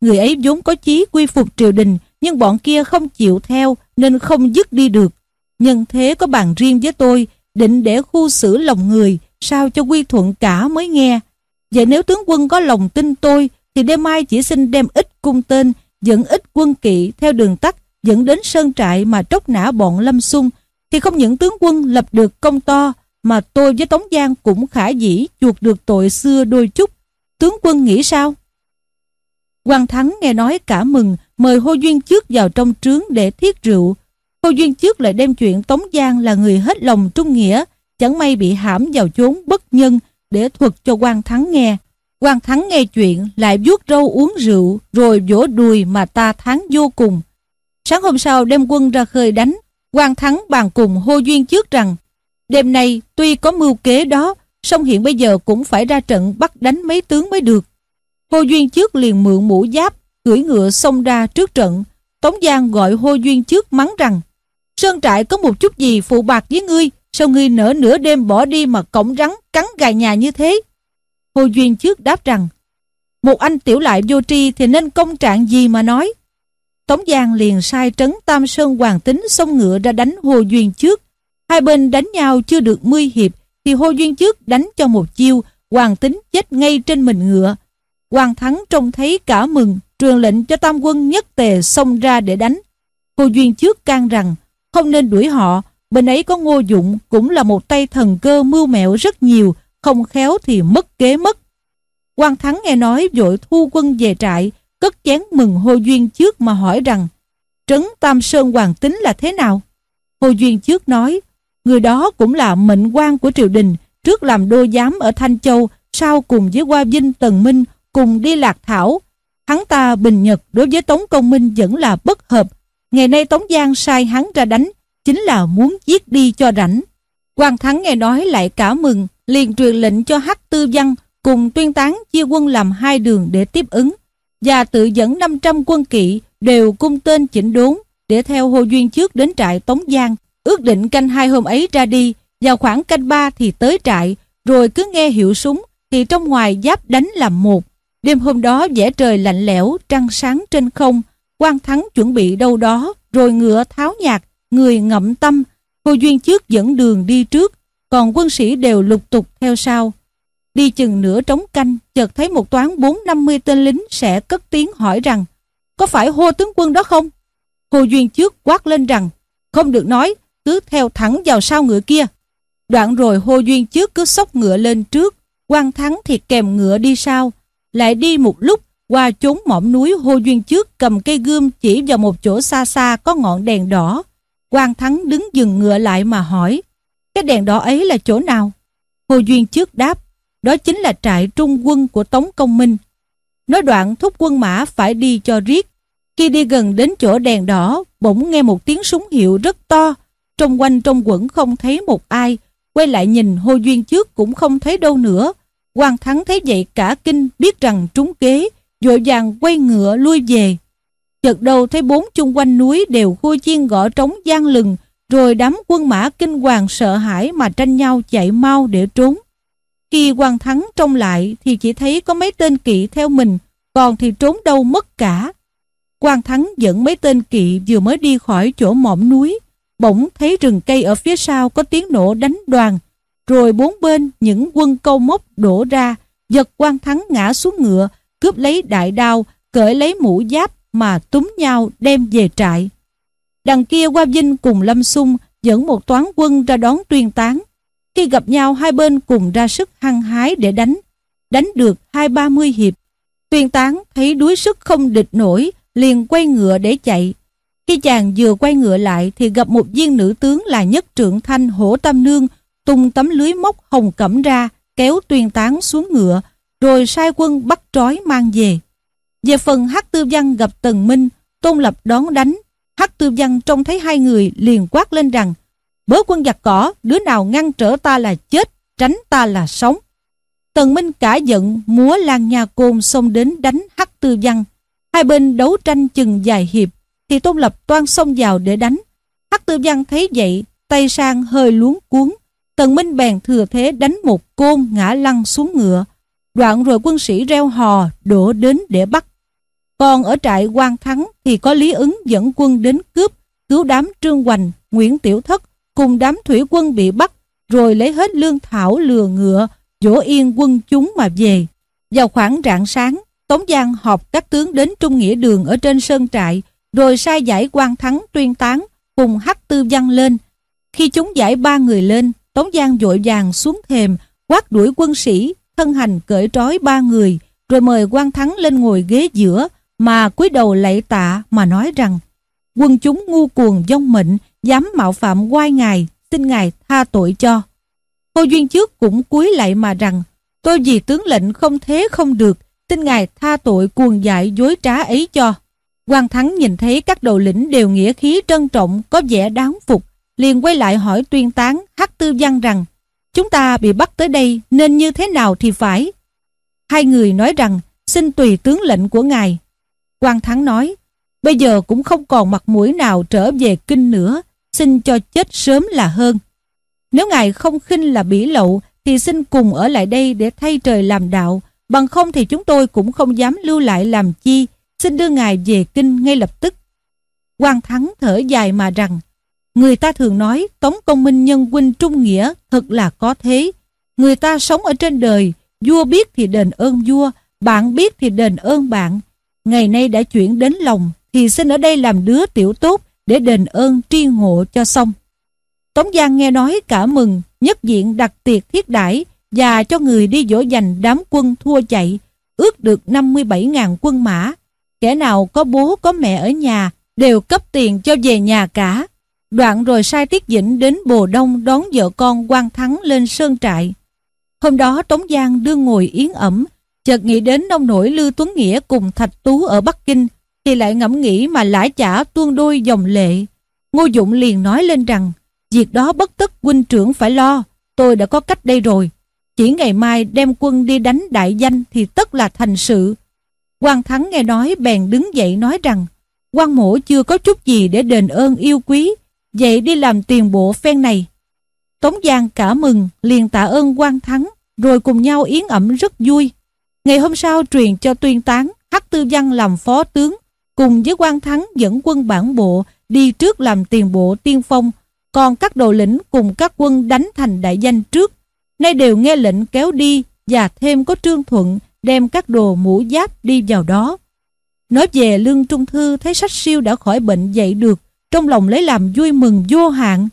Người ấy vốn có chí quy phục triều đình nhưng bọn kia không chịu theo nên không dứt đi được. Nhân thế có bàn riêng với tôi định để khu xử lòng người sao cho quy thuận cả mới nghe. Vậy nếu tướng quân có lòng tin tôi thì đêm mai chỉ xin đem ít cung tên dẫn ít quân kỵ theo đường tắt dẫn đến sơn trại mà tróc nã bọn Lâm Xung, thì không những tướng quân lập được công to, mà tôi với Tống Giang cũng khả dĩ chuộc được tội xưa đôi chút. Tướng quân nghĩ sao? quang Thắng nghe nói cả mừng, mời Hô Duyên Trước vào trong trướng để thiết rượu. Hô Duyên Trước lại đem chuyện Tống Giang là người hết lòng trung nghĩa, chẳng may bị hãm vào chốn bất nhân, để thuật cho quang Thắng nghe. quang Thắng nghe chuyện, lại vuốt râu uống rượu, rồi vỗ đùi mà ta thắng vô cùng. Sáng hôm sau đem quân ra khơi đánh, quan Thắng bàn cùng Hô Duyên trước rằng đêm nay tuy có mưu kế đó, song hiện bây giờ cũng phải ra trận bắt đánh mấy tướng mới được. Hô Duyên trước liền mượn mũ giáp, cưỡi ngựa xông ra trước trận. Tống Giang gọi Hô Duyên trước mắng rằng Sơn trại có một chút gì phụ bạc với ngươi, sao ngươi nở nửa đêm bỏ đi mà cổng rắn cắn gà nhà như thế? Hồ Duyên trước đáp rằng một anh tiểu lại vô tri thì nên công trạng gì mà nói? Tống Giang liền sai trấn Tam Sơn Hoàng Tính xông ngựa ra đánh Hồ Duyên trước. Hai bên đánh nhau chưa được mươi hiệp thì Hồ Duyên trước đánh cho một chiêu, Hoàng Tính chết ngay trên mình ngựa. Hoàng Thắng trông thấy cả mừng, truyền lệnh cho tam quân nhất tề xông ra để đánh. Hồ Duyên trước can rằng không nên đuổi họ, bên ấy có ngô dụng cũng là một tay thần cơ mưu mẹo rất nhiều, không khéo thì mất kế mất. Quan Thắng nghe nói vội thu quân về trại, cất chén mừng Hồ Duyên trước mà hỏi rằng Trấn Tam Sơn Hoàng tính là thế nào? Hồ Duyên trước nói người đó cũng là mệnh quan của triều đình, trước làm đô giám ở Thanh Châu, sau cùng với Hoa Vinh Tần Minh cùng đi lạc thảo. Hắn ta bình nhật đối với Tống Công Minh vẫn là bất hợp. Ngày nay Tống Giang sai hắn ra đánh, chính là muốn giết đi cho rảnh. Quan Thắng nghe nói lại cả mừng, liền truyền lệnh cho Hắc Tư Văn cùng tuyên tán chia quân làm hai đường để tiếp ứng và tự dẫn 500 quân kỵ đều cung tên chỉnh đốn để theo Hồ Duyên trước đến trại Tống Giang. Ước định canh hai hôm ấy ra đi, vào khoảng canh ba thì tới trại, rồi cứ nghe hiệu súng thì trong ngoài giáp đánh làm một. Đêm hôm đó vẻ trời lạnh lẽo, trăng sáng trên không, quan thắng chuẩn bị đâu đó, rồi ngựa tháo nhạc, người ngậm tâm. Hồ Duyên trước dẫn đường đi trước, còn quân sĩ đều lục tục theo sau. Đi chừng nửa trống canh, chợt thấy một toán bốn năm mươi tên lính sẽ cất tiếng hỏi rằng có phải hô tướng quân đó không? Hồ Duyên trước quát lên rằng không được nói, cứ theo thẳng vào sau ngựa kia. Đoạn rồi Hồ Duyên trước cứ sóc ngựa lên trước, quan thắng thì kèm ngựa đi sau. Lại đi một lúc qua chốn mỏm núi Hồ Duyên trước cầm cây gươm chỉ vào một chỗ xa xa có ngọn đèn đỏ. quan thắng đứng dừng ngựa lại mà hỏi cái đèn đỏ ấy là chỗ nào? Hồ Duyên trước đáp đó chính là trại trung quân của Tống Công Minh. Nói đoạn thúc quân mã phải đi cho riết. Khi đi gần đến chỗ đèn đỏ, bỗng nghe một tiếng súng hiệu rất to. Trong quanh trong quẩn không thấy một ai. Quay lại nhìn Hồ Duyên trước cũng không thấy đâu nữa. Hoàng Thắng thấy vậy cả kinh biết rằng trúng kế, vội vàng quay ngựa lui về. Chợt đầu thấy bốn chung quanh núi đều khua chiên gõ trống gian lừng, rồi đám quân mã kinh hoàng sợ hãi mà tranh nhau chạy mau để trốn. Khi quan thắng trông lại thì chỉ thấy có mấy tên kỵ theo mình, còn thì trốn đâu mất cả. Quan thắng dẫn mấy tên kỵ vừa mới đi khỏi chỗ mỏm núi, bỗng thấy rừng cây ở phía sau có tiếng nổ đánh đoàn, rồi bốn bên những quân câu mốc đổ ra, giật quan thắng ngã xuống ngựa, cướp lấy đại đao, cởi lấy mũ giáp mà túm nhau đem về trại. Đằng kia qua Vinh cùng Lâm Xung dẫn một toán quân ra đón tuyên tán. Khi gặp nhau hai bên cùng ra sức hăng hái để đánh. Đánh được hai ba mươi hiệp. Tuyên tán thấy đuối sức không địch nổi, liền quay ngựa để chạy. Khi chàng vừa quay ngựa lại thì gặp một viên nữ tướng là nhất trượng thanh hổ tam nương tung tấm lưới móc hồng cẩm ra, kéo tuyên tán xuống ngựa, rồi sai quân bắt trói mang về. Về phần Hắc Tư Văn gặp Tần Minh, Tôn Lập đón đánh. Hắc Tư Văn trông thấy hai người liền quát lên rằng Bớ quân giặc cỏ, đứa nào ngăn trở ta là chết, tránh ta là sống. Tần Minh cả giận, múa lan nha côn xông đến đánh Hắc Tư Văn. Hai bên đấu tranh chừng dài hiệp, thì Tôn Lập toan xông vào để đánh. Hắc Tư Văn thấy vậy, tay sang hơi luống cuốn. Tần Minh bèn thừa thế đánh một côn ngã lăn xuống ngựa. Đoạn rồi quân sĩ reo hò đổ đến để bắt. Còn ở trại quan Thắng thì có Lý ứng dẫn quân đến cướp, cứu đám Trương Hoành, Nguyễn Tiểu Thất cùng đám thủy quân bị bắt, rồi lấy hết lương thảo lừa ngựa, dỗ yên quân chúng mà về. Vào khoảng rạng sáng, Tống Giang họp các tướng đến Trung Nghĩa Đường ở trên sơn trại, rồi sai giải quan thắng tuyên tán cùng hắc tư văn lên. Khi chúng giải ba người lên, Tống Giang vội vàng xuống thềm, quát đuổi quân sĩ, thân hành cởi trói ba người, rồi mời quan thắng lên ngồi ghế giữa, mà cúi đầu lạy tạ mà nói rằng quân chúng ngu cuồng vong mệnh, dám mạo phạm quai ngài, xin ngài tha tội cho. Hồ Duyên trước cũng cúi lại mà rằng tôi vì tướng lệnh không thế không được, xin ngài tha tội cuồng dại dối trá ấy cho. Quan Thắng nhìn thấy các đầu lĩnh đều nghĩa khí trân trọng, có vẻ đáng phục, liền quay lại hỏi tuyên tán Hắc Tư Văn rằng chúng ta bị bắt tới đây nên như thế nào thì phải. Hai người nói rằng xin tùy tướng lệnh của ngài. Quan Thắng nói bây giờ cũng không còn mặt mũi nào trở về kinh nữa, xin cho chết sớm là hơn. Nếu ngài không khinh là bỉ lậu thì xin cùng ở lại đây để thay trời làm đạo, bằng không thì chúng tôi cũng không dám lưu lại làm chi, xin đưa ngài về kinh ngay lập tức. Quan Thắng thở dài mà rằng, người ta thường nói Tống Công Minh nhân huynh trung nghĩa thật là có thế. Người ta sống ở trên đời, vua biết thì đền ơn vua, bạn biết thì đền ơn bạn. Ngày nay đã chuyển đến lòng, thì xin ở đây làm đứa tiểu tốt để đền ơn tri ngộ cho xong. Tống Giang nghe nói cả mừng, nhất diện đặt tiệc thiết đãi và cho người đi dỗ dành đám quân thua chạy, ước được 57.000 quân mã. Kẻ nào có bố có mẹ ở nhà đều cấp tiền cho về nhà cả. Đoạn rồi sai Tiết Dĩnh đến Bồ Đông đón vợ con quan Thắng lên sơn trại. Hôm đó Tống Giang đương ngồi yến ẩm, chợt nghĩ đến nông nổi Lưu Tuấn Nghĩa cùng Thạch Tú ở Bắc Kinh, thì lại ngẫm nghĩ mà lãi chả tuôn đôi dòng lệ. Ngô Dụng liền nói lên rằng, việc đó bất tất huynh trưởng phải lo, tôi đã có cách đây rồi. Chỉ ngày mai đem quân đi đánh đại danh thì tất là thành sự. Quan Thắng nghe nói bèn đứng dậy nói rằng, quan mổ chưa có chút gì để đền ơn yêu quý, vậy đi làm tiền bộ phen này. Tống Giang cả mừng, liền tạ ơn quan Thắng, rồi cùng nhau yến ẩm rất vui. Ngày hôm sau truyền cho tuyên tán, Hắc Tư Văn làm phó tướng, cùng với quan Thắng dẫn quân bản bộ đi trước làm tiền bộ tiên phong, còn các đồ lĩnh cùng các quân đánh thành đại danh trước, nay đều nghe lệnh kéo đi và thêm có trương thuận đem các đồ mũ giáp đi vào đó. Nói về Lương Trung Thư thấy sách siêu đã khỏi bệnh dậy được, trong lòng lấy làm vui mừng vô hạn.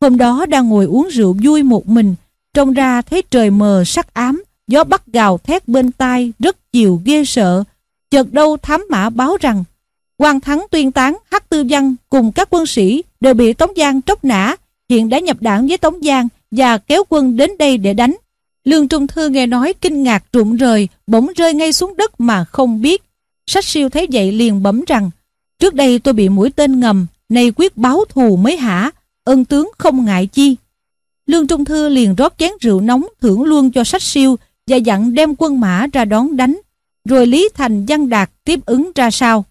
Hôm đó đang ngồi uống rượu vui một mình, trông ra thấy trời mờ sắc ám, gió bắt gào thét bên tai rất chiều ghê sợ. Chợt đâu thám mã báo rằng quan thắng tuyên tán hắc tư văn cùng các quân sĩ đều bị Tống Giang tróc nã, hiện đã nhập đảng với Tống Giang và kéo quân đến đây để đánh. Lương Trung Thư nghe nói kinh ngạc rụng rời, bỗng rơi ngay xuống đất mà không biết. Sách siêu thấy vậy liền bấm rằng, trước đây tôi bị mũi tên ngầm, nay quyết báo thù mới hả, ân tướng không ngại chi. Lương Trung Thư liền rót chén rượu nóng thưởng luôn cho sách siêu và dặn đem quân mã ra đón đánh. Rồi Lý Thành Văn Đạt tiếp ứng ra sao.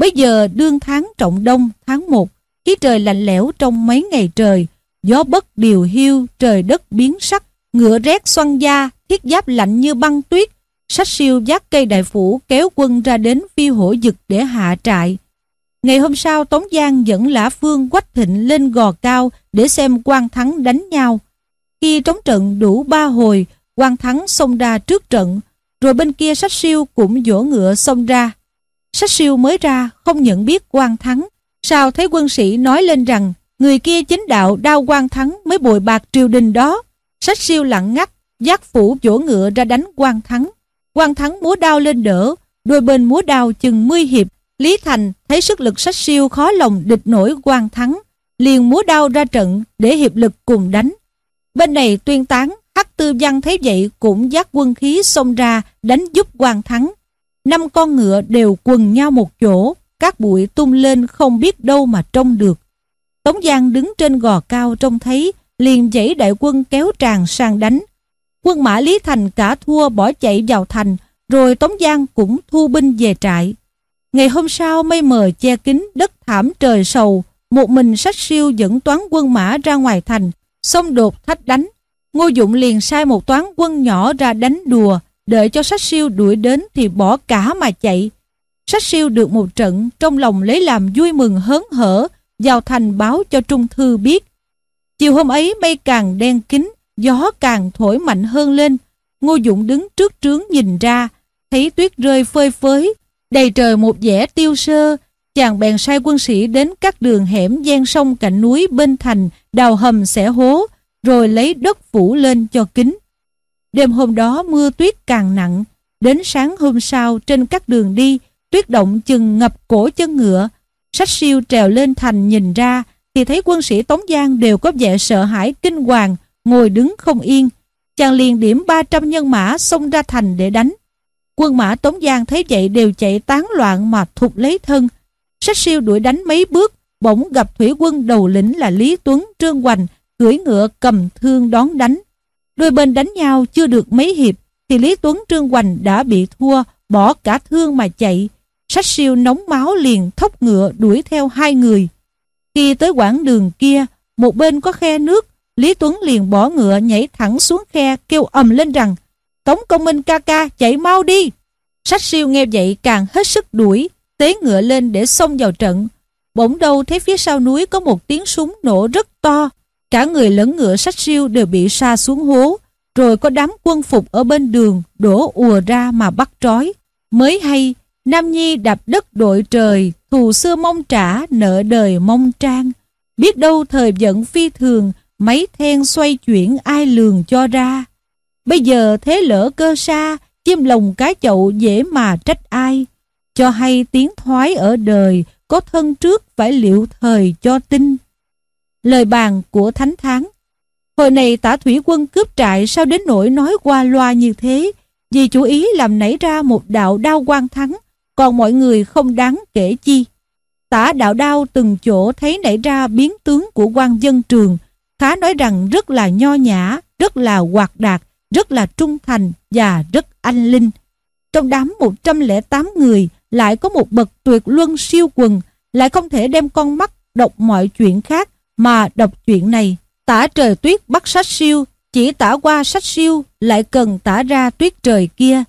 Bây giờ đương tháng trọng đông tháng 1, khí trời lạnh lẽo trong mấy ngày trời, gió bất điều hiu, trời đất biến sắc, ngựa rét xoăn da, thiết giáp lạnh như băng tuyết. Sách siêu giác cây đại phủ kéo quân ra đến phi hổ dực để hạ trại. Ngày hôm sau Tống Giang dẫn Lã Phương quách thịnh lên gò cao để xem quan thắng đánh nhau. Khi trống trận đủ ba hồi, quan thắng xông ra trước trận, rồi bên kia sách siêu cũng dỗ ngựa xông ra. Sách siêu mới ra không nhận biết quan thắng, sao thấy quân sĩ nói lên rằng người kia chính đạo đao quan thắng mới bồi bạc triều đình đó. Sách siêu lặng ngắt, giác phủ vỗ ngựa ra đánh quan thắng. Quan thắng múa đao lên đỡ, đôi bên múa đao chừng mươi hiệp. Lý Thành thấy sức lực sách siêu khó lòng địch nổi quan thắng, liền múa đao ra trận để hiệp lực cùng đánh. Bên này tuyên tán, Hắc Tư Văn thấy vậy cũng giác quân khí xông ra đánh giúp quan thắng. Năm con ngựa đều quần nhau một chỗ, các bụi tung lên không biết đâu mà trông được. Tống Giang đứng trên gò cao trông thấy, liền dãy đại quân kéo tràn sang đánh. Quân mã Lý Thành cả thua bỏ chạy vào thành, rồi Tống Giang cũng thu binh về trại. Ngày hôm sau mây mờ che kín đất thảm trời sầu, một mình sách siêu dẫn toán quân mã ra ngoài thành, xông đột thách đánh. Ngô Dụng liền sai một toán quân nhỏ ra đánh đùa Đợi cho sách siêu đuổi đến thì bỏ cả mà chạy. Sách siêu được một trận, trong lòng lấy làm vui mừng hớn hở, vào thành báo cho Trung Thư biết. Chiều hôm ấy mây càng đen kín, gió càng thổi mạnh hơn lên. Ngô Dụng đứng trước trướng nhìn ra, thấy tuyết rơi phơi phới, đầy trời một vẻ tiêu sơ. Chàng bèn sai quân sĩ đến các đường hẻm gian sông cạnh núi bên thành, đào hầm xẻ hố, rồi lấy đất phủ lên cho kính. Đêm hôm đó mưa tuyết càng nặng, đến sáng hôm sau trên các đường đi, tuyết động chừng ngập cổ chân ngựa. Sách siêu trèo lên thành nhìn ra, thì thấy quân sĩ Tống Giang đều có vẻ sợ hãi kinh hoàng, ngồi đứng không yên. Chàng liền điểm 300 nhân mã xông ra thành để đánh. Quân mã Tống Giang thấy vậy đều chạy tán loạn mà thụt lấy thân. Sách siêu đuổi đánh mấy bước, bỗng gặp thủy quân đầu lĩnh là Lý Tuấn, Trương Hoành, cưỡi ngựa cầm thương đón đánh. Đôi bên đánh nhau chưa được mấy hiệp, thì Lý Tuấn Trương Hoành đã bị thua, bỏ cả thương mà chạy. Sách siêu nóng máu liền thốc ngựa đuổi theo hai người. Khi tới quãng đường kia, một bên có khe nước, Lý Tuấn liền bỏ ngựa nhảy thẳng xuống khe kêu ầm lên rằng Tống công minh ca ca chạy mau đi. Sách siêu nghe vậy càng hết sức đuổi, tế ngựa lên để xông vào trận. Bỗng đâu thấy phía sau núi có một tiếng súng nổ rất to. Cả người lẫn ngựa sách siêu đều bị sa xuống hố. Rồi có đám quân phục ở bên đường đổ ùa ra mà bắt trói. Mới hay, Nam Nhi đạp đất đội trời, thù xưa mong trả, nợ đời mong trang. Biết đâu thời giận phi thường, mấy then xoay chuyển ai lường cho ra. Bây giờ thế lỡ cơ sa, chim lồng cá chậu dễ mà trách ai. Cho hay tiếng thoái ở đời, có thân trước phải liệu thời cho tin. Lời bàn của Thánh Tháng Hồi này tả thủy quân cướp trại sao đến nỗi nói qua loa như thế, vì chủ ý làm nảy ra một đạo đao quan thắng, còn mọi người không đáng kể chi. Tả đạo đao từng chỗ thấy nảy ra biến tướng của quan dân trường, khá nói rằng rất là nho nhã, rất là hoạt đạt, rất là trung thành và rất anh linh. Trong đám 108 người lại có một bậc tuyệt luân siêu quần, lại không thể đem con mắt đọc mọi chuyện khác mà đọc chuyện này. Tả trời tuyết bắt sách siêu, chỉ tả qua sách siêu lại cần tả ra tuyết trời kia.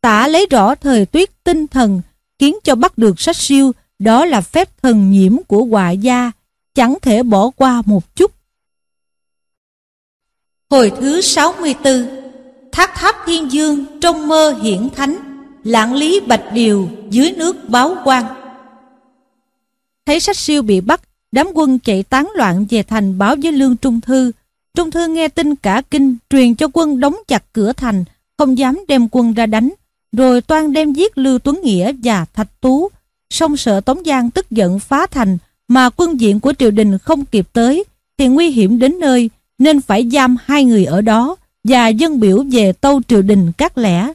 Tả lấy rõ thời tuyết tinh thần, khiến cho bắt được sách siêu, đó là phép thần nhiễm của họa gia, chẳng thể bỏ qua một chút. Hồi thứ 64 Thác tháp thiên dương trong mơ hiển thánh Lãng lý bạch điều dưới nước báo quan Thấy sách siêu bị bắt Đám quân chạy tán loạn về thành báo với Lương Trung Thư Trung Thư nghe tin cả kinh Truyền cho quân đóng chặt cửa thành Không dám đem quân ra đánh Rồi toan đem giết Lưu Tuấn Nghĩa và Thạch Tú song sợ Tống Giang tức giận phá thành Mà quân diện của triều đình không kịp tới Thì nguy hiểm đến nơi nên phải giam hai người ở đó và dân biểu về tâu triều đình các lẽ.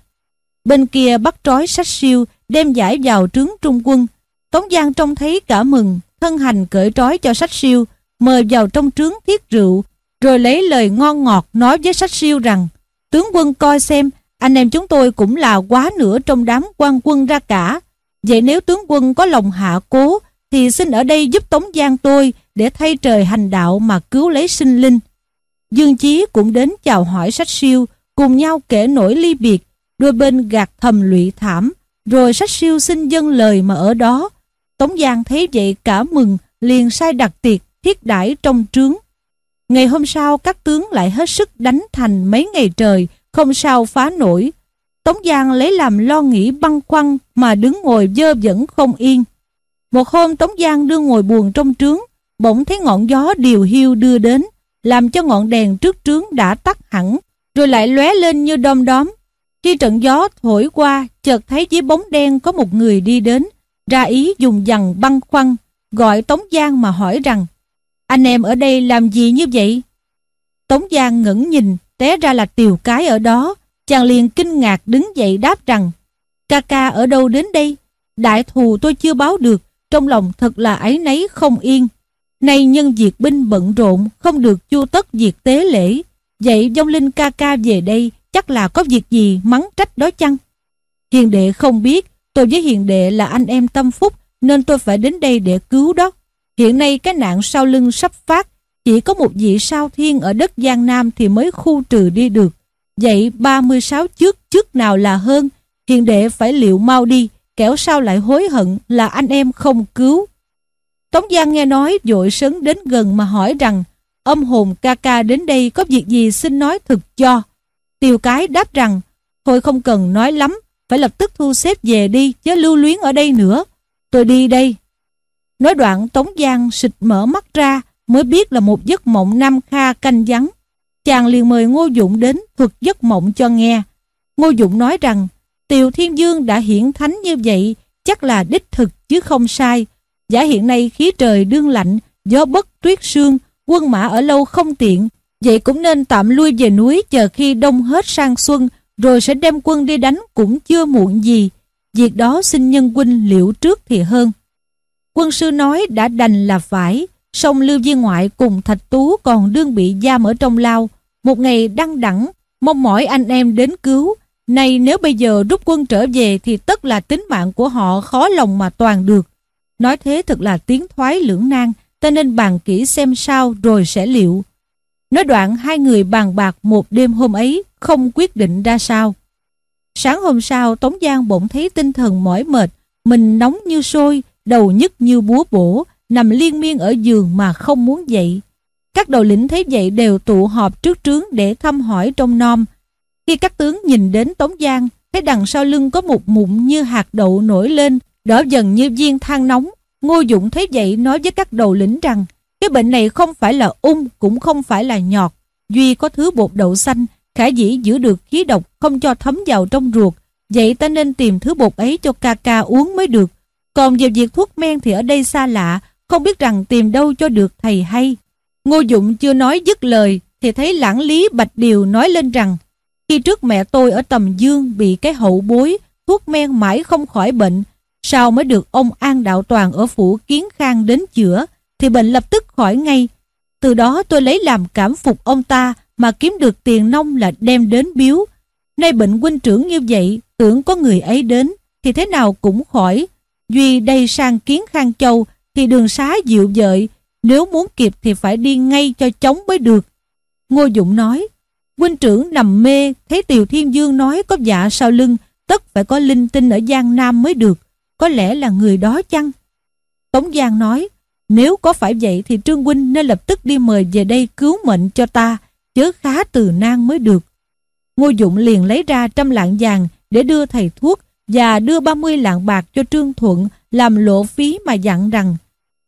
Bên kia bắt trói sách siêu đem giải vào trướng trung quân. Tống Giang trông thấy cả mừng, thân hành cởi trói cho sách siêu, mời vào trong trướng thiết rượu, rồi lấy lời ngon ngọt nói với sách siêu rằng tướng quân coi xem, anh em chúng tôi cũng là quá nửa trong đám quan quân ra cả. Vậy nếu tướng quân có lòng hạ cố, thì xin ở đây giúp Tống Giang tôi để thay trời hành đạo mà cứu lấy sinh linh. Dương Chí cũng đến chào hỏi sách siêu, cùng nhau kể nổi ly biệt, đôi bên gạt thầm lụy thảm, rồi sách siêu xin dâng lời mà ở đó. Tống Giang thấy vậy cả mừng, liền sai đặt tiệc, thiết đãi trong trướng. Ngày hôm sau các tướng lại hết sức đánh thành mấy ngày trời, không sao phá nổi. Tống Giang lấy làm lo nghĩ băng khoăn mà đứng ngồi dơ dẫn không yên. Một hôm Tống Giang đưa ngồi buồn trong trướng, bỗng thấy ngọn gió điều hiu đưa đến làm cho ngọn đèn trước trướng đã tắt hẳn, rồi lại lóe lên như đom đóm. Khi trận gió thổi qua, chợt thấy dưới bóng đen có một người đi đến, ra ý dùng dằn băng khoăn, gọi Tống Giang mà hỏi rằng, anh em ở đây làm gì như vậy? Tống Giang ngẩng nhìn, té ra là tiều cái ở đó, chàng liền kinh ngạc đứng dậy đáp rằng, ca ca ở đâu đến đây? Đại thù tôi chưa báo được, trong lòng thật là ấy nấy không yên. Nay nhân diệt binh bận rộn, không được chu tất diệt tế lễ. Vậy dông linh ca ca về đây chắc là có việc gì mắng trách đó chăng? Hiền đệ không biết, tôi với hiền đệ là anh em tâm phúc nên tôi phải đến đây để cứu đó. Hiện nay cái nạn sau lưng sắp phát, chỉ có một vị sao thiên ở đất Giang Nam thì mới khu trừ đi được. Vậy 36 trước trước nào là hơn, hiền đệ phải liệu mau đi, kẻo sao lại hối hận là anh em không cứu. Tống Giang nghe nói vội sấn đến gần mà hỏi rằng âm hồn ca ca đến đây có việc gì xin nói thực cho. Tiêu cái đáp rằng thôi không cần nói lắm, phải lập tức thu xếp về đi chứ lưu luyến ở đây nữa. Tôi đi đây. Nói đoạn Tống Giang xịt mở mắt ra mới biết là một giấc mộng Nam Kha canh vắng. Chàng liền mời Ngô Dụng đến thuật giấc mộng cho nghe. Ngô Dụng nói rằng Tiều Thiên Dương đã hiển thánh như vậy chắc là đích thực chứ không sai. Giả hiện nay khí trời đương lạnh, gió bất tuyết sương, quân mã ở lâu không tiện. Vậy cũng nên tạm lui về núi chờ khi đông hết sang xuân rồi sẽ đem quân đi đánh cũng chưa muộn gì. Việc đó xin nhân huynh liệu trước thì hơn. Quân sư nói đã đành là phải, song Lưu Viên Ngoại cùng Thạch Tú còn đương bị giam ở trong lao. Một ngày đăng đẳng, mong mỏi anh em đến cứu. Này nếu bây giờ rút quân trở về thì tất là tính mạng của họ khó lòng mà toàn được. Nói thế thật là tiếng thoái lưỡng nan, ta nên bàn kỹ xem sao rồi sẽ liệu. Nói đoạn hai người bàn bạc một đêm hôm ấy, không quyết định ra sao. Sáng hôm sau Tống Giang bỗng thấy tinh thần mỏi mệt, mình nóng như sôi, đầu nhức như búa bổ, nằm liên miên ở giường mà không muốn dậy. Các đầu lĩnh thấy vậy đều tụ họp trước trướng để thăm hỏi trong nom. Khi các tướng nhìn đến Tống Giang, thấy đằng sau lưng có một mụn như hạt đậu nổi lên, đỏ dần như viên than nóng. Ngô Dụng thấy vậy nói với các đầu lĩnh rằng cái bệnh này không phải là ung cũng không phải là nhọt. Duy có thứ bột đậu xanh, khả dĩ giữ được khí độc không cho thấm vào trong ruột. Vậy ta nên tìm thứ bột ấy cho ca ca uống mới được. Còn về việc thuốc men thì ở đây xa lạ, không biết rằng tìm đâu cho được thầy hay. Ngô Dụng chưa nói dứt lời thì thấy lãng lý Bạch Điều nói lên rằng khi trước mẹ tôi ở Tầm Dương bị cái hậu bối, thuốc men mãi không khỏi bệnh, sao mới được ông An Đạo Toàn ở phủ Kiến Khang đến chữa, thì bệnh lập tức khỏi ngay. Từ đó tôi lấy làm cảm phục ông ta mà kiếm được tiền nông là đem đến biếu. Nay bệnh huynh trưởng như vậy, tưởng có người ấy đến, thì thế nào cũng khỏi. Duy đây sang Kiến Khang Châu thì đường xá dịu dợi, nếu muốn kịp thì phải đi ngay cho chóng mới được. Ngô dũng nói, huynh trưởng nằm mê, thấy Tiều Thiên Dương nói có dạ sau lưng, tất phải có linh tinh ở Giang Nam mới được, có lẽ là người đó chăng? Tống Giang nói, nếu có phải vậy thì Trương Huynh nên lập tức đi mời về đây cứu mệnh cho ta, chớ khá từ nan mới được. Ngô Dụng liền lấy ra trăm lạng vàng để đưa thầy thuốc và đưa 30 lạng bạc cho Trương Thuận làm lộ phí mà dặn rằng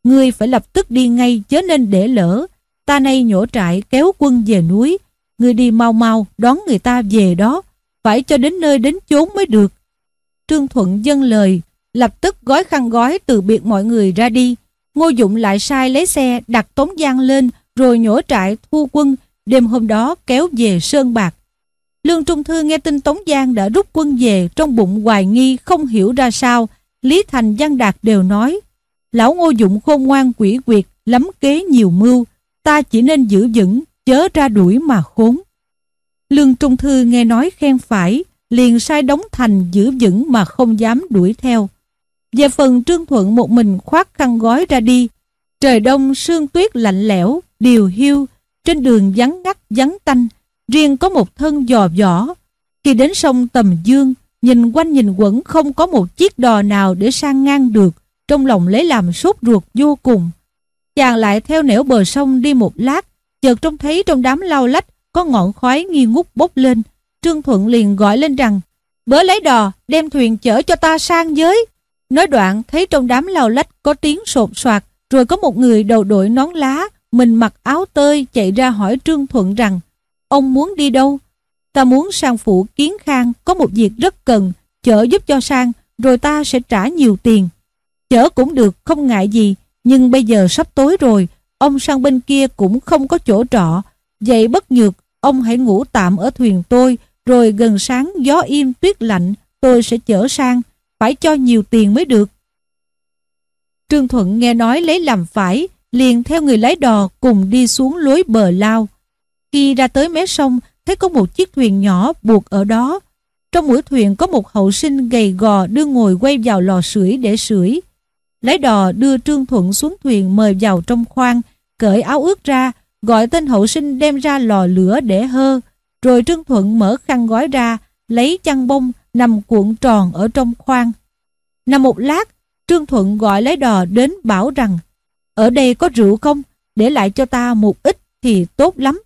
Ngươi phải lập tức đi ngay chớ nên để lỡ. Ta nay nhổ trại kéo quân về núi. Ngươi đi mau mau đón người ta về đó. Phải cho đến nơi đến chốn mới được. Trương Thuận dâng lời, lập tức gói khăn gói từ biệt mọi người ra đi. Ngô Dụng lại sai lấy xe đặt Tống Giang lên rồi nhổ trại thu quân đêm hôm đó kéo về Sơn Bạc. Lương Trung Thư nghe tin Tống Giang đã rút quân về trong bụng hoài nghi không hiểu ra sao. Lý Thành Văn Đạt đều nói Lão Ngô Dụng khôn ngoan quỷ quyệt, lắm kế nhiều mưu, ta chỉ nên giữ vững, chớ ra đuổi mà khốn. Lương Trung Thư nghe nói khen phải, liền sai đóng thành giữ vững mà không dám đuổi theo. Về phần Trương Thuận một mình khoác khăn gói ra đi, trời đông sương tuyết lạnh lẽo, điều hiu, trên đường vắng ngắt vắng tanh, riêng có một thân dò vỏ. Khi đến sông Tầm Dương, nhìn quanh nhìn quẩn không có một chiếc đò nào để sang ngang được, trong lòng lấy làm sốt ruột vô cùng. Chàng lại theo nẻo bờ sông đi một lát, chợt trông thấy trong đám lau lách có ngọn khói nghi ngút bốc lên. Trương Thuận liền gọi lên rằng, bớ lấy đò, đem thuyền chở cho ta sang giới. Nói đoạn thấy trong đám lao lách có tiếng sột soạt, rồi có một người đầu đội nón lá, mình mặc áo tơi chạy ra hỏi Trương Thuận rằng, ông muốn đi đâu? Ta muốn sang phủ kiến khang, có một việc rất cần, chở giúp cho sang, rồi ta sẽ trả nhiều tiền. Chở cũng được, không ngại gì, nhưng bây giờ sắp tối rồi, ông sang bên kia cũng không có chỗ trọ. Vậy bất nhược, ông hãy ngủ tạm ở thuyền tôi, rồi gần sáng gió im tuyết lạnh, tôi sẽ chở sang, phải cho nhiều tiền mới được. Trương Thuận nghe nói lấy làm phải, liền theo người lái đò cùng đi xuống lối bờ lao. Khi ra tới mé sông, thấy có một chiếc thuyền nhỏ buộc ở đó. Trong mũi thuyền có một hậu sinh gầy gò đưa ngồi quay vào lò sưởi để sưởi. Lái đò đưa Trương Thuận xuống thuyền mời vào trong khoang, cởi áo ướt ra, gọi tên hậu sinh đem ra lò lửa để hơ. rồi Trương Thuận mở khăn gói ra, lấy chăn bông nằm cuộn tròn ở trong khoang. Nằm một lát, Trương Thuận gọi lấy đò đến bảo rằng ở đây có rượu không? Để lại cho ta một ít thì tốt lắm.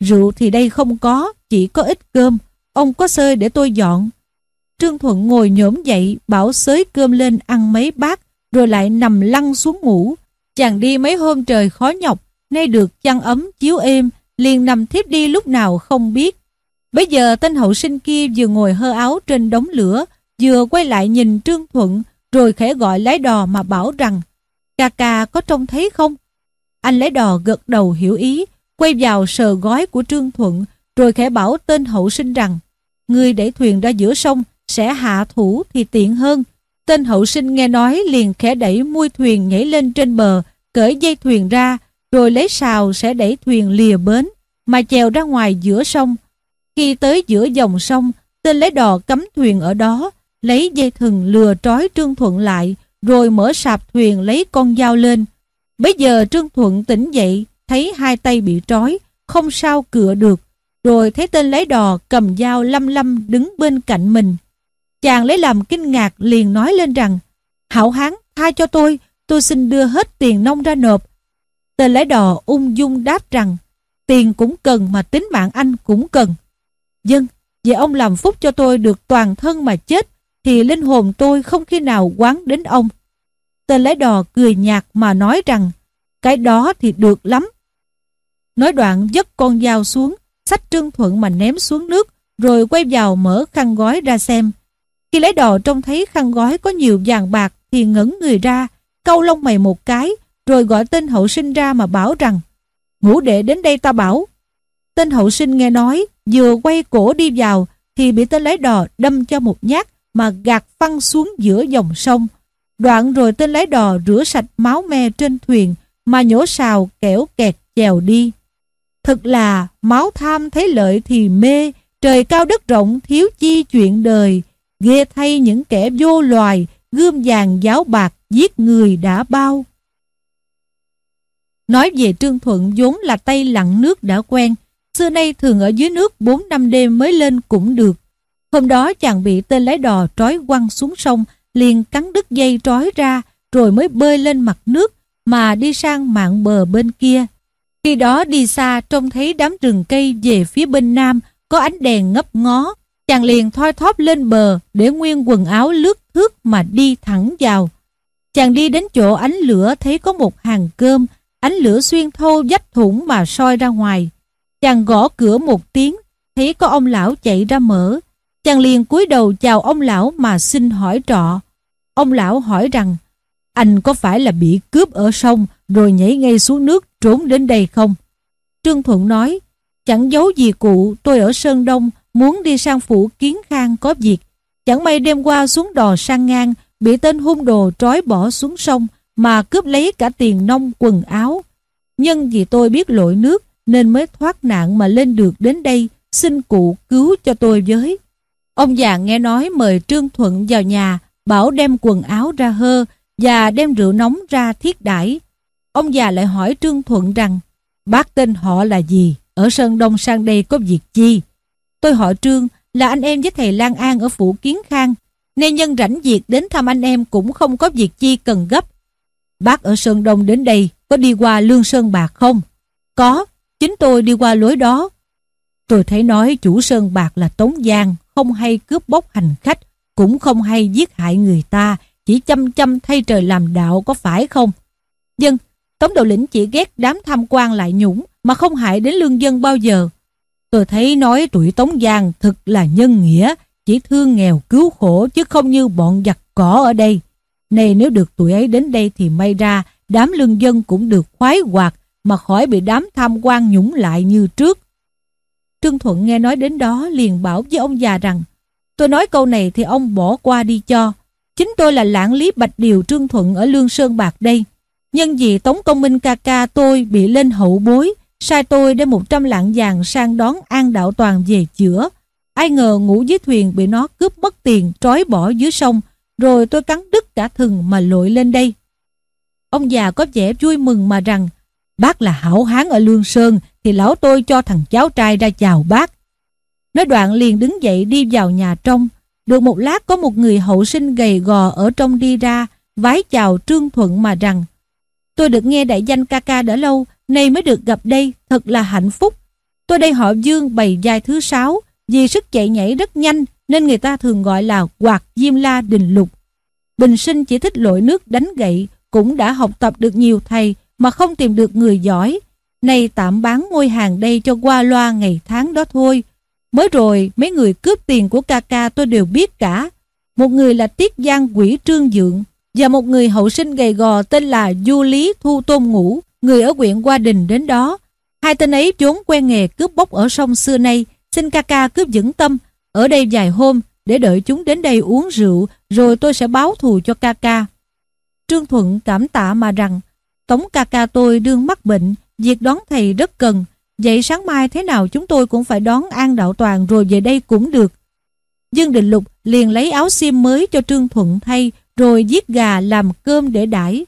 Rượu thì đây không có, chỉ có ít cơm. Ông có xơi để tôi dọn. Trương Thuận ngồi nhổm dậy, bảo xới cơm lên ăn mấy bát, rồi lại nằm lăn xuống ngủ. Chàng đi mấy hôm trời khó nhọc, nay được chăn ấm chiếu êm, liền nằm thiếp đi lúc nào không biết. Bây giờ tên hậu sinh kia vừa ngồi hơ áo trên đống lửa, vừa quay lại nhìn Trương Thuận, rồi khẽ gọi lái đò mà bảo rằng ca ca có trông thấy không? Anh lái đò gật đầu hiểu ý, quay vào sờ gói của Trương Thuận, rồi khẽ bảo tên hậu sinh rằng người đẩy thuyền ra giữa sông sẽ hạ thủ thì tiện hơn. Tên hậu sinh nghe nói liền khẽ đẩy mui thuyền nhảy lên trên bờ, cởi dây thuyền ra, rồi lấy sào sẽ đẩy thuyền lìa bến, mà chèo ra ngoài giữa sông. Khi tới giữa dòng sông, tên lấy đò cấm thuyền ở đó, lấy dây thừng lừa trói Trương Thuận lại, rồi mở sạp thuyền lấy con dao lên. Bây giờ Trương Thuận tỉnh dậy, thấy hai tay bị trói, không sao cựa được, rồi thấy tên lấy đò cầm dao lâm lâm đứng bên cạnh mình. Chàng lấy làm kinh ngạc liền nói lên rằng, Hảo hán, tha cho tôi, tôi xin đưa hết tiền nông ra nộp. Tên lấy đò ung dung đáp rằng, tiền cũng cần mà tính mạng anh cũng cần. Dân, vậy ông làm phúc cho tôi được toàn thân mà chết, thì linh hồn tôi không khi nào quán đến ông. Tên lấy đò cười nhạt mà nói rằng, cái đó thì được lắm. Nói đoạn dứt con dao xuống, sách Trương Thuận mà ném xuống nước, rồi quay vào mở khăn gói ra xem. Khi lấy đò trông thấy khăn gói có nhiều vàng bạc thì ngẩng người ra, câu lông mày một cái, rồi gọi tên hậu sinh ra mà bảo rằng ngũ đệ đến đây ta bảo. Tên hậu sinh nghe nói, vừa quay cổ đi vào thì bị tên lái đò đâm cho một nhát mà gạt phăng xuống giữa dòng sông. Đoạn rồi tên lái đò rửa sạch máu me trên thuyền mà nhổ sào kẻo kẹt chèo đi. Thật là máu tham thấy lợi thì mê, trời cao đất rộng thiếu chi chuyện đời, ghê thay những kẻ vô loài, gươm vàng giáo bạc giết người đã bao. Nói về Trương Thuận vốn là tay lặn nước đã quen, xưa nay thường ở dưới nước 4 năm đêm mới lên cũng được. Hôm đó chàng bị tên lái đò trói quăng xuống sông, liền cắn đứt dây trói ra, rồi mới bơi lên mặt nước mà đi sang mạng bờ bên kia. Khi đó đi xa trông thấy đám rừng cây về phía bên nam có ánh đèn ngấp ngó. Chàng liền thoi thóp lên bờ để nguyên quần áo lướt thước mà đi thẳng vào. Chàng đi đến chỗ ánh lửa thấy có một hàng cơm, ánh lửa xuyên thâu dách thủng mà soi ra ngoài. Chàng gõ cửa một tiếng, thấy có ông lão chạy ra mở. Chàng liền cúi đầu chào ông lão mà xin hỏi trọ. Ông lão hỏi rằng, anh có phải là bị cướp ở sông rồi nhảy ngay xuống nước trốn đến đây không? Trương Thuận nói, chẳng giấu gì cụ, tôi ở Sơn Đông, muốn đi sang phủ Kiến Khang có việc. Chẳng may đêm qua xuống đò sang ngang, bị tên hung đồ trói bỏ xuống sông, mà cướp lấy cả tiền nông quần áo. Nhưng vì tôi biết lội nước, nên mới thoát nạn mà lên được đến đây, xin cụ cứu cho tôi với. Ông già nghe nói mời Trương Thuận vào nhà, bảo đem quần áo ra hơ và đem rượu nóng ra thiết đãi. Ông già lại hỏi Trương Thuận rằng, bác tên họ là gì? Ở Sơn Đông sang đây có việc chi? Tôi hỏi Trương là anh em với thầy Lan An ở Phủ Kiến Khang, nên nhân rảnh việc đến thăm anh em cũng không có việc chi cần gấp. Bác ở Sơn Đông đến đây có đi qua Lương Sơn Bạc không? Có, chính tôi đi qua lối đó. Tôi thấy nói chủ Sơn Bạc là Tống Giang, không hay cướp bóc hành khách, cũng không hay giết hại người ta, chỉ chăm chăm thay trời làm đạo có phải không? Dân, Tống đầu lĩnh chỉ ghét đám tham quan lại nhũng mà không hại đến lương dân bao giờ. Tôi thấy nói tuổi Tống Giang thực là nhân nghĩa, chỉ thương nghèo cứu khổ chứ không như bọn giặc cỏ ở đây. Này nếu được tuổi ấy đến đây thì may ra đám lương dân cũng được khoái hoạt mà khỏi bị đám tham quan nhũng lại như trước. Trương Thuận nghe nói đến đó liền bảo với ông già rằng Tôi nói câu này thì ông bỏ qua đi cho. Chính tôi là lãng lý Bạch Điều Trương Thuận ở Lương Sơn Bạc đây. Nhân vì Tống Công Minh ca ca tôi bị lên hậu bối, sai tôi đem 100 lạng vàng sang đón An Đạo Toàn về chữa. Ai ngờ ngủ dưới thuyền bị nó cướp mất tiền, trói bỏ dưới sông, rồi tôi cắn đứt cả thừng mà lội lên đây. Ông già có vẻ vui mừng mà rằng, bác là hảo hán ở Lương Sơn thì lão tôi cho thằng cháu trai ra chào bác, Nói đoạn liền đứng dậy đi vào nhà trong. Được một lát có một người hậu sinh gầy gò ở trong đi ra, vái chào Trương Thuận mà rằng Tôi được nghe đại danh ca ca đã lâu, nay mới được gặp đây, thật là hạnh phúc. Tôi đây họ Dương bày giai thứ sáu, vì sức chạy nhảy rất nhanh nên người ta thường gọi là quạt diêm la đình lục. Bình sinh chỉ thích lội nước đánh gậy, cũng đã học tập được nhiều thầy mà không tìm được người giỏi. Nay tạm bán ngôi hàng đây cho qua loa ngày tháng đó thôi. Mới rồi mấy người cướp tiền của ca ca tôi đều biết cả. Một người là Tiết Giang quỷ Trương Dượng và một người hậu sinh gầy gò tên là Du Lý Thu Tôn Ngũ, người ở huyện Qua Đình đến đó. Hai tên ấy vốn quen nghề cướp bóc ở sông xưa nay, xin ca ca cướp vững tâm, ở đây vài hôm để đợi chúng đến đây uống rượu, rồi tôi sẽ báo thù cho ca ca. Trương Thuận cảm tạ mà rằng, Tống ca ca tôi đương mắc bệnh, việc đón thầy rất cần, vậy sáng mai thế nào chúng tôi cũng phải đón An Đạo Toàn rồi về đây cũng được. Dương Định Lục liền lấy áo xiêm mới cho Trương Thuận thay, rồi giết gà làm cơm để đãi.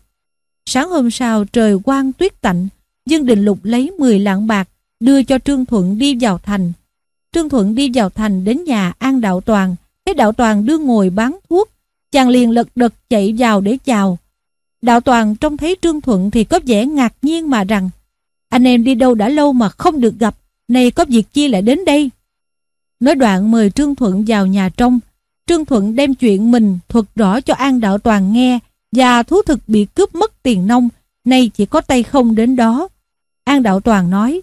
Sáng hôm sau trời quang tuyết tạnh, Dương Đình Lục lấy 10 lạng bạc đưa cho Trương Thuận đi vào thành. Trương Thuận đi vào thành đến nhà An Đạo Toàn, thấy Đạo Toàn đưa ngồi bán thuốc, chàng liền lật đật chạy vào để chào. Đạo Toàn trông thấy Trương Thuận thì có vẻ ngạc nhiên mà rằng anh em đi đâu đã lâu mà không được gặp, nay có việc chi lại đến đây. Nói đoạn mời Trương Thuận vào nhà trong, Trương Thuận đem chuyện mình thuật rõ cho An Đạo Toàn nghe và thú thực bị cướp mất tiền nông, nay chỉ có tay không đến đó. An Đạo Toàn nói,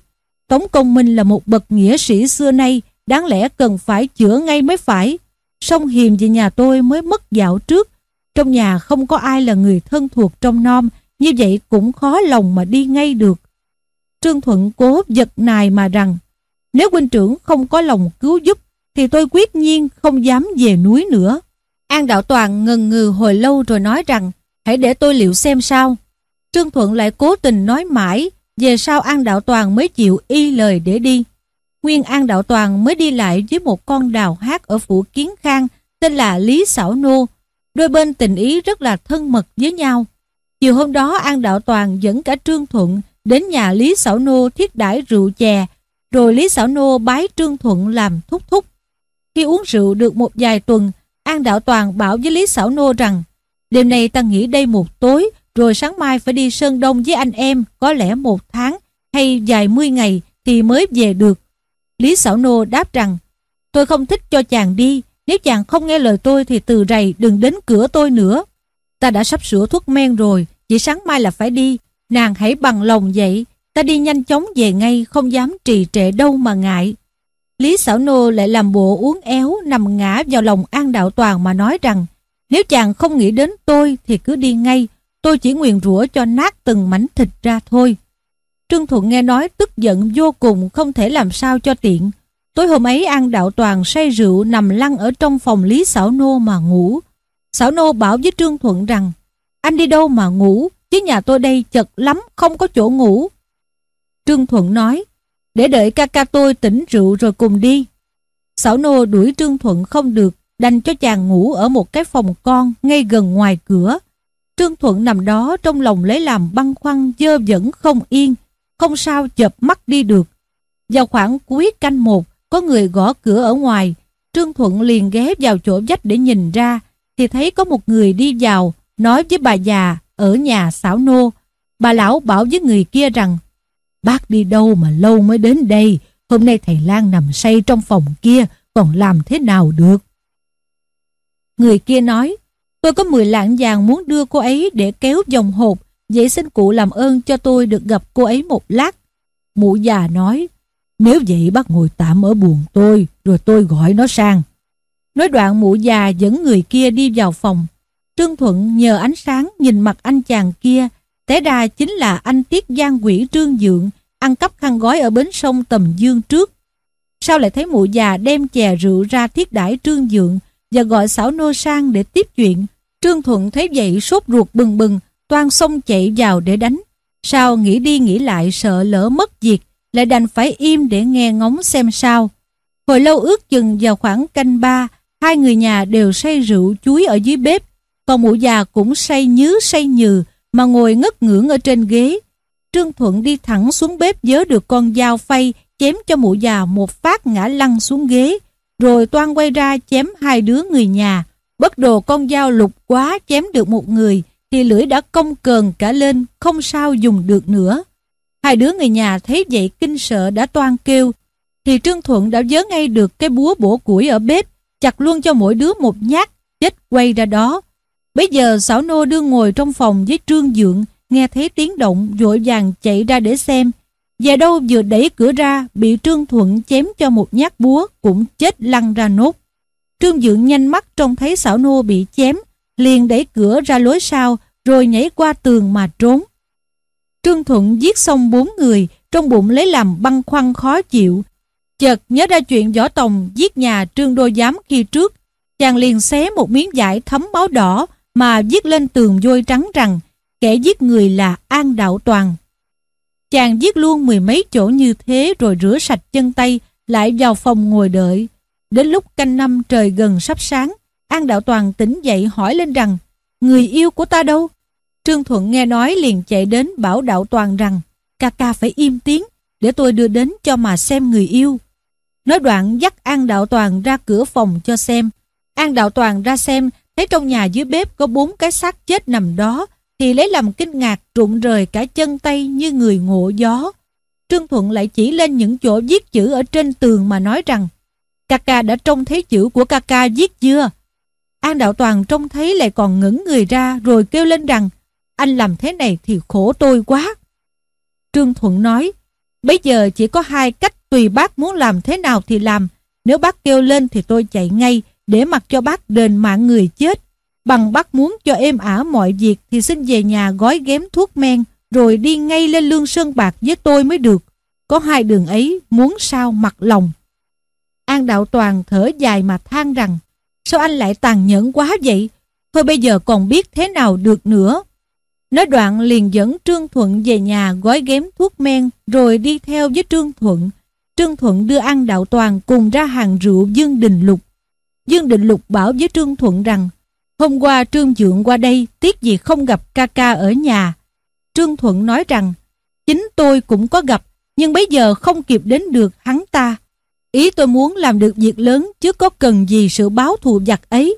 Tống Công Minh là một bậc nghĩa sĩ xưa nay, đáng lẽ cần phải chữa ngay mới phải. Song hiềm về nhà tôi mới mất dạo trước. Trong nhà không có ai là người thân thuộc trong non, như vậy cũng khó lòng mà đi ngay được. Trương Thuận cố giật nài mà rằng, nếu huynh trưởng không có lòng cứu giúp, thì tôi quyết nhiên không dám về núi nữa. An Đạo Toàn ngần ngừ hồi lâu rồi nói rằng, hãy để tôi liệu xem sao. Trương Thuận lại cố tình nói mãi, về sau An Đạo Toàn mới chịu y lời để đi. Nguyên An Đạo Toàn mới đi lại với một con đào hát ở phủ Kiến Khang tên là Lý Sảo Nô. Đôi bên tình ý rất là thân mật với nhau. Chiều hôm đó An Đạo Toàn dẫn cả Trương Thuận đến nhà Lý Sảo Nô thiết đãi rượu chè, rồi Lý Sảo Nô bái Trương Thuận làm thúc thúc. Khi uống rượu được một vài tuần, An Đạo Toàn bảo với Lý Sảo Nô rằng đêm nay ta nghỉ đây một tối, rồi sáng mai phải đi Sơn Đông với anh em, có lẽ một tháng hay vài mươi ngày thì mới về được. Lý Sảo Nô đáp rằng tôi không thích cho chàng đi, nếu chàng không nghe lời tôi thì từ rầy đừng đến cửa tôi nữa. Ta đã sắp sửa thuốc men rồi, chỉ sáng mai là phải đi. Nàng hãy bằng lòng dậy, ta đi nhanh chóng về ngay, không dám trì trệ đâu mà ngại. Lý Sảo Nô lại làm bộ uống éo nằm ngã vào lòng An Đạo Toàn mà nói rằng nếu chàng không nghĩ đến tôi thì cứ đi ngay, tôi chỉ nguyền rủa cho nát từng mảnh thịt ra thôi. Trương Thuận nghe nói tức giận vô cùng không thể làm sao cho tiện. Tối hôm ấy An Đạo Toàn say rượu nằm lăn ở trong phòng Lý Sảo Nô mà ngủ. Sảo Nô bảo với Trương Thuận rằng anh đi đâu mà ngủ, chứ nhà tôi đây chật lắm, không có chỗ ngủ. Trương Thuận nói để đợi ca ca tôi tỉnh rượu rồi cùng đi. Sảo Nô đuổi Trương Thuận không được, đành cho chàng ngủ ở một cái phòng con ngay gần ngoài cửa. Trương Thuận nằm đó trong lòng lấy làm băn khoăn dơ dẫn không yên, không sao chợp mắt đi được. Vào khoảng cuối canh một, có người gõ cửa ở ngoài, Trương Thuận liền ghé vào chỗ vách để nhìn ra, thì thấy có một người đi vào, nói với bà già ở nhà xảo nô. Bà lão bảo với người kia rằng, bác đi đâu mà lâu mới đến đây, hôm nay thầy Lan nằm say trong phòng kia, còn làm thế nào được? Người kia nói, tôi có 10 lạng vàng muốn đưa cô ấy để kéo dòng hộp, vậy xin cụ làm ơn cho tôi được gặp cô ấy một lát. Mụ già nói, nếu vậy bác ngồi tạm ở buồng tôi, rồi tôi gọi nó sang. Nói đoạn mụ già dẫn người kia đi vào phòng. Trương Thuận nhờ ánh sáng nhìn mặt anh chàng kia, té ra chính là anh Tiết Giang quỷ Trương Dượng, ăn cắp khăn gói ở bến sông Tầm Dương trước. Sao lại thấy mụ già đem chè rượu ra thiết đãi Trương Dượng và gọi xảo nô sang để tiếp chuyện. Trương Thuận thấy vậy sốt ruột bừng bừng, toan xông chạy vào để đánh. Sao nghĩ đi nghĩ lại sợ lỡ mất việc, lại đành phải im để nghe ngóng xem sao. Hồi lâu ước chừng vào khoảng canh ba, hai người nhà đều say rượu chuối ở dưới bếp, còn mụ già cũng say nhứ say nhừ mà ngồi ngất ngưỡng ở trên ghế. Trương Thuận đi thẳng xuống bếp dớ được con dao phay chém cho mụ già một phát ngã lăn xuống ghế, rồi toan quay ra chém hai đứa người nhà. Bất đồ con dao lục quá chém được một người, thì lưỡi đã cong cờn cả lên, không sao dùng được nữa. Hai đứa người nhà thấy vậy kinh sợ đã toan kêu, thì Trương Thuận đã vớ ngay được cái búa bổ củi ở bếp, chặt luôn cho mỗi đứa một nhát, chết quay ra đó. Bây giờ xảo nô đương ngồi trong phòng với Trương Dượng, nghe thấy tiếng động vội vàng chạy ra để xem. Và đâu vừa đẩy cửa ra, bị Trương Thuận chém cho một nhát búa, cũng chết lăn ra nốt. Trương Dượng nhanh mắt trông thấy xảo nô bị chém, liền đẩy cửa ra lối sau, rồi nhảy qua tường mà trốn. Trương Thuận giết xong bốn người, trong bụng lấy làm băng khoăn khó chịu. Chợt nhớ ra chuyện võ tòng giết nhà Trương Đô Giám khi trước, chàng liền xé một miếng vải thấm máu đỏ mà viết lên tường vôi trắng rằng kẻ giết người là An Đạo Toàn. Chàng giết luôn mười mấy chỗ như thế rồi rửa sạch chân tay, lại vào phòng ngồi đợi. Đến lúc canh năm trời gần sắp sáng, An Đạo Toàn tỉnh dậy hỏi lên rằng Người yêu của ta đâu? Trương Thuận nghe nói liền chạy đến bảo Đạo Toàn rằng, ca ca phải im tiếng, để tôi đưa đến cho mà xem người yêu. Nói đoạn dắt An Đạo Toàn ra cửa phòng cho xem. An Đạo Toàn ra xem, thấy trong nhà dưới bếp có bốn cái xác chết nằm đó, thì lấy làm kinh ngạc rụng rời cả chân tay như người ngộ gió. Trương Thuận lại chỉ lên những chỗ viết chữ ở trên tường mà nói rằng, ca ca đã trông thấy chữ của ca ca viết chưa? An Đạo Toàn trông thấy lại còn ngẩng người ra rồi kêu lên rằng anh làm thế này thì khổ tôi quá. Trương Thuận nói, bây giờ chỉ có hai cách tùy bác muốn làm thế nào thì làm. Nếu bác kêu lên thì tôi chạy ngay để mặc cho bác đền mạng người chết. Bằng bác muốn cho êm ả mọi việc thì xin về nhà gói ghém thuốc men, rồi đi ngay lên lương sơn bạc với tôi mới được. Có hai đường ấy muốn sao mặc lòng. An Đạo Toàn thở dài mà than rằng, Sao anh lại tàn nhẫn quá vậy? Thôi bây giờ còn biết thế nào được nữa. Nói đoạn liền dẫn Trương Thuận về nhà gói ghém thuốc men, rồi đi theo với Trương Thuận. Trương Thuận đưa An Đạo Toàn cùng ra hàng rượu Dương Đình Lục. Dương Đình Lục bảo với Trương Thuận rằng, Hôm qua Trương Dượng qua đây, tiếc gì không gặp ca ca ở nhà. Trương Thuận nói rằng, chính tôi cũng có gặp, nhưng bây giờ không kịp đến được hắn ta. Ý tôi muốn làm được việc lớn, chứ có cần gì sự báo thù giặc ấy.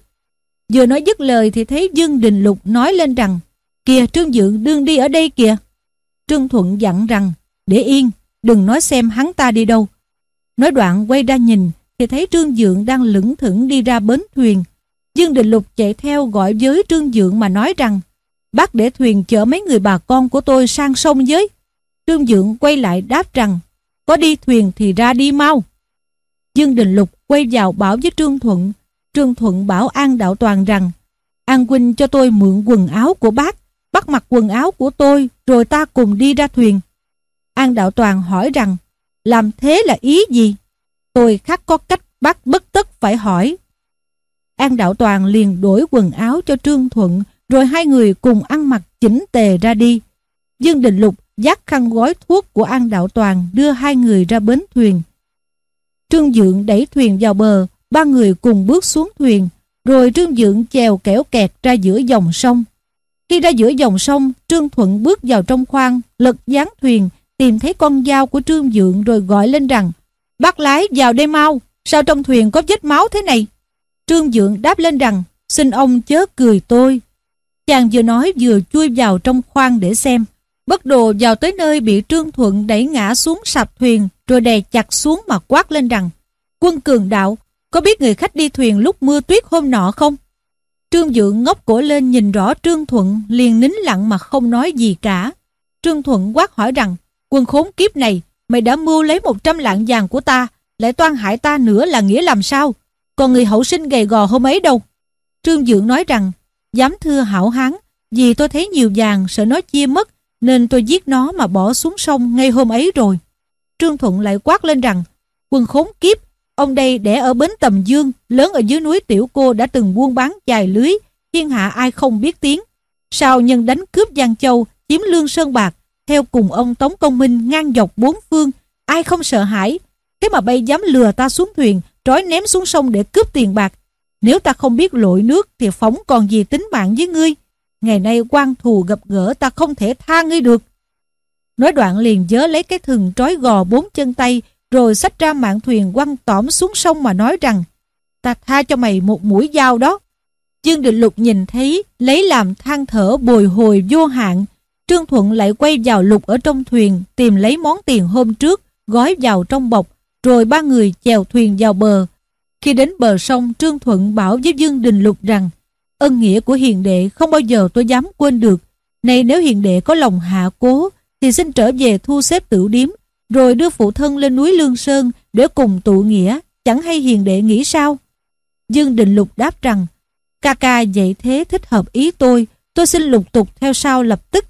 Vừa nói dứt lời thì thấy Dương Đình Lục nói lên rằng Kìa Trương Dượng đương đi ở đây kìa. Trương Thuận dặn rằng để yên, đừng nói xem hắn ta đi đâu. Nói đoạn quay ra nhìn thì thấy Trương Dượng đang lững thững đi ra bến thuyền. Dương Đình Lục chạy theo gọi với Trương Dượng mà nói rằng bác để thuyền chở mấy người bà con của tôi sang sông với. Trương Dượng quay lại đáp rằng có đi thuyền thì ra đi mau. Dương Đình Lục quay vào bảo với Trương Thuận. Trương Thuận bảo An Đạo Toàn rằng An Huynh cho tôi mượn quần áo của bác, bắt mặc quần áo của tôi rồi ta cùng đi ra thuyền. An Đạo Toàn hỏi rằng làm thế là ý gì? Tôi khắc có cách bắt bất tất phải hỏi. An Đạo Toàn liền đổi quần áo cho Trương Thuận rồi hai người cùng ăn mặc chỉnh tề ra đi. Dương Đình Lục dắt khăn gói thuốc của An Đạo Toàn đưa hai người ra bến thuyền. Trương Dượng đẩy thuyền vào bờ, ba người cùng bước xuống thuyền, rồi Trương Dượng chèo kẻo kẹt ra giữa dòng sông. Khi ra giữa dòng sông, Trương Thuận bước vào trong khoang, lật gián thuyền, tìm thấy con dao của Trương Dượng rồi gọi lên rằng Bác lái vào đây mau, sao trong thuyền có vết máu thế này? Trương Dượng đáp lên rằng xin ông chớ cười tôi. Chàng vừa nói vừa chui vào trong khoang để xem. Bất đồ vào tới nơi bị Trương Thuận đẩy ngã xuống sạp thuyền rồi đè chặt xuống mà quát lên rằng Quân cường đạo, có biết người khách đi thuyền lúc mưa tuyết hôm nọ không? Trương Dự ngóc cổ lên nhìn rõ Trương Thuận liền nín lặng mà không nói gì cả. Trương Thuận quát hỏi rằng quân khốn kiếp này mày đã mưu lấy một trăm lạng vàng của ta lại toan hại ta nữa là nghĩa làm sao? Còn người hậu sinh gầy gò hôm ấy đâu? Trương Dự nói rằng dám thưa hảo hán vì tôi thấy nhiều vàng sợ nó chia mất nên tôi giết nó mà bỏ xuống sông ngay hôm ấy rồi. Trương Thuận lại quát lên rằng quân khốn kiếp, ông đây đẻ ở bến Tầm Dương, lớn ở dưới núi Tiểu Cô đã từng buôn bán dài lưới, thiên hạ ai không biết tiếng. sau nhân đánh cướp Giang Châu, chiếm lương sơn bạc, theo cùng ông Tống Công Minh ngang dọc bốn phương, ai không sợ hãi. Thế mà bay dám lừa ta xuống thuyền, trói ném xuống sông để cướp tiền bạc. Nếu ta không biết lội nước thì phóng còn gì tính mạng với ngươi. Ngày nay quan thù gặp gỡ ta không thể tha ngươi được. Nói đoạn liền dớ lấy cái thừng trói gò bốn chân tay rồi xách ra mạng thuyền quăng tỏm xuống sông mà nói rằng, ta tha cho mày một mũi dao đó. Dương Định Lục nhìn thấy, lấy làm than thở bồi hồi vô hạn. Trương Thuận lại quay vào lục ở trong thuyền tìm lấy món tiền hôm trước, gói vào trong bọc, rồi ba người chèo thuyền vào bờ. Khi đến bờ sông, Trương Thuận bảo với Dương Đình Lục rằng, ân nghĩa của hiền đệ không bao giờ tôi dám quên được. nay nếu hiền đệ có lòng hạ cố, thì xin trở về thu xếp tử điếm rồi đưa phụ thân lên núi Lương Sơn để cùng tụ nghĩa, chẳng hay hiền đệ nghĩ sao? Dương Đình Lục đáp rằng, ca ca dạy thế thích hợp ý tôi tôi xin lục tục theo sau lập tức.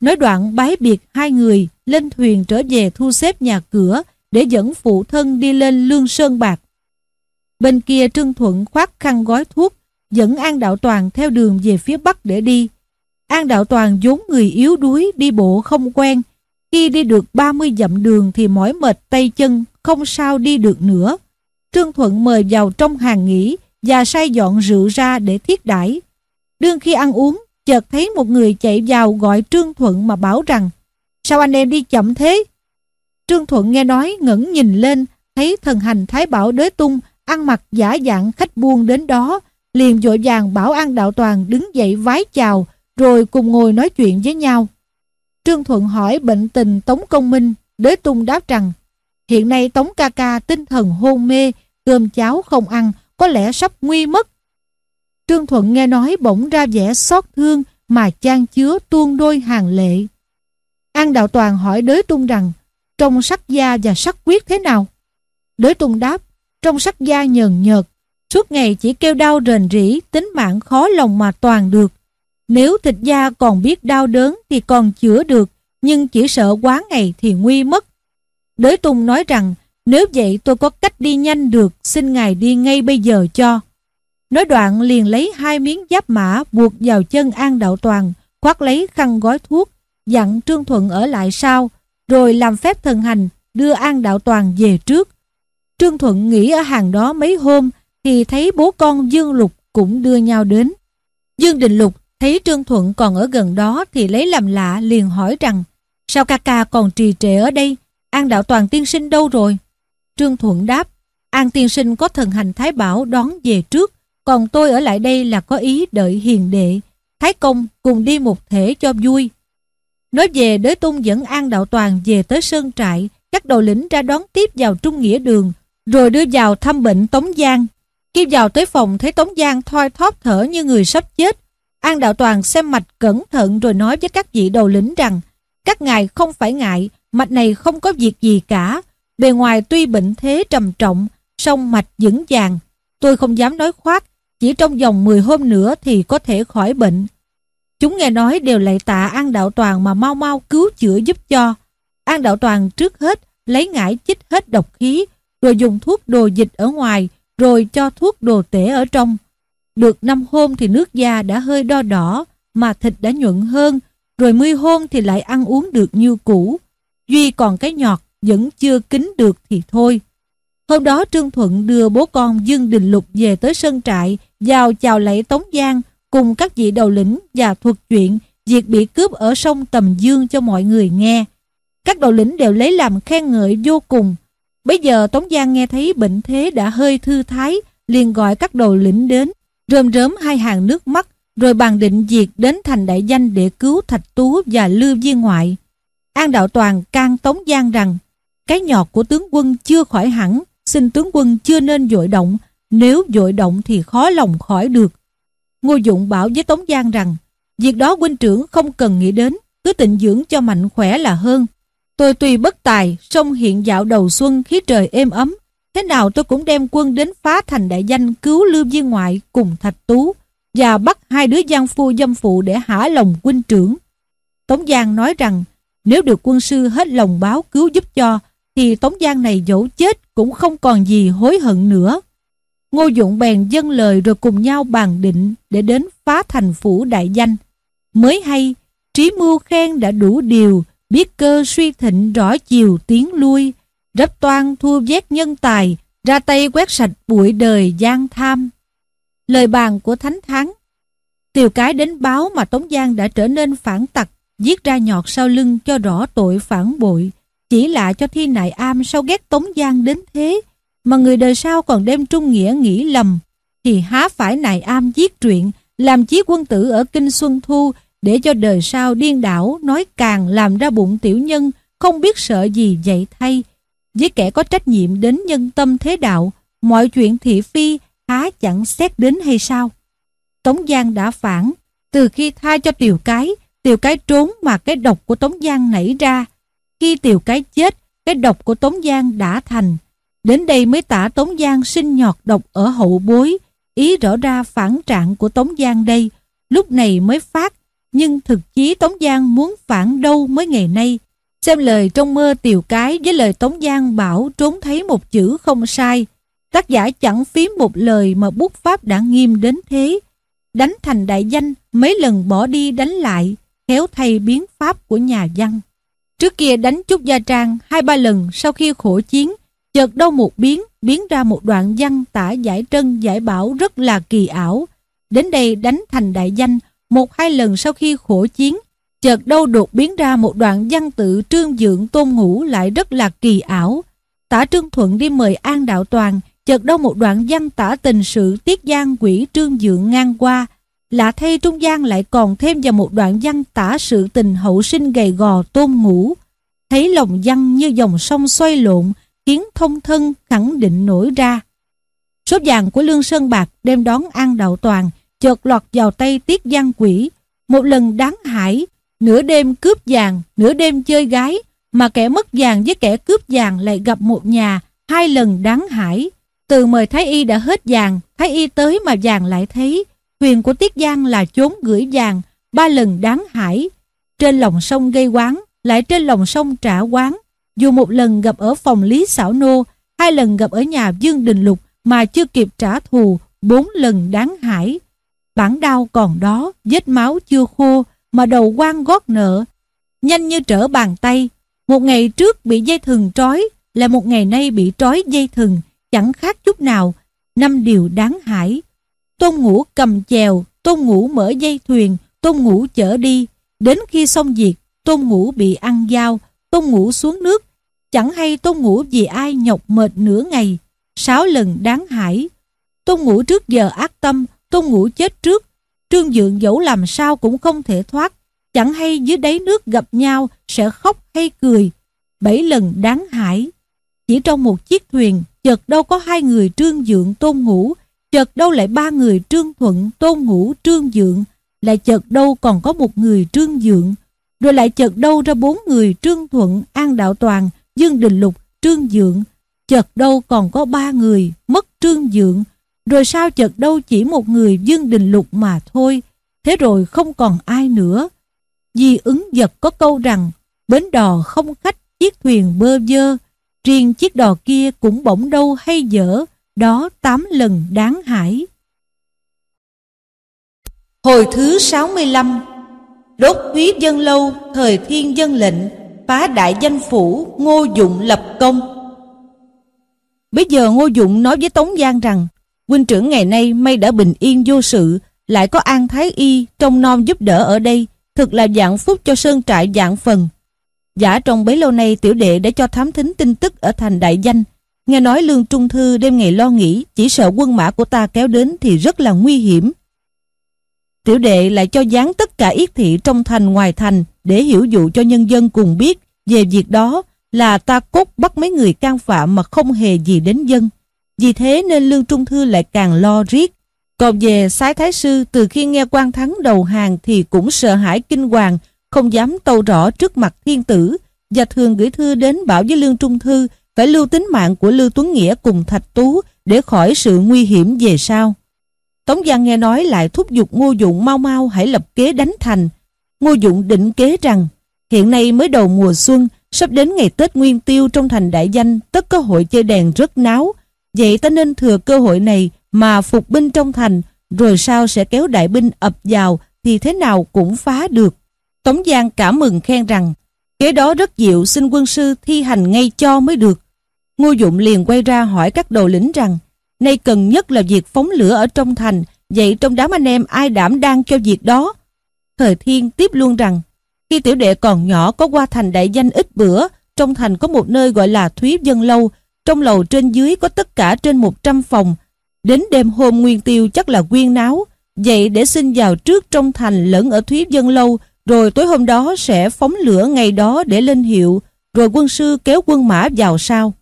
Nói đoạn bái biệt hai người lên thuyền trở về thu xếp nhà cửa để dẫn phụ thân đi lên Lương Sơn Bạc. Bên kia Trương Thuận khoác khăn gói thuốc, dẫn An Đạo Toàn theo đường về phía Bắc để đi. An Đạo Toàn vốn người yếu đuối, đi bộ không quen. Khi đi được 30 dặm đường thì mỏi mệt tay chân, không sao đi được nữa. Trương Thuận mời vào trong hàng nghỉ và sai dọn rượu ra để thiết đãi. Đương khi ăn uống, chợt thấy một người chạy vào gọi Trương Thuận mà bảo rằng Sao anh em đi chậm thế? Trương Thuận nghe nói ngẩng nhìn lên, thấy thần hành Thái Bảo Đế Tung ăn mặc giả dạng khách buôn đến đó, liền vội vàng bảo An Đạo Toàn đứng dậy vái chào, rồi cùng ngồi nói chuyện với nhau. Trương Thuận hỏi bệnh tình Tống Công Minh, Đế Tung đáp rằng, hiện nay Tống ca ca tinh thần hôn mê, cơm cháo không ăn, có lẽ sắp nguy mất. Trương Thuận nghe nói bỗng ra vẻ xót thương mà chan chứa tuôn đôi hàng lệ. An Đạo Toàn hỏi Đế Tung rằng, trong sắc da và sắc quyết thế nào? Đế Tung đáp, trong sắc da nhờn nhợt, suốt ngày chỉ kêu đau rền rỉ, tính mạng khó lòng mà toàn được. Nếu thịt da còn biết đau đớn thì còn chữa được, nhưng chỉ sợ quá ngày thì nguy mất. Đới Tùng nói rằng, nếu vậy tôi có cách đi nhanh được, xin ngài đi ngay bây giờ cho. Nói đoạn liền lấy hai miếng giáp mã buộc vào chân An Đạo Toàn, khoác lấy khăn gói thuốc, dặn Trương Thuận ở lại sau, rồi làm phép thần hành đưa An Đạo Toàn về trước. Trương Thuận nghỉ ở hàng đó mấy hôm thì thấy bố con Dương Lục cũng đưa nhau đến. Dương Đình Lục thấy Trương Thuận còn ở gần đó thì lấy làm lạ liền hỏi rằng sao ca ca còn trì trệ ở đây, An Đạo Toàn tiên sinh đâu rồi? Trương Thuận đáp, An tiên sinh có thần hành Thái Bảo đón về trước, còn tôi ở lại đây là có ý đợi hiền đệ. Thái Công cùng đi một thể cho vui. Nói về đới tung dẫn An Đạo Toàn về tới Sơn Trại, các đầu lĩnh ra đón tiếp vào Trung Nghĩa Đường, rồi đưa vào thăm bệnh Tống Giang. Khi vào tới phòng thấy Tống Giang thoi thóp thở như người sắp chết. An Đạo Toàn xem mạch cẩn thận rồi nói với các vị đầu lĩnh rằng các ngài không phải ngại, mạch này không có việc gì cả. Bề ngoài tuy bệnh thế trầm trọng, song mạch vững vàng. Tôi không dám nói khoác, chỉ trong vòng 10 hôm nữa thì có thể khỏi bệnh. Chúng nghe nói đều lạy tạ An Đạo Toàn mà mau mau cứu chữa giúp cho. An Đạo Toàn trước hết lấy ngải chích hết độc khí, rồi dùng thuốc đồ dịch ở ngoài, rồi cho thuốc đồ tể ở trong. Được năm hôm thì nước da đã hơi đo đỏ, mà thịt đã nhuận hơn, rồi mươi hôm thì lại ăn uống được như cũ. Duy còn cái nhọt vẫn chưa kín được thì thôi. Hôm đó Trương Thuận đưa bố con Dương Đình Lục về tới sân trại, vào chào lễ Tống Giang cùng các vị đầu lĩnh và thuật chuyện việc bị cướp ở sông Tầm Dương cho mọi người nghe. Các đầu lĩnh đều lấy làm khen ngợi vô cùng. Bây giờ Tống Giang nghe thấy bệnh thế đã hơi thư thái, liền gọi các đầu lĩnh đến, rơm rớm hai hàng nước mắt, rồi bàn định diệt đến thành đại danh để cứu Thạch Tú và Lưu Viên Ngoại. An Đạo Toàn can Tống Giang rằng, cái nhọt của tướng quân chưa khỏi hẳn, xin tướng quân chưa nên dội động, nếu dội động thì khó lòng khỏi được. Ngô Dụng bảo với Tống Giang rằng, việc đó huynh trưởng không cần nghĩ đến, cứ tịnh dưỡng cho mạnh khỏe là hơn. Tôi tuy bất tài, song hiện dạo đầu xuân khí trời êm ấm, thế nào tôi cũng đem quân đến phá thành đại danh cứu Lưu Viên Ngoại cùng Thạch Tú và bắt hai đứa giang phu dâm phụ để hả lòng huynh trưởng. Tống Giang nói rằng, nếu được quân sư hết lòng báo cứu giúp cho, thì Tống Giang này dẫu chết cũng không còn gì hối hận nữa. Ngô Dụng bèn dâng lời rồi cùng nhau bàn định để đến phá thành phủ đại danh. Mới hay, trí mưu khen đã đủ điều, biết cơ suy thịnh rõ chiều tiến lui, rấp toan thua vét nhân tài, ra tay quét sạch bụi đời gian tham. Lời bàn của Thánh Thắng Tiều cái đến báo mà Tống Giang đã trở nên phản tặc, giết ra nhọt sau lưng cho rõ tội phản bội, Chỉ lạ cho thi nại am sao ghét Tống Giang đến thế, mà người đời sau còn đem Trung Nghĩa nghĩ lầm, thì há phải nại am giết truyện, làm chí quân tử ở Kinh Xuân Thu để cho đời sau điên đảo nói càng làm ra bụng tiểu nhân không biết sợ gì vậy thay. Với kẻ có trách nhiệm đến nhân tâm thế đạo, mọi chuyện thị phi há chẳng xét đến hay sao? Tống Giang đã phản, từ khi tha cho Tiều Cái, Tiều Cái trốn mà cái độc của Tống Giang nảy ra. Khi Tiều Cái chết, cái độc của Tống Giang đã thành. Đến đây mới tả Tống Giang sinh nhọt độc ở hậu bối, ý rõ ra phản trạng của Tống Giang đây, lúc này mới phát, nhưng thực chí Tống Giang muốn phản đâu mới ngày nay. Xem lời trong mơ Tiều Cái với lời Tống Giang bảo trốn thấy một chữ không sai, Tác giả chẳng phím một lời mà bút pháp đã nghiêm đến thế. Đánh thành đại danh, mấy lần bỏ đi đánh lại, khéo thay biến pháp của nhà văn. Trước kia đánh chút gia trang hai ba lần sau khi khổ chiến, chợt đâu một biến, biến ra một đoạn văn tả giải trân giải bảo rất là kỳ ảo. Đến đây đánh thành đại danh, một hai lần sau khi khổ chiến, chợt đâu đột biến ra một đoạn văn tự trương dưỡng tôn ngũ lại rất là kỳ ảo. Tả Trương Thuận đi mời An Đạo Toàn, chợt đâu một đoạn văn tả tình sự tiết giang quỷ trương dưỡng ngang qua. Lạ thay trung gian lại còn thêm vào một đoạn văn tả sự tình hậu sinh gầy gò tôn ngủ. Thấy lòng văn như dòng sông xoay lộn, khiến thông thân khẳng định nổi ra. Số vàng của Lương Sơn Bạc đem đón An Đạo Toàn, chợt lọt vào tay tiết giang quỷ. Một lần đáng hại, nửa đêm cướp vàng, nửa đêm chơi gái, mà kẻ mất vàng với kẻ cướp vàng lại gặp một nhà, hai lần đáng hại. Từ mời Thái Y đã hết vàng, Thái Y tới mà vàng lại thấy. Huyền của Tiết Giang là chốn gửi vàng, ba lần đáng hải. Trên lòng sông gây quán, lại trên lòng sông trả quán. Dù một lần gặp ở phòng Lý Xảo Nô, hai lần gặp ở nhà Dương Đình Lục mà chưa kịp trả thù, bốn lần đáng hải. Bản đau còn đó, vết máu chưa khô, mà đầu quan gót nợ. Nhanh như trở bàn tay, một ngày trước bị dây thừng trói, là một ngày nay bị trói dây thừng, chẳng khác chút nào, năm điều đáng hải. Tôn Ngũ cầm chèo, Tôn Ngũ mở dây thuyền, Tôn Ngũ chở đi. Đến khi xong việc, Tôn Ngũ bị ăn dao, Tôn Ngũ xuống nước. Chẳng hay Tôn Ngũ vì ai nhọc mệt nửa ngày. Sáu lần đáng hải. Tôn Ngũ trước giờ ác tâm, Tôn Ngũ chết trước. Trương Dượng dẫu làm sao cũng không thể thoát. Chẳng hay dưới đáy nước gặp nhau sẽ khóc hay cười. Bảy lần đáng hải. Chỉ trong một chiếc thuyền, chợt đâu có hai người trương dượng tôn ngủ chợt đâu lại ba người trương thuận tôn ngủ trương dượng, lại chợt đâu còn có một người trương dượng, rồi lại chợt đâu ra bốn người trương thuận, an đạo toàn, dương đình lục, trương dượng, chợt đâu còn có ba người mất trương dượng, rồi sao chợt đâu chỉ một người dương đình lục mà thôi, thế rồi không còn ai nữa. Vì ứng vật có câu rằng, bến đò không khách chiếc thuyền bơ vơ, Riêng chiếc đò kia cũng bỗng đâu hay dở, đó tám lần đáng hải. Hồi thứ 65 Đốt quý dân lâu, thời thiên dân lệnh, phá đại danh phủ, ngô dụng lập công. Bây giờ ngô dụng nói với Tống Giang rằng, huynh trưởng ngày nay may đã bình yên vô sự, lại có an thái y trong non giúp đỡ ở đây, thực là dạng phúc cho sơn trại dạng phần. Giả trong bấy lâu nay tiểu đệ đã cho thám thính tin tức ở thành đại danh. Nghe nói Lương Trung Thư đêm ngày lo nghĩ chỉ sợ quân mã của ta kéo đến thì rất là nguy hiểm. Tiểu đệ lại cho dán tất cả yết thị trong thành ngoài thành để hiểu dụ cho nhân dân cùng biết về việc đó là ta cốt bắt mấy người can phạm mà không hề gì đến dân. Vì thế nên Lương Trung Thư lại càng lo riết. Còn về Sái Thái Sư, từ khi nghe quan thắng đầu hàng thì cũng sợ hãi kinh hoàng, không dám tâu rõ trước mặt thiên tử và thường gửi thư đến bảo với Lương Trung Thư, phải lưu tính mạng của Lưu Tuấn Nghĩa cùng Thạch Tú để khỏi sự nguy hiểm về sau. Tống Giang nghe nói lại thúc giục Ngô Dụng mau mau hãy lập kế đánh thành. Ngô Dụng định kế rằng, hiện nay mới đầu mùa xuân, sắp đến ngày Tết Nguyên Tiêu trong thành đại danh, tất có hội chơi đèn rất náo. Vậy ta nên thừa cơ hội này mà phục binh trong thành, rồi sau sẽ kéo đại binh ập vào thì thế nào cũng phá được. Tống Giang cảm mừng khen rằng, kế đó rất diệu xin quân sư thi hành ngay cho mới được. Ngô Dụng liền quay ra hỏi các đầu lĩnh rằng, nay cần nhất là việc phóng lửa ở trong thành, vậy trong đám anh em ai đảm đang cho việc đó. Thời Thiên tiếp luôn rằng, khi tiểu đệ còn nhỏ có qua thành đại danh ít bữa, trong thành có một nơi gọi là Thúy Dân Lâu. Trong lầu trên dưới có tất cả trên 100 phòng. Đến đêm hôm nguyên tiêu chắc là quyên náo. Vậy để xin vào trước trong thành lẫn ở Thúy Dân Lâu, rồi tối hôm đó sẽ phóng lửa ngày đó để lên hiệu, rồi quân sư kéo quân mã vào sau.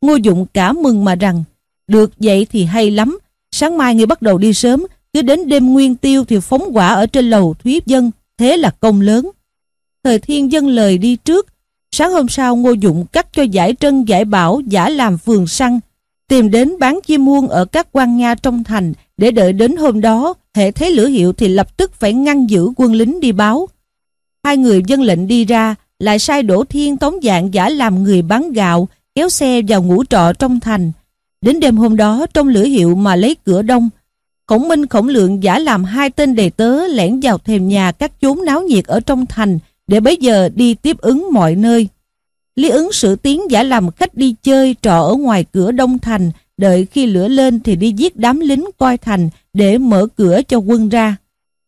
Ngô Dụng cả mừng mà rằng, được vậy thì hay lắm, sáng mai người bắt đầu đi sớm, cứ đến đêm nguyên tiêu thì phóng quả ở trên lầu Thúy Dân, thế là công lớn. Thời thiên dân lời đi trước, sáng hôm sau Ngô Dụng cắt cho giải trân giải bảo giả làm vườn săn, tìm đến bán chim muôn ở các quan nga trong thành để đợi đến hôm đó, hệ thấy lửa hiệu thì lập tức phải ngăn giữ quân lính đi báo. Hai người dân lệnh đi ra, lại sai Đỗ Thiên tống dạng giả làm người bán gạo, kéo xe vào ngũ trọ trong thành. Đến đêm hôm đó trong lửa hiệu mà lấy cửa đông, Khổng Minh Khổng Lượng giả làm hai tên đầy tớ lẻn vào thềm nhà các chốn náo nhiệt ở trong thành để bấy giờ đi tiếp ứng mọi nơi. Lý ứng sự tiến giả làm khách đi chơi trọ ở ngoài cửa đông thành, đợi khi lửa lên thì đi giết đám lính coi thành để mở cửa cho quân ra.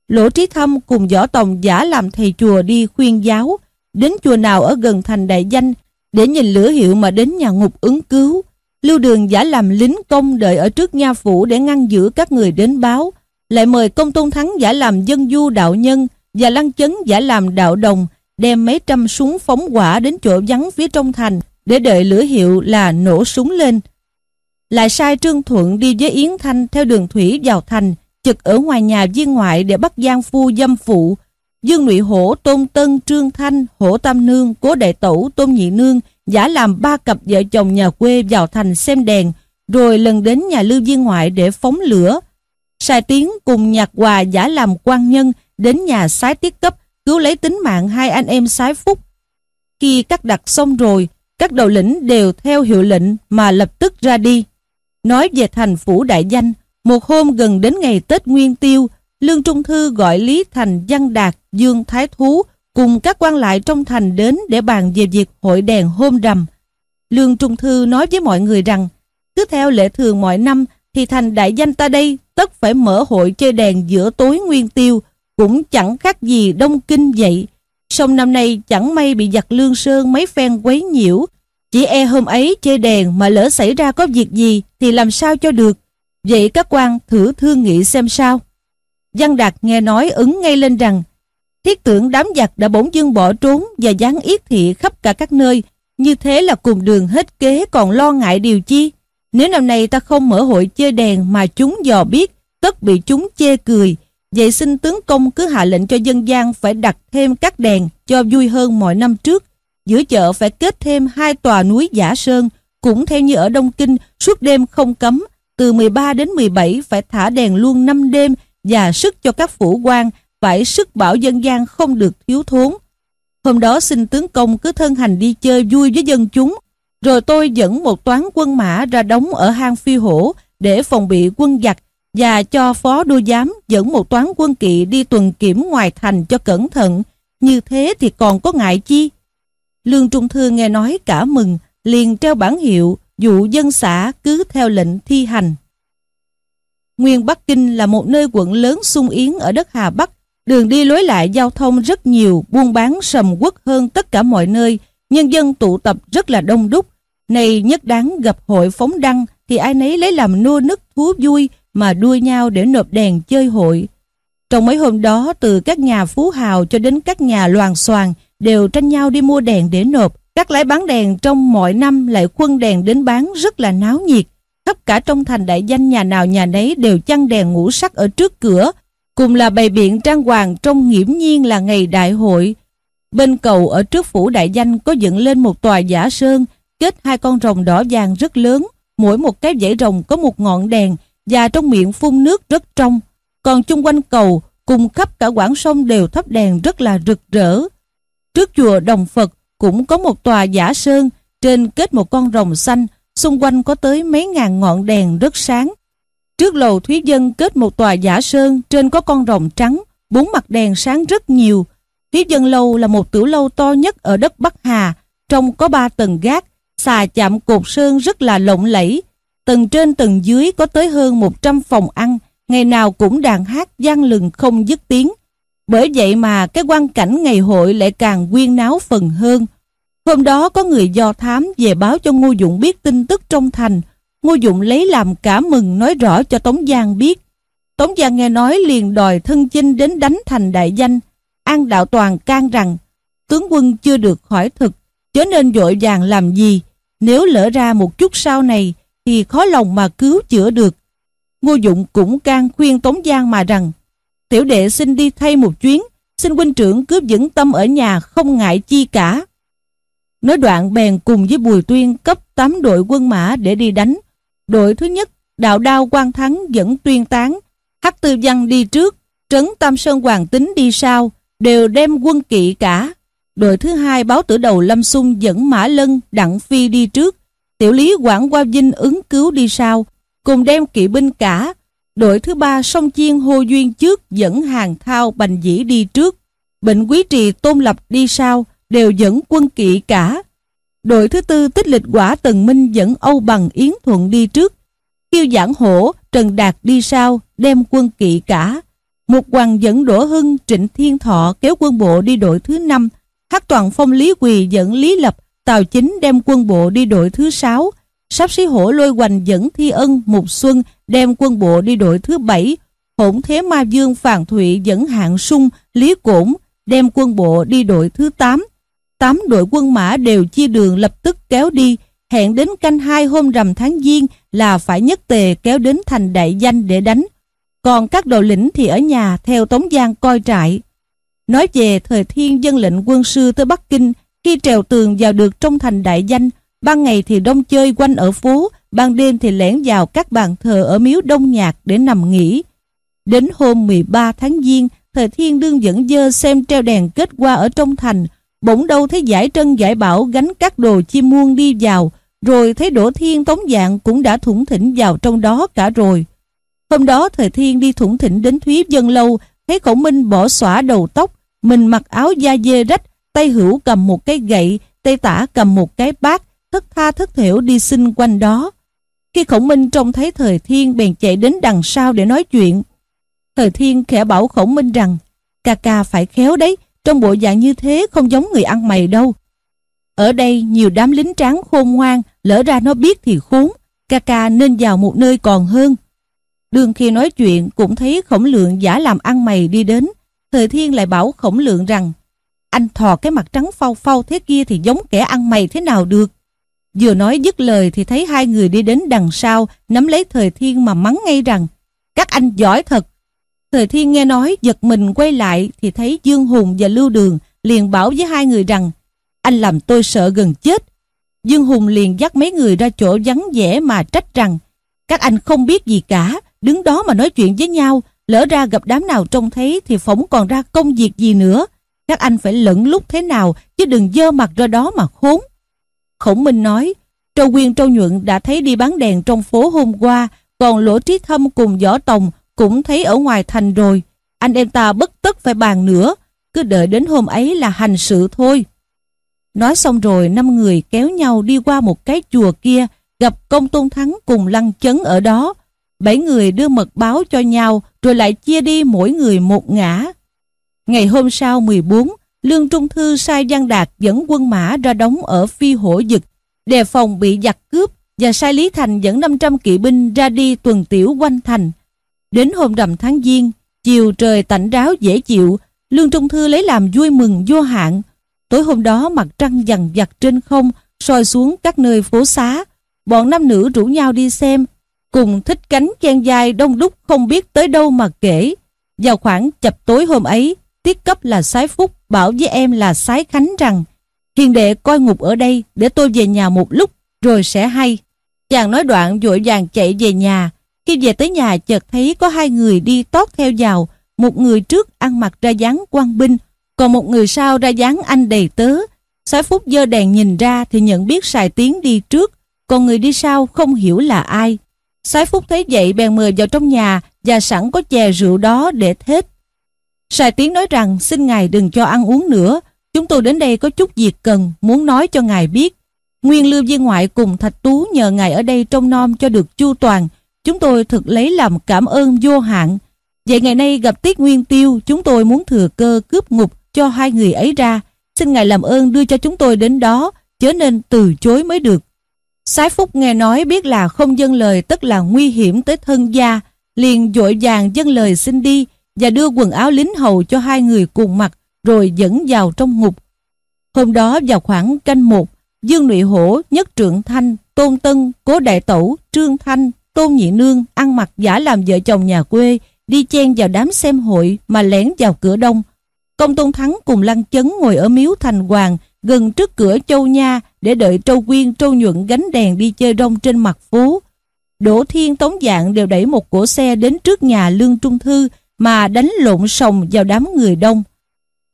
Lỗ Trí Thâm cùng Võ Tòng giả làm thầy chùa đi khuyên giáo, đến chùa nào ở gần thành đại danh để nhìn lửa hiệu mà đến nhà ngục ứng cứu. Lưu Đường giả làm lính công đợi ở trước nha phủ để ngăn giữ các người đến báo, lại mời công tôn thắng giả làm dân du đạo nhân và lăng chấn giả làm đạo đồng, đem mấy trăm súng phóng quả đến chỗ vắng phía trong thành để đợi lửa hiệu là nổ súng lên. Lại sai Trương Thuận đi với Yến Thanh theo đường thủy vào thành, trực ở ngoài nhà viên ngoại để bắt giang phu dâm phụ. Dương Nụy Hổ, Tôn Tân, Trương Thanh, Hổ Tam Nương, Cố Đại Tẩu, Tôn Nhị Nương giả làm ba cặp vợ chồng nhà quê vào thành xem đèn, rồi lần đến nhà lưu viên ngoại để phóng lửa. Sai Tiến cùng nhạc hòa giả làm quan nhân đến nhà sái tiết cấp cứu lấy tính mạng hai anh em sái phúc. Khi cắt đặt xong rồi, các đầu lĩnh đều theo hiệu lệnh mà lập tức ra đi. Nói về thành phủ đại danh, một hôm gần đến ngày Tết Nguyên Tiêu, Lương Trung Thư gọi Lý Thành Văn Đạt, Dương Thái Thú cùng các quan lại trong thành đến để bàn về việc hội đèn hôm rằm. Lương Trung Thư nói với mọi người rằng, cứ theo lệ thường mọi năm thì thành đại danh ta đây tất phải mở hội chơi đèn giữa tối nguyên tiêu, cũng chẳng khác gì đông kinh vậy. Song năm nay chẳng may bị giặc lương sơn mấy phen quấy nhiễu, chỉ e hôm ấy chơi đèn mà lỡ xảy ra có việc gì thì làm sao cho được. Vậy các quan thử thương nghị xem sao. Văn Đạt nghe nói ứng ngay lên rằng thiết tưởng đám giặc đã bỗng dưng bỏ trốn và gián yết thị khắp cả các nơi. Như thế là cùng đường hết kế còn lo ngại điều chi. Nếu năm nay ta không mở hội chơi đèn mà chúng dò biết, tất bị chúng chê cười. Vậy xin tướng công cứ hạ lệnh cho dân gian phải đặt thêm các đèn cho vui hơn mọi năm trước. Giữa chợ phải kết thêm hai tòa núi giả sơn, cũng theo như ở Đông Kinh, suốt đêm không cấm, từ 13 đến 17 phải thả đèn luôn 5 đêm và sức cho các phủ quan phải sức bảo dân gian không được thiếu thốn. Hôm đó xin tướng công cứ thân hành đi chơi vui với dân chúng, rồi tôi dẫn một toán quân mã ra đóng ở hang phi hổ để phòng bị quân giặc và cho phó đô giám dẫn một toán quân kỵ đi tuần kiểm ngoài thành cho cẩn thận. Như thế thì còn có ngại chi? Lương Trung Thư nghe nói cả mừng, liền treo bản hiệu dụ dân xã cứ theo lệnh thi hành. Nguyên Bắc Kinh là một nơi quận lớn sung yến ở đất Hà Bắc. Đường đi lối lại giao thông rất nhiều, buôn bán sầm uất hơn tất cả mọi nơi. Nhân dân tụ tập rất là đông đúc. Này nhất đáng gặp hội phóng đăng thì ai nấy lấy làm nô nức thú vui mà đua nhau để nộp đèn chơi hội. Trong mấy hôm đó từ các nhà phú hào cho đến các nhà loàn xoàn đều tranh nhau đi mua đèn để nộp. Các lái bán đèn trong mọi năm lại khuân đèn đến bán rất là náo nhiệt. Khắp cả trong thành đại danh nhà nào nhà nấy đều chăn đèn ngũ sắc ở trước cửa, cùng là bày biện trang hoàng trong nghiễm nhiên là ngày đại hội. Bên cầu ở trước phủ đại danh có dựng lên một tòa giả sơn, kết hai con rồng đỏ vàng rất lớn, mỗi một cái dãy rồng có một ngọn đèn và trong miệng phun nước rất trong. Còn chung quanh cầu, cùng khắp cả quảng sông đều thắp đèn rất là rực rỡ. Trước chùa Đồng Phật cũng có một tòa giả sơn, trên kết một con rồng xanh, xung quanh có tới mấy ngàn ngọn đèn rất sáng. Trước lầu Thúy Dân kết một tòa giả sơn, trên có con rồng trắng, bốn mặt đèn sáng rất nhiều. Thúy Dân Lâu là một tiểu lâu to nhất ở đất Bắc Hà, trong có ba tầng gác, xà chạm cột sơn rất là lộng lẫy. Tầng trên tầng dưới có tới hơn 100 phòng ăn, ngày nào cũng đàn hát gian lừng không dứt tiếng. Bởi vậy mà cái quan cảnh ngày hội lại càng quyên náo phần hơn. Hôm đó có người do thám về báo cho Ngô Dụng biết tin tức trong thành. Ngô Dụng lấy làm cả mừng nói rõ cho Tống Giang biết. Tống Giang nghe nói liền đòi thân chinh đến đánh thành đại danh. An Đạo Toàn can rằng tướng quân chưa được khỏi thực, chớ nên vội vàng làm gì. Nếu lỡ ra một chút sau này thì khó lòng mà cứu chữa được. Ngô Dụng cũng can khuyên Tống Giang mà rằng tiểu đệ xin đi thay một chuyến, xin huynh trưởng cướp vững tâm ở nhà không ngại chi cả. Nói đoạn bèn cùng với Bùi Tuyên cấp 8 đội quân mã để đi đánh. Đội thứ nhất, đạo đao quan thắng dẫn tuyên tán, Hắc Tư Văn đi trước, Trấn Tam Sơn Hoàng Tính đi sau, đều đem quân kỵ cả. Đội thứ hai báo tử đầu Lâm Xung dẫn Mã Lân, Đặng Phi đi trước, Tiểu Lý Quảng Qua Vinh ứng cứu đi sau, cùng đem kỵ binh cả. Đội thứ ba sông Chiên Hô Duyên trước dẫn Hàng Thao Bành Dĩ đi trước, Bệnh Quý Trì Tôn Lập đi sau, đều dẫn quân kỵ cả. Đội thứ tư tích lịch quả Tần Minh dẫn Âu Bằng Yến Thuận đi trước, Kiêu Giảng Hổ, Trần Đạt đi sau, đem quân kỵ cả. Một hoàng dẫn Đỗ Hưng, Trịnh Thiên Thọ kéo quân bộ đi đội thứ năm, Hát Toàn Phong Lý Quỳ dẫn Lý Lập, Tào Chính đem quân bộ đi đội thứ sáu, Sắp sĩ hổ lôi hoành dẫn Thi Ân, Mục Xuân đem quân bộ đi đội thứ bảy, Hỗn Thế Ma Dương Phàn Thụy dẫn Hạng Sung, Lý Cổn đem quân bộ đi đội thứ tám. Tám đội quân mã đều chia đường lập tức kéo đi, hẹn đến canh hai hôm rằm tháng Giêng là phải nhất tề kéo đến thành đại danh để đánh. Còn các đầu lĩnh thì ở nhà theo Tống Giang coi trại. Nói về thời thiên dân lệnh quân sư tới Bắc Kinh khi trèo tường vào được trong thành đại danh, ban ngày thì đông chơi quanh ở phố, ban đêm thì lẻn vào các bàn thờ ở miếu đông nhạc để nằm nghỉ. Đến hôm 13 tháng Giêng, thời thiên đương dẫn dơ xem treo đèn kết qua ở trong thành, bỗng đâu thấy giải trân giải bảo gánh các đồ chim muôn đi vào, rồi thấy Đỗ Thiên Tống Dạng cũng đã thủng thỉnh vào trong đó cả rồi. Hôm đó thời thiên đi thủng thỉnh đến Thúy Dân Lâu, thấy khổng minh bỏ xõa đầu tóc, mình mặc áo da dê rách, tay hữu cầm một cái gậy, tay tả cầm một cái bát, thất tha thất thiểu đi xin quanh đó. Khi khổng minh trông thấy thời thiên bèn chạy đến đằng sau để nói chuyện. Thời thiên khẽ bảo khổng minh rằng, ca ca phải khéo đấy, trong bộ dạng như thế không giống người ăn mày đâu. Ở đây nhiều đám lính tráng khôn ngoan, lỡ ra nó biết thì khốn, ca ca nên vào một nơi còn hơn. Đường khi nói chuyện cũng thấy khổng lượng giả làm ăn mày đi đến. Thời thiên lại bảo khổng lượng rằng anh thò cái mặt trắng phau phau thế kia thì giống kẻ ăn mày thế nào được. Vừa nói dứt lời thì thấy hai người đi đến đằng sau nắm lấy thời thiên mà mắng ngay rằng các anh giỏi thật. Thời thiên nghe nói giật mình quay lại thì thấy Dương Hùng và Lưu Đường liền bảo với hai người rằng anh làm tôi sợ gần chết. Dương Hùng liền dắt mấy người ra chỗ vắng vẻ mà trách rằng các anh không biết gì cả, đứng đó mà nói chuyện với nhau, lỡ ra gặp đám nào trông thấy thì phỏng còn ra công việc gì nữa. Các anh phải lẫn lúc thế nào chứ đừng dơ mặt ra đó mà khốn. Khổng Minh nói, Trâu Quyên Trâu Nhuận đã thấy đi bán đèn trong phố hôm qua, còn Lỗ Trí Thâm cùng Võ Tòng cũng thấy ở ngoài thành rồi. Anh em ta bất tất phải bàn nữa, cứ đợi đến hôm ấy là hành sự thôi. Nói xong rồi năm người kéo nhau đi qua một cái chùa kia, gặp công tôn thắng cùng lăng chấn ở đó. Bảy người đưa mật báo cho nhau rồi lại chia đi mỗi người một ngã. Ngày hôm sau 14, Lương Trung Thư sai Văn Đạt dẫn quân mã ra đóng ở phi hổ dực, đề phòng bị giặc cướp và sai Lý Thành dẫn 500 kỵ binh ra đi tuần tiểu quanh thành. Đến hôm rằm tháng Giêng, chiều trời tạnh ráo dễ chịu, Lương Trung Thư lấy làm vui mừng vô hạn. Tối hôm đó mặt trăng dằn vặt trên không, soi xuống các nơi phố xá. Bọn nam nữ rủ nhau đi xem, cùng thích cánh chen dài đông đúc không biết tới đâu mà kể. Vào khoảng chập tối hôm ấy, tiết cấp là sái phúc bảo với em là sái khánh rằng hiền đệ coi ngục ở đây để tôi về nhà một lúc rồi sẽ hay. Chàng nói đoạn vội vàng chạy về nhà. Khi về tới nhà chợt thấy có hai người đi tót theo vào, một người trước ăn mặc ra dáng quan binh, còn một người sau ra dáng anh đầy tớ. Sái phúc dơ đèn nhìn ra thì nhận biết xài tiếng đi trước, còn người đi sau không hiểu là ai. Sái phúc thấy vậy bèn mời vào trong nhà và sẵn có chè rượu đó để thết. Sài Tiến nói rằng xin ngài đừng cho ăn uống nữa, chúng tôi đến đây có chút việc cần, muốn nói cho ngài biết. Nguyên lưu viên ngoại cùng Thạch Tú nhờ ngài ở đây trông nom cho được chu toàn, chúng tôi thực lấy làm cảm ơn vô hạn. Vậy ngày nay gặp Tiết Nguyên Tiêu, chúng tôi muốn thừa cơ cướp ngục cho hai người ấy ra. Xin ngài làm ơn đưa cho chúng tôi đến đó, chớ nên từ chối mới được. Sái Phúc nghe nói biết là không dâng lời tức là nguy hiểm tới thân gia, liền dội vàng dâng lời xin đi và đưa quần áo lính hầu cho hai người cùng mặc rồi dẫn vào trong ngục. Hôm đó vào khoảng canh một, Dương Nụy Hổ, Nhất Trượng Thanh, Tôn Tân, Cố Đại Tẩu, Trương Thanh, Tôn Nhị Nương ăn mặc giả làm vợ chồng nhà quê, đi chen vào đám xem hội mà lén vào cửa đông. Công Tôn Thắng cùng Lăng Chấn ngồi ở miếu Thành Hoàng gần trước cửa Châu Nha để đợi châu Quyên, châu Nhuận gánh đèn đi chơi đông trên mặt phố. Đỗ Thiên Tống Dạng đều đẩy một cỗ xe đến trước nhà Lương Trung Thư mà đánh lộn sòng vào đám người đông.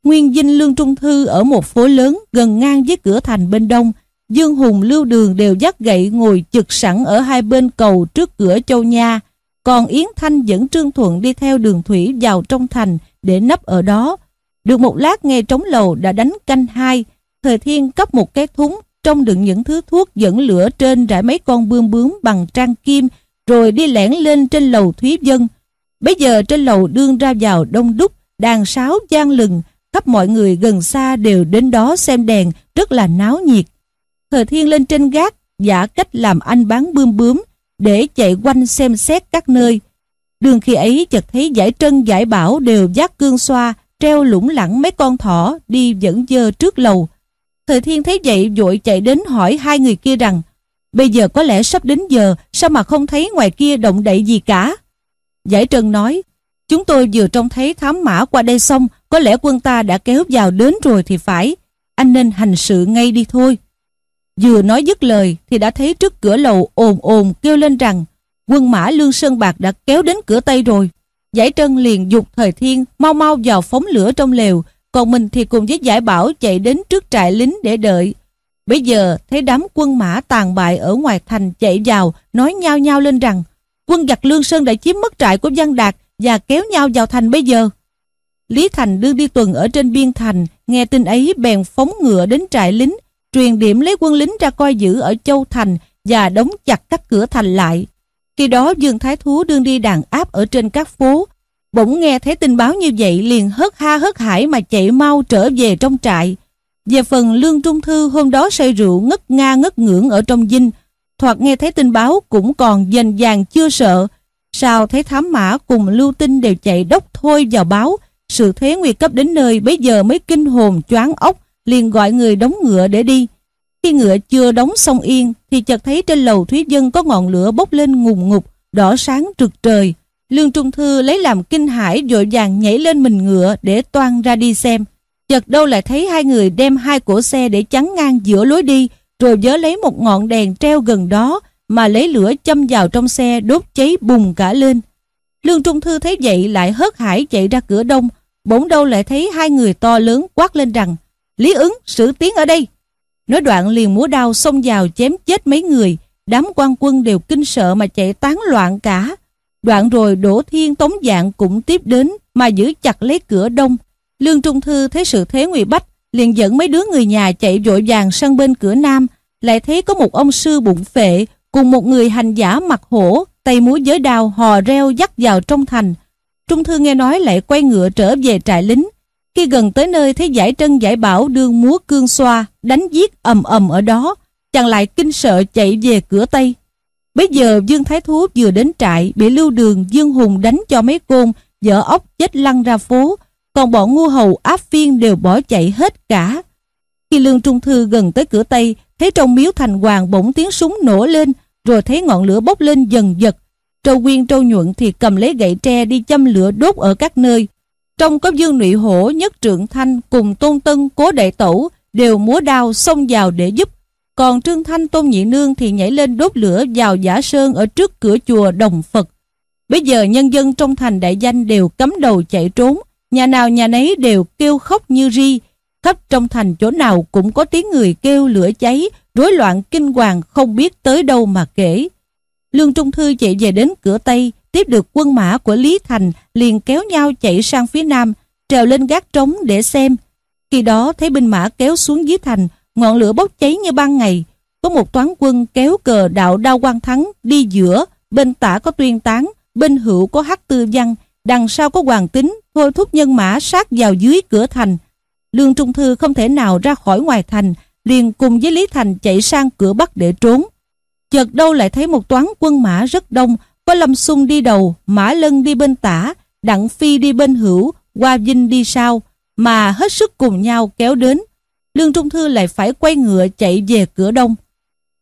Nguyên dinh Lương Trung Thư ở một phố lớn gần ngang với cửa thành bên đông. Dương Hùng Lưu Đường đều dắt gậy ngồi chực sẵn ở hai bên cầu trước cửa Châu Nha. Còn Yến Thanh dẫn Trương Thuận đi theo đường thủy vào trong thành để nấp ở đó. Được một lát nghe trống lầu đã đánh canh hai. Thời Thiên cấp một cái thúng trong đựng những thứ thuốc dẫn lửa trên rải mấy con bươm bướm bằng trang kim, rồi đi lẻn lên trên lầu Thúy Dân. Bây giờ trên lầu đương ra vào đông đúc, đàn sáo gian lừng, khắp mọi người gần xa đều đến đó xem đèn, rất là náo nhiệt. Thời Thiên lên trên gác, giả cách làm anh bán bươm bướm, để chạy quanh xem xét các nơi. Đường khi ấy chợt thấy giải trân giải bảo đều giác cương xoa, treo lủng lẳng mấy con thỏ đi dẫn dơ trước lầu. Thời Thiên thấy vậy vội chạy đến hỏi hai người kia rằng Bây giờ có lẽ sắp đến giờ Sao mà không thấy ngoài kia động đậy gì cả Giải Trân nói, Chúng tôi vừa trông thấy thám mã qua đây xong, Có lẽ quân ta đã kéo vào đến rồi thì phải. Anh nên hành sự ngay đi thôi. Vừa nói dứt lời Thì đã thấy trước cửa lầu ồn ồn kêu lên rằng, Quân mã Lương Sơn Bạc đã kéo đến cửa Tây rồi. Giải Trân liền dục thời thiên Mau mau vào phóng lửa trong lều, Còn mình thì cùng với giải bảo chạy đến trước trại lính để đợi. Bây giờ thấy đám quân mã tàn bại ở ngoài thành chạy vào, nói nhau nhau lên rằng quân giặc Lương Sơn đã chiếm mất trại của Văn Đạt và kéo nhau vào thành bây giờ. Lý Thành đương đi tuần ở trên biên thành, nghe tin ấy bèn phóng ngựa đến trại lính, truyền điểm lấy quân lính ra coi giữ ở Châu Thành và đóng chặt các cửa thành lại. Khi đó Dương Thái Thú đương đi đàn áp ở trên các phố, bỗng nghe thấy tin báo như vậy liền hớt ha hớt hải mà chạy mau trở về trong trại. Về phần Lương Trung Thư hôm đó say rượu ngất nga ngất ngưỡng ở trong dinh, thoạt nghe thấy tin báo cũng còn dành dàng chưa sợ. Sao thấy thám mã cùng lưu tinh đều chạy đốc thôi vào báo, sự thế nguy cấp đến nơi bây giờ mới kinh hồn choáng ốc, liền gọi người đóng ngựa để đi. Khi ngựa chưa đóng xong yên, thì chợt thấy trên lầu thúy dân có ngọn lửa bốc lên ngùng ngục, đỏ sáng trực trời. Lương Trung Thư lấy làm kinh hãi vội vàng nhảy lên mình ngựa để toan ra đi xem. Chợt đâu lại thấy hai người đem hai cổ xe để chắn ngang giữa lối đi, rồi vớ lấy một ngọn đèn treo gần đó mà lấy lửa châm vào trong xe đốt cháy bùng cả lên. Lương Trung Thư thấy vậy lại hớt hải chạy ra cửa đông, bỗng đâu lại thấy hai người to lớn quát lên rằng Lý ứng, sử tiến ở đây. Nói đoạn liền múa đao xông vào chém chết mấy người, đám quan quân đều kinh sợ mà chạy tán loạn cả. Đoạn rồi Đỗ Thiên Tống Dạng cũng tiếp đến mà giữ chặt lấy cửa đông, Lương Trung Thư thấy sự thế nguy bách, liền dẫn mấy đứa người nhà chạy vội vàng sang bên cửa nam, lại thấy có một ông sư bụng phệ cùng một người hành giả mặt hổ, tay múa giới đao hò reo dắt vào trong thành. Trung Thư nghe nói lại quay ngựa trở về trại lính. Khi gần tới nơi thấy giải trân giải bảo đương múa cương xoa, đánh giết ầm ầm ở đó, chàng lại kinh sợ chạy về cửa Tây. Bây giờ Dương Thái Thú vừa đến trại, bị lưu đường Dương Hùng đánh cho mấy côn, dở ốc chết lăn ra phố, còn bọn ngu hầu áp viên đều bỏ chạy hết cả. Khi Lương Trung Thư gần tới cửa Tây, thấy trong miếu thành hoàng bỗng tiếng súng nổ lên, rồi thấy ngọn lửa bốc lên dần dật. Trâu Quyên Trâu Nhuận thì cầm lấy gậy tre đi châm lửa đốt ở các nơi. Trong có Dương Nụy Hổ, Nhất Trượng Thanh cùng Tôn Tân, Cố Đại Tẩu đều múa đao xông vào để giúp. Còn Trương Thanh Tôn Nhị Nương thì nhảy lên đốt lửa vào giả sơn ở trước cửa chùa Đồng Phật. Bây giờ nhân dân trong thành đại danh đều cấm đầu chạy trốn, Nhà nào nhà nấy đều kêu khóc như ri, khắp trong thành chỗ nào cũng có tiếng người kêu lửa cháy, rối loạn kinh hoàng không biết tới đâu mà kể. Lương Trung Thư chạy về đến cửa Tây, tiếp được quân mã của Lý Thành liền kéo nhau chạy sang phía Nam, trèo lên gác trống để xem. Khi đó thấy binh mã kéo xuống dưới thành, ngọn lửa bốc cháy như ban ngày. Có một toán quân kéo cờ đạo đao quan thắng đi giữa, bên tả có tuyên tán, bên hữu có hắc tư văn, đằng sau có hoàng tính thôi thúc nhân mã sát vào dưới cửa thành Lương Trung Thư không thể nào ra khỏi ngoài thành, liền cùng với Lý Thành chạy sang cửa Bắc để trốn. Chợt đâu lại thấy một toán quân mã rất đông, có Lâm Xung đi đầu, Mã Lân đi bên tả, Đặng Phi đi bên hữu, Hoa Vinh đi sau, mà hết sức cùng nhau kéo đến. Lương Trung Thư lại phải quay ngựa chạy về cửa đông.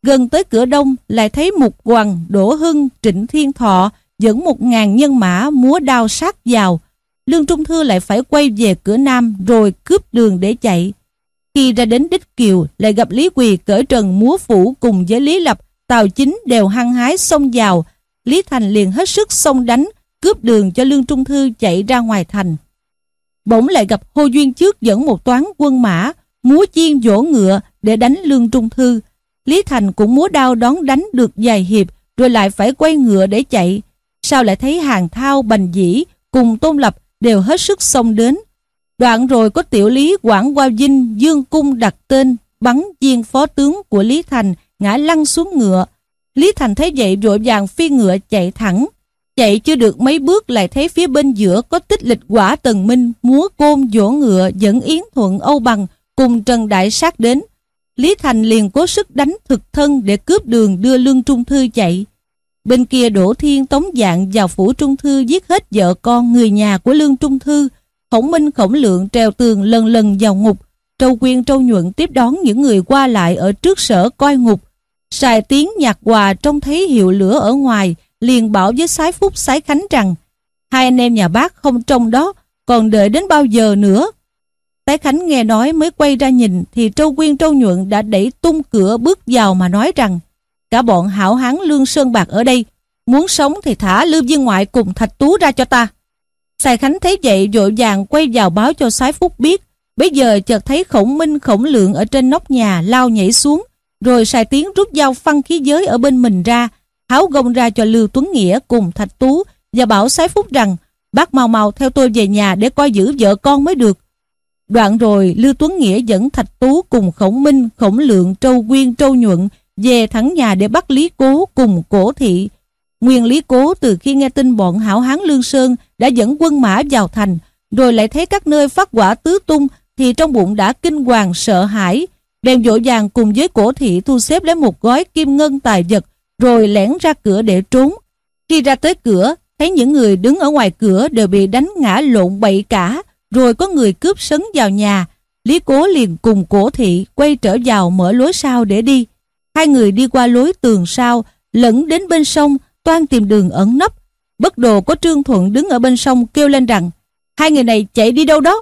Gần tới cửa đông lại thấy Mục Hoàng, Đỗ Hưng, Trịnh Thiên Thọ dẫn một ngàn nhân mã múa đao sát vào. Lương Trung Thư lại phải quay về cửa nam rồi cướp đường để chạy. Khi ra đến Đích Kiều lại gặp Lý Quỳ cởi trần múa phủ cùng với Lý Lập, Tào Chính đều hăng hái xông vào. Lý Thành liền hết sức xông đánh, cướp đường cho Lương Trung Thư chạy ra ngoài thành. Bỗng lại gặp hô Duyên trước dẫn một toán quân mã, múa chiên dỗ ngựa để đánh Lương Trung Thư. Lý Thành cũng múa đao đón đánh được vài hiệp rồi lại phải quay ngựa để chạy. Sao lại thấy hàng thao, bành dĩ, cùng Tôn Lập đều hết sức xông đến. Đoạn rồi có tiểu lý Quảng Qua Vinh, Dương Cung đặt tên, bắn viên phó tướng của Lý Thành, ngã lăn xuống ngựa. Lý Thành thấy vậy vội vàng phi ngựa chạy thẳng. Chạy chưa được mấy bước lại thấy phía bên giữa có tích lịch quả tần minh, múa côn dỗ ngựa, dẫn Yến Thuận, Âu Bằng cùng Trần Đại Sát đến. Lý Thành liền cố sức đánh thực thân để cướp đường đưa Lương Trung Thư chạy. Bên kia Đỗ Thiên tống dạng vào phủ Trung Thư giết hết vợ con người nhà của Lương Trung Thư. Khổng Minh khổng lượng trèo tường lần lần vào ngục. Trâu Quyên Trâu Nhuận tiếp đón những người qua lại ở trước sở coi ngục. Sài tiếng nhạc quà trông thấy hiệu lửa ở ngoài, liền bảo với Sái Phúc Sái Khánh rằng hai anh em nhà bác không trông đó, còn đợi đến bao giờ nữa. Sái Khánh nghe nói mới quay ra nhìn thì Trâu Quyên Trâu Nhuận đã đẩy tung cửa bước vào mà nói rằng Cả bọn hảo hán lương sơn bạc ở đây, muốn sống thì thả Lưu Viên Ngoại cùng Thạch Tú ra cho ta. Sài Khánh thấy vậy vội vàng quay vào báo cho Sái Phúc biết. Bây giờ chợt thấy khổng minh khổng lượng ở trên nóc nhà lao nhảy xuống, rồi Sài Tiến rút dao phân khí giới ở bên mình ra, háo gông ra cho Lưu Tuấn Nghĩa cùng Thạch Tú và bảo Sái Phúc rằng bác mau mau theo tôi về nhà để coi giữ vợ con mới được. Đoạn rồi Lưu Tuấn Nghĩa dẫn Thạch Tú cùng Khổng Minh, Khổng Lượng, Trâu Quyên, Trâu Nhuận về thẳng nhà để bắt Lý Cố cùng cổ thị. Nguyên Lý Cố từ khi nghe tin bọn hảo hán Lương Sơn đã dẫn quân mã vào thành, rồi lại thấy các nơi phát quả tứ tung thì trong bụng đã kinh hoàng sợ hãi. Bèn dỗ vàng cùng với cổ thị thu xếp lấy một gói kim ngân tài vật rồi lẻn ra cửa để trốn. Khi ra tới cửa, thấy những người đứng ở ngoài cửa đều bị đánh ngã lộn bậy cả, rồi có người cướp sấn vào nhà. Lý Cố liền cùng cổ thị quay trở vào mở lối sau để đi. Hai người đi qua lối tường sau, lẫn đến bên sông, toan tìm đường ẩn nấp. Bất đồ có Trương Thuận đứng ở bên sông kêu lên rằng hai người này chạy đi đâu đó.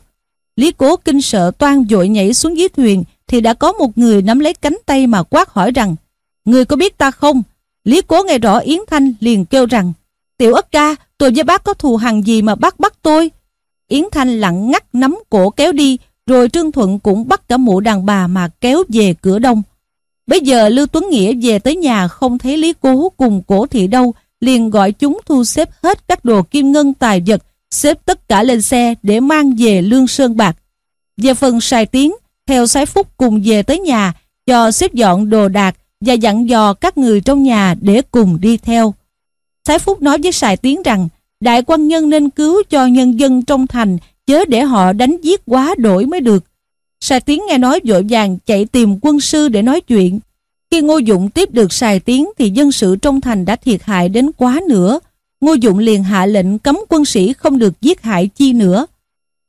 Lý cố kinh sợ toan dội nhảy xuống dưới thuyền thì đã có một người nắm lấy cánh tay mà quát hỏi rằng Người có biết ta không? Lý cố nghe rõ Yến Thanh liền kêu rằng Tiểu ất ca, tôi với bác có thù hằn gì mà bác bắt tôi? Yến Thanh lặng ngắt nắm cổ kéo đi rồi Trương Thuận cũng bắt cả mụ đàn bà mà kéo về cửa đông. Bây giờ Lưu Tuấn Nghĩa về tới nhà không thấy Lý Cố cùng cổ thị đâu, liền gọi chúng thu xếp hết các đồ kim ngân tài vật, xếp tất cả lên xe để mang về Lương Sơn Bạc. Về phần Sài Tiến, theo Sái Phúc cùng về tới nhà, cho xếp dọn đồ đạc và dặn dò các người trong nhà để cùng đi theo. Sái Phúc nói với Sài Tiến rằng, đại quan nhân nên cứu cho nhân dân trong thành, chớ để họ đánh giết quá đổi mới được. Sài Tiến nghe nói vội vàng chạy tìm quân sư để nói chuyện. Khi Ngô Dụng tiếp được Sài Tiến thì dân sự trong thành đã thiệt hại đến quá nữa. Ngô Dụng liền hạ lệnh cấm quân sĩ không được giết hại chi nữa.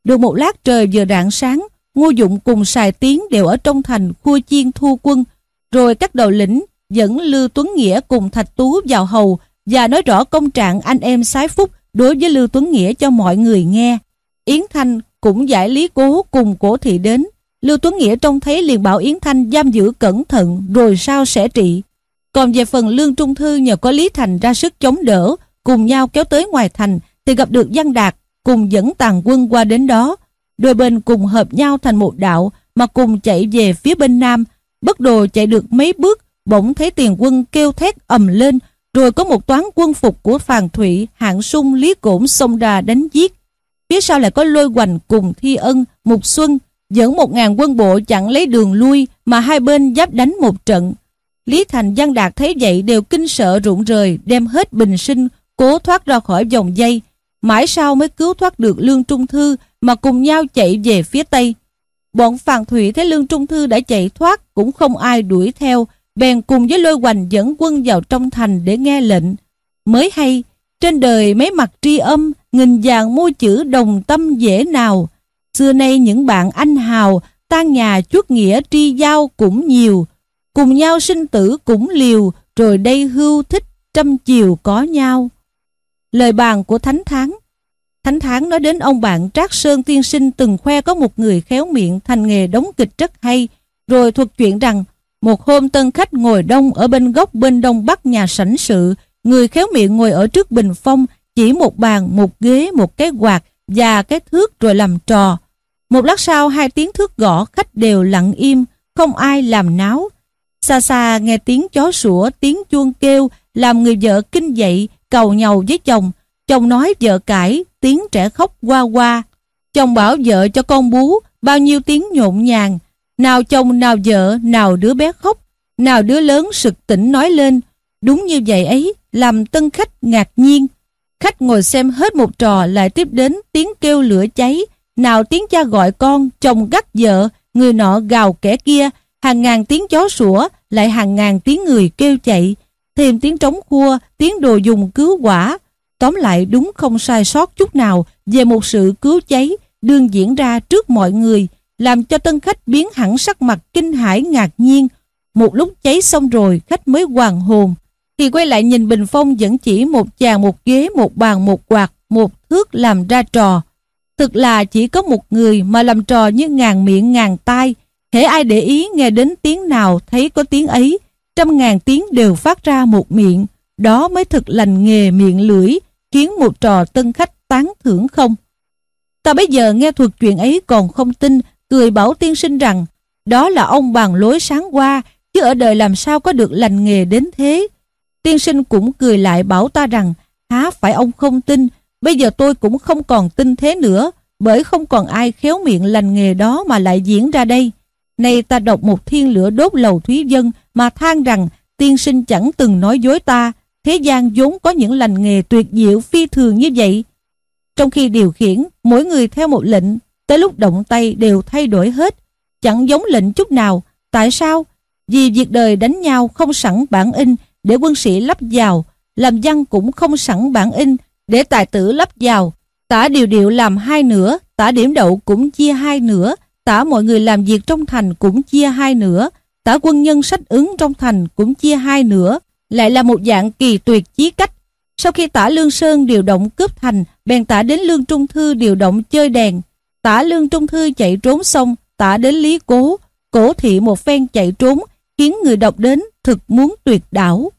Được một lát trời vừa rạng sáng, Ngô Dụng cùng Sài Tiến đều ở trong thành khua chiên thu quân. Rồi các đầu lĩnh dẫn Lưu Tuấn Nghĩa cùng Thạch Tú vào hầu và nói rõ công trạng anh em sái phúc đối với Lưu Tuấn Nghĩa cho mọi người nghe. Yến Thanh cũng giải lý cố cùng cổ thị đến. Lưu Tuấn Nghĩa trông thấy liền bảo Yến Thanh giam giữ cẩn thận rồi sao sẽ trị. Còn về phần Lương Trung Thư nhờ có Lý Thành ra sức chống đỡ, cùng nhau kéo tới ngoài thành thì gặp được Văn Đạt cùng dẫn tàn quân qua đến đó. Đôi bên cùng hợp nhau thành một đạo mà cùng chạy về phía bên nam. Bất đồ chạy được mấy bước, bỗng thấy tiền quân kêu thét ầm lên, rồi có một toán quân phục của Phàn Thụy, Hạng Sung, Lý Cổn xông ra đánh giết. Phía sau lại có lôi hoành cùng Thi Ân, Mục Xuân, dẫn một ngàn quân bộ chặn lấy đường lui mà hai bên giáp đánh một trận. Lý Thành Văn Đạt thấy vậy đều kinh sợ rụng rời, đem hết bình sinh, cố thoát ra khỏi vòng dây. Mãi sau mới cứu thoát được Lương Trung Thư mà cùng nhau chạy về phía Tây. Bọn phàn thủy thấy Lương Trung Thư đã chạy thoát cũng không ai đuổi theo, bèn cùng với lôi hoành dẫn quân vào trong thành để nghe lệnh. Mới hay, trên đời mấy mặt tri âm, nghìn vàng mua chữ đồng tâm dễ nào. Xưa nay những bạn anh hào, tan nhà chuốt nghĩa tri giao cũng nhiều. Cùng nhau sinh tử cũng liều, rồi đây hưu thích trăm chiều có nhau. Lời bàn của Thánh Tháng Thánh Tháng nói đến ông bạn Trác Sơn tiên sinh từng khoe có một người khéo miệng thành nghề đóng kịch rất hay, rồi thuật chuyện rằng một hôm tân khách ngồi đông ở bên góc bên đông bắc nhà sảnh sự, người khéo miệng ngồi ở trước bình phong, chỉ một bàn, một ghế, một cái quạt và cái thước rồi làm trò. Một lát sau hai tiếng thước gõ khách đều lặng im, không ai làm náo. Xa xa nghe tiếng chó sủa, tiếng chuông kêu, làm người vợ kinh dậy, cầu nhau với chồng. Chồng nói vợ cãi, tiếng trẻ khóc qua qua. Chồng bảo vợ cho con bú, bao nhiêu tiếng nhộn nhàng. Nào chồng nào vợ, nào đứa bé khóc, nào đứa lớn sực tỉnh nói lên. Đúng như vậy ấy, làm tân khách ngạc nhiên. Khách ngồi xem hết một trò lại tiếp đến tiếng kêu lửa cháy, nào tiếng cha gọi con, chồng gắt vợ, người nọ gào kẻ kia, hàng ngàn tiếng chó sủa, lại hàng ngàn tiếng người kêu chạy, thêm tiếng trống khua, tiếng đồ dùng cứu quả. Tóm lại đúng không sai sót chút nào về một sự cứu cháy đương diễn ra trước mọi người, làm cho tân khách biến hẳn sắc mặt kinh hãi ngạc nhiên. Một lúc cháy xong rồi, khách mới hoàn hồn. Thì quay lại nhìn bình phong vẫn chỉ một chàng một ghế, một bàn một quạt, một thước làm ra trò. Thực là chỉ có một người mà làm trò như ngàn miệng ngàn tai. Hễ ai để ý nghe đến tiếng nào thấy có tiếng ấy, trăm ngàn tiếng đều phát ra một miệng. Đó mới thực lành nghề miệng lưỡi, khiến một trò tân khách tán thưởng không. Ta bây giờ nghe thuật chuyện ấy còn không tin, cười bảo tiên sinh rằng đó là ông bàn lối sáng qua, chứ ở đời làm sao có được lành nghề đến thế. Tiên sinh cũng cười lại bảo ta rằng há phải ông không tin, bây giờ tôi cũng không còn tin thế nữa, bởi không còn ai khéo miệng lành nghề đó mà lại diễn ra đây. Nay ta đọc một thiên lửa đốt lầu thúy dân mà than rằng tiên sinh chẳng từng nói dối ta, thế gian vốn có những lành nghề tuyệt diệu phi thường như vậy. Trong khi điều khiển, mỗi người theo một lệnh, tới lúc động tay đều thay đổi hết, chẳng giống lệnh chút nào. Tại sao? Vì việc đời đánh nhau không sẵn bản in để quân sĩ lắp vào, làm văn cũng không sẵn bản in để tài tử lắp vào. Tả điều điệu làm hai nửa, tả điểm đậu cũng chia hai nửa, tả mọi người làm việc trong thành cũng chia hai nửa, tả quân nhân sách ứng trong thành cũng chia hai nửa, lại là một dạng kỳ tuyệt chí cách. Sau khi tả Lương Sơn điều động cướp thành, bèn tả đến Lương Trung Thư điều động chơi đèn. Tả Lương Trung Thư chạy trốn xong, tả đến Lý Cố, cổ thị một phen chạy trốn, khiến người đọc đến thực muốn tuyệt đảo.